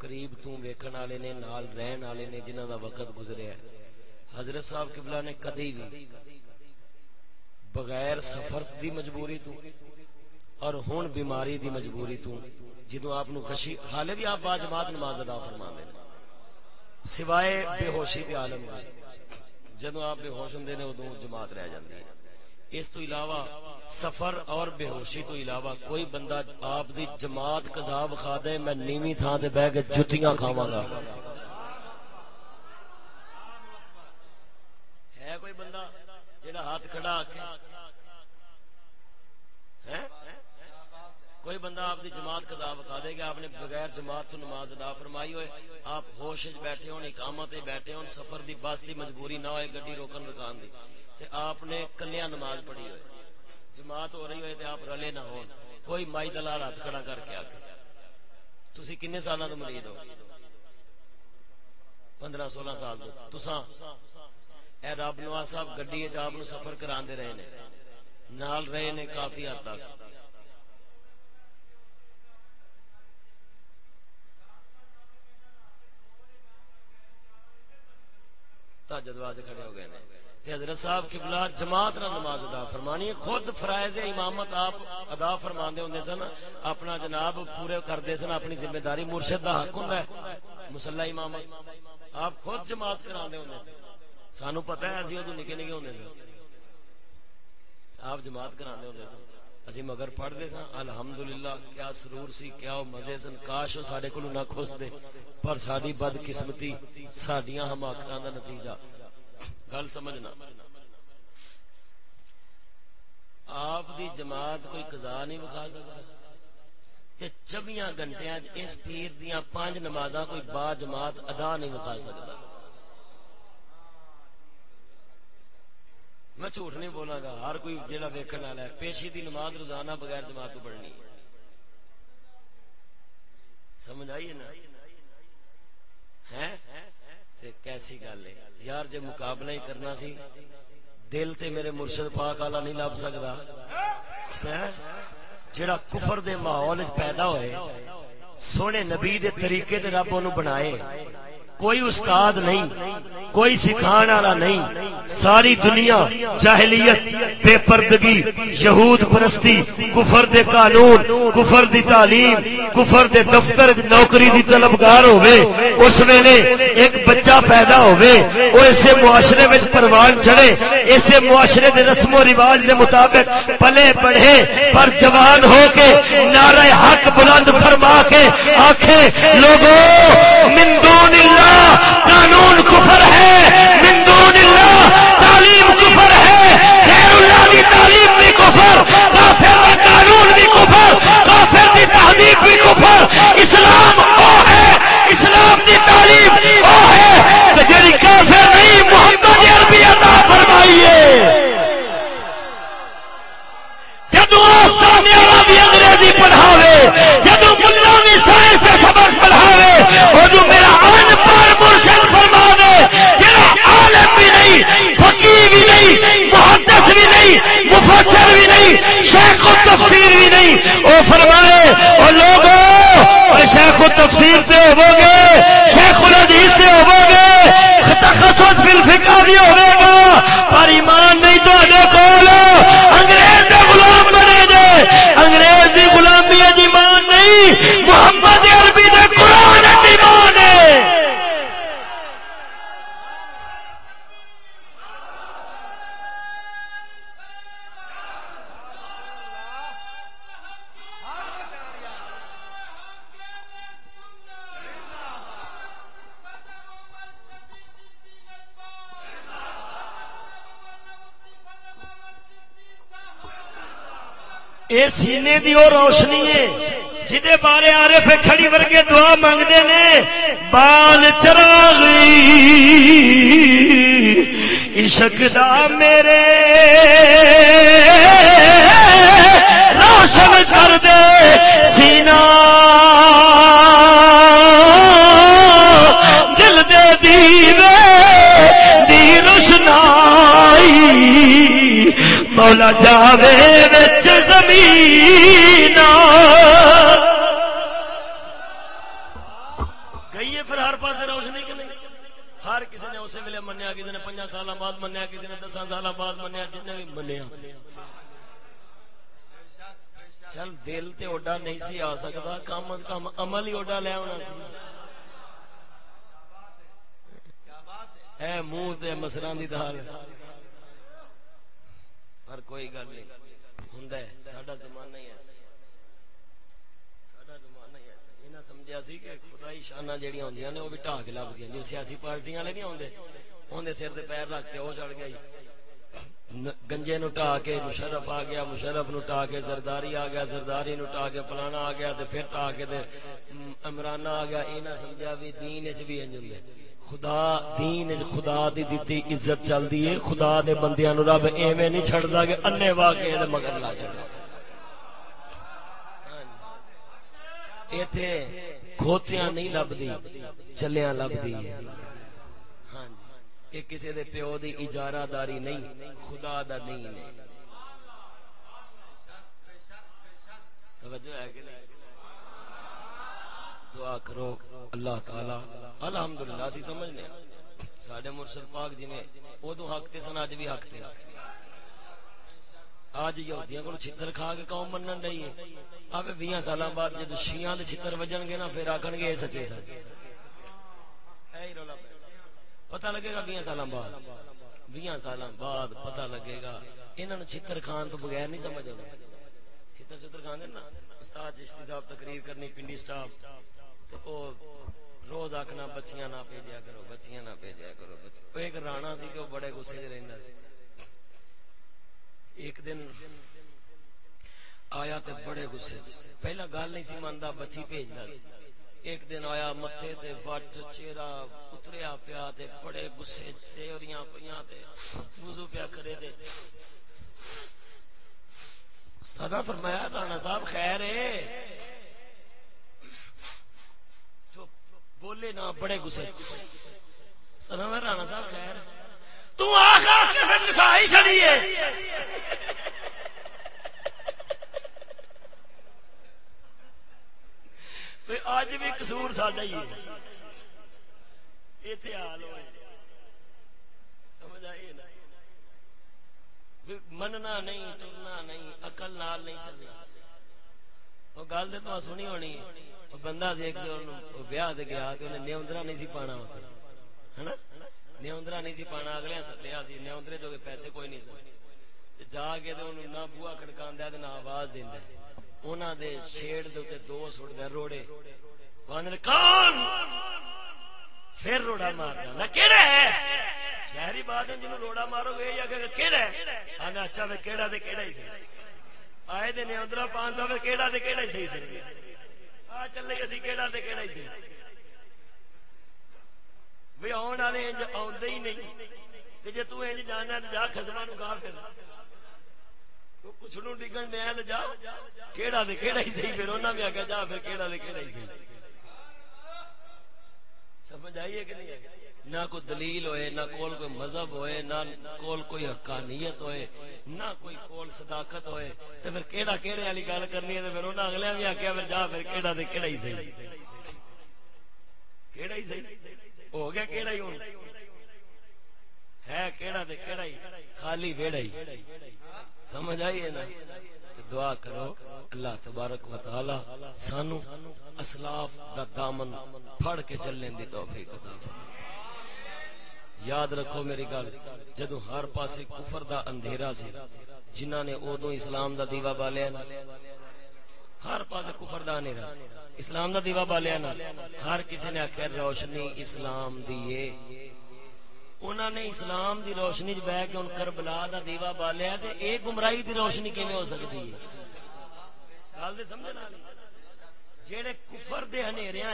Speaker 2: قریب تو ویکھن والے نے، نال رہن والے نے، جنہاں دا وقت گزریا ہے۔ حضرت صاحب قبلہ نے کدی بھی بغیر سفر دی مجبوری تو اور ہن بیماری دی مجبوری تو جدو آپ خشی حالے بھی آپ با جماعت نماز ادا فرما دیں سوائے بے ہوشی کے عالم جدو آپ بے ہوش ہوں ادو جماعت رہ جاتی ہے۔ اس تو علاوہ سفر اور بے ہوشی تو علاوہ کوئی بندہ آپ دی جماعت کذاب کھا دے، میں نیوی تھان سے بہ کے جتیاں کھاوا گا۔ ہے کوئی بندہ جہاں ہاتھ کھڑا آ کوئی بندہ آپ کی جماعت کدا بتا دے گا آپ نے بغیر جماعت تو نماز ادا فرمائی ہوئے، آپ ہوش بیٹھے ہو اقامت بیٹھے ہو سفر دی، بس دی مجبوری نہ ہوئے، گڈی روکن رکان دی۔ تے آپ نے کلیا نماز پڑھی ہوئے۔ جماعت ہو رہی ہوئے تے آپ رلے نہ ہو کوئی مائی دلال ہاتھ کھڑا کر کے آ کے تھی کن سال تو مرید ہو؟ پندرہ سولہ سال تو۔ تسا اے رب نواز صاحب گڈی آپ سفر کرا رہے نے۔ نال رہے نے کافی حد تک۔ تاجد واجے کھڑے ہو گئے تے حضرت صاحب کی بلا جماعت نہ نماز ادا فرمانی خود فرائض امامت آپ ادا فرماندے ہوندے سن، اپنا جناب پورے کردے سن، اپنی ذمہ داری مرشد دا حق ہوندا ہے مصلی امامت، آپ خود جماعت کراندے ہوندے سن۔ سانو پتہ ہے، اسی اودوں نکے نکے ہوندے سن۔ آپ جماعت کراندے ہوندے سن۔ اسی مگر پڑھتے سن، الحمدللہ، کیا سرور سی، کیا مزے سن۔ کاش سڈے کو نہ خوش دے پر ساری بد قسمتی سڈیا حماقت کا نتیجہ۔ گل سمجھنا۔ آپ دی جماعت کوئی قضا نہیں بکھا سکتا۔ چوبیاں گھنٹے اس پیر دیا پانچ نماز کوئی با جماعت ادا نہیں بتا سکتا۔ میں جھوٹ نہیں بولا گا، ہر کوئی جہاں ویکن والا ہے، پیشی دی نماز روزانہ بغیر جماعت تو پڑھنی۔ سمجھ آئیے نا؟ کیسی گل ہے؟ یار جی مقابلہ ہی کرنا سی، دل تے میرے مرشد پاک والا نہیں لب سکتا ہاں؟ جڑا کفر دے ماحول پیدا ہوئے، سونے نبی دے طریقے دے رب انہوں بنائے۔ کوئی استاد نہیں، کوئی سکھان والا نہیں۔ ساری دنیا، جاہلیت بے پردگی یہود پرستی، کفر دے قانون، کفر دی تعلیم، کفر دے دفتر، نوکری دی طلبگار ہوئے اس ویلے ایک بچہ پیدا ہوئے وہ اسے معاشرے میں پروان چڑھے اسے معاشرے دے رسم و رواج دے مطابق پلے پڑھے، پر جوان ہو کے نعرہ حق بلند فرما کے آنکھیں لوگوں من دون اللہ قانون کفر ہے مندون اللہ تعلیم کفر ہے خیر اللہ کی تعلیم بھی کفر، کافر کا قانون بھی کفر، کافر کی تحریک بھی کفر۔ اسلام وہ ہے، اسلام کی تعلیم وہ ہے۔ جی کافر نہیں، محمد عربی عطا فرمائیے۔ جدو آستانے والا بھی انگریزی پڑھاوے، جدو ملا بھی سائنس سے پڑھاوے وہ جو میرا ان پر مرشد فرما دے میرا عالم بھی نہیں، فقیر بھی نہیں، محدث بھی نہیں، مفسر بھی نہیں، شیخ و تفسیر بھی نہیں وہ فرمائے اور لوگوں شیخ و تفسیر سے ہو گے شیخ العزیز سے ہو گے تخصص فی الفقہ بھی ہوے گا، پر ایمان نہیں تو کول سینے دی اور روشنی ہے۔ جہے بارے آرے پہ کھڑی ورگے دعا منگتے نے، بال چراغی، عشق دا میرے۔ روشن کر دے سینا۔ دل دے دیوے، دی روشنائی مولا جاوے بچ زمین۔ گئی ہے پھر ہر پاس روشنی کہ نہیں؟ ہر کسی نے اسی ویلے منیا، کسی نے پنجا سال بعد منیا، کسی نے دس سال بعد منیا جن بھی منیا۔ چل دل تے اوڈا نہیں سی آ سکتا، کم از کم عمل ہی اوڈا لیا ہونا ہے منہ تے مسران دی دال پر کوئی گل نہیں۔ ہوں سڈا زمانہ ہی سمجھا سی کہ خدائی شانہ ہوں نے وہ بھی جی سیاسی پارٹیاں والے نہیں آتے اندر سر سے پیر رکھ کے وہ چڑھ گیا گنجے نو ٹا کے مشرف آ گیا، مشرف نو ٹا کے زرداری آ گیا، زرداری نو ٹا کے پلانا آ گیا پھر ٹا کے عمرانہ آ گیا۔ یہ نہ سمجھا بھی دین چ بھی انج ہوں خدا دین خدا دی دیتی عزت چلتی ہے خدا دے بندیاں نو رب ایویں نہیں چھڑدا کہ انے واقعے دے مگر لا چھڑدا ہاں جی۔ ایتھے کھوتیاں نہیں لبدی، چلیاں لبدی۔ ہے ہاں جی۔ یہ کسی دے پیو دی اجارہ داری نہیں، خدا دا دین ہے۔ توجہ ہے کہ نہیں؟ دعا کرو، اللہ تعالی الحمدللہ اسی سمجھنے ساڈے مرشد پاک جی نے ادو حق تے سن اج بھی حق تے۔ آج یہودیاں کو چھتر کھا کے قوم منن رہی ہے اب 20 سالاں بعد جب شیعہ دے چھتر وجن گے نا، پھر آکھن گے سچے سچ اے رولا پتہ لگے گا 20 سالاں بعد۔ 20 سالاں بعد پتہ لگے گا، انہاں نو چھتر کھان تو بغیر نہیں سمجھ آنا چھتر چھتر کھان دے نا، استاد چشتی صاحب تقریر کرنی، پنڈی سٹاف روز آخنا بچیاں نہ بھیجا کرو، بچیاں نہ بھیجا کرو ایک رانا سی کہ وہ بڑے گسے چ رہتا سی۔ ایک دن آیا تے بڑے گسے پہلا گل نہیں سی مانتا بچی بھیجنا ایک دن آیا متے تے وٹ چہرہ اتریا پیا تے بڑے گسے چیوریاں پیاں تے وضو پیا کرے تے۔ سدا فرمایا، رانا صاحب خیر ہے۔ بولے نہ، بڑے گسے میں رانا صاحب، خیر۔ تو آخا چڑی ہے۔ اج بھی کسور ساڈا ہی حال ہوئے۔ سمجھ مننا نہیں ٹرنا نہیں اقل نال نہیں چلنا۔ وہ گل تو سنی ہونی وہ بندہ دیکھ کے بیاہ دے گیا کہ انہیں نیوندرا نہیں سی پانا ہے نا نیوندرا نہیں سی پانا اگلے سدیا سی نیوندرے جو پیسے کوئی نہیں سن جا کے تو انہوں نہ بوا کھڑکا نہ آواز دینا انہوں دے شیڑ دے دو سٹ دے روڑے کون پھر روڑا مارنا نہ کہڑا ہے شہری بات ہے جنہوں روڑا مارو گے یا کہ کہڑا ہے آنا اچھا پھر کہڑا دے کہڑا ہی سی آئے دے نیندرا پانچ سو کہڑا دے کہڑا ہی صحیح سی آ چلے اسی کہڑا کہڑا ہی سی بھی آن والے انج آدھے ہی نہیں کہ جی تج جانا جا خسما نو کہا پھر کچھ ڈگن دیا جا کہڑا دے کہڑا ہی صحیح پھر انہیں بھی آ جا پھر کہڑا دے کہڑا ہی صحیح سمجھ آئیے کہ نہیں نہ کوئی دلیل ہوئے، نہ کول کوئی مذہب ہوئے، نہ کول کوئی حقانیت ہوئے، نہ کوئی کول صداقت ہوئے تو پھر کیڑا کیڑے والی گل کرنی ہے تو پھر انہیں اگلے بھی آخیا پھر جا پھر کیڑا دے کیڑا ہی صحیح۔ کیڑا ہی صحیح؟ ہو گیا کیڑا ہی ہوں ہے کیڑا دے کیڑا ہی، خالی ویڑا ہی۔ سمجھ آئیے نا؟ دعا کرو اللہ تبارک و تعالی سانو اسلاف دا دامن پھڑ کے چلنے دی توفیق عطا فرمائے۔ یاد رکھو میری گل جدو ہر پاسے کفر دا اندھیرا سی جنہ نے ادو اسلام دا دیوا بالیا نا۔ ہر پاسے کفر دا اندھیرا۔ اسلام دا دیوا بالیا نا۔ ہر کسی نے آخر روشنی اسلام دیے انہوں نے اسلام دی روشنی چ بہ کے کربلا دا دیوا بالیا تے اے گمراہی دی روشنی کیویں ہو سکتی ہے گل سمجھ جہے کفر دے ہنیریا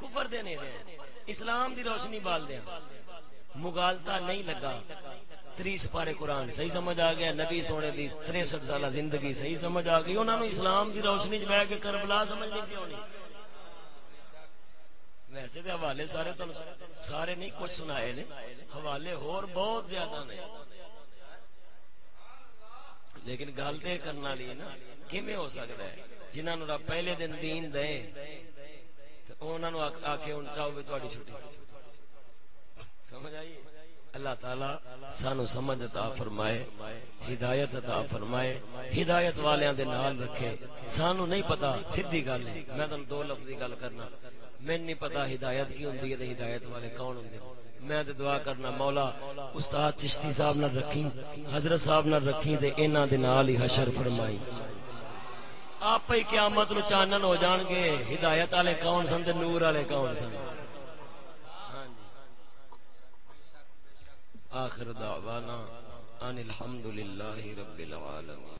Speaker 2: کفر دے ہنیرے اسلام دی روشنی بال دیا مغالتا نہیں لگا۔ تریس پارے قرآن صحیح سمجھ آ گیا۔ نبی سونے دی تریسٹھ سالہ زندگی صحیح سمجھ آ گئی۔ انہوں نے اسلام دی روشنی چ بہ کے کربلا سمجھ نہیں ہونی۔ ویسے تو حوالے سارے تو سارے نہیں، کچھ سنائے نے۔ حوالے ہور بہت زیادہ نے۔ لیکن گل تو کرنا لی نا کھے ہو سکتا ہے؟ جنہوں رب پہلے دن دین دے۔ انہوں آ کے چاہو بھی تاری چھٹی۔ سمجھ آئی؟ اللہ تعالی سانو سمجھ عطا فرمائے، ہدایت عطا فرمائے، ہدایت والیاں دے نال رکھے۔ سانو نہیں پتا، سیدھی گل ہے۔ میں تم دو لفظ کی گل کرنا۔ میں نہیں پتا ہدایت کی ہوندی ہے ہدایت والے کون ہوندے میں تے دعا کرنا، مولا، استاد چشتی صاحب نہ رکھی حضرت صاحب نہ رکھی تے انہاں دے نال ہی حشر فرمائی آپ ہی قیامت نو چانن ہو جان گے۔ ہدایت والے کون سن تے نور والے کون سن؟ آخر دعوانا ان الحمد للہ رب العالمین۔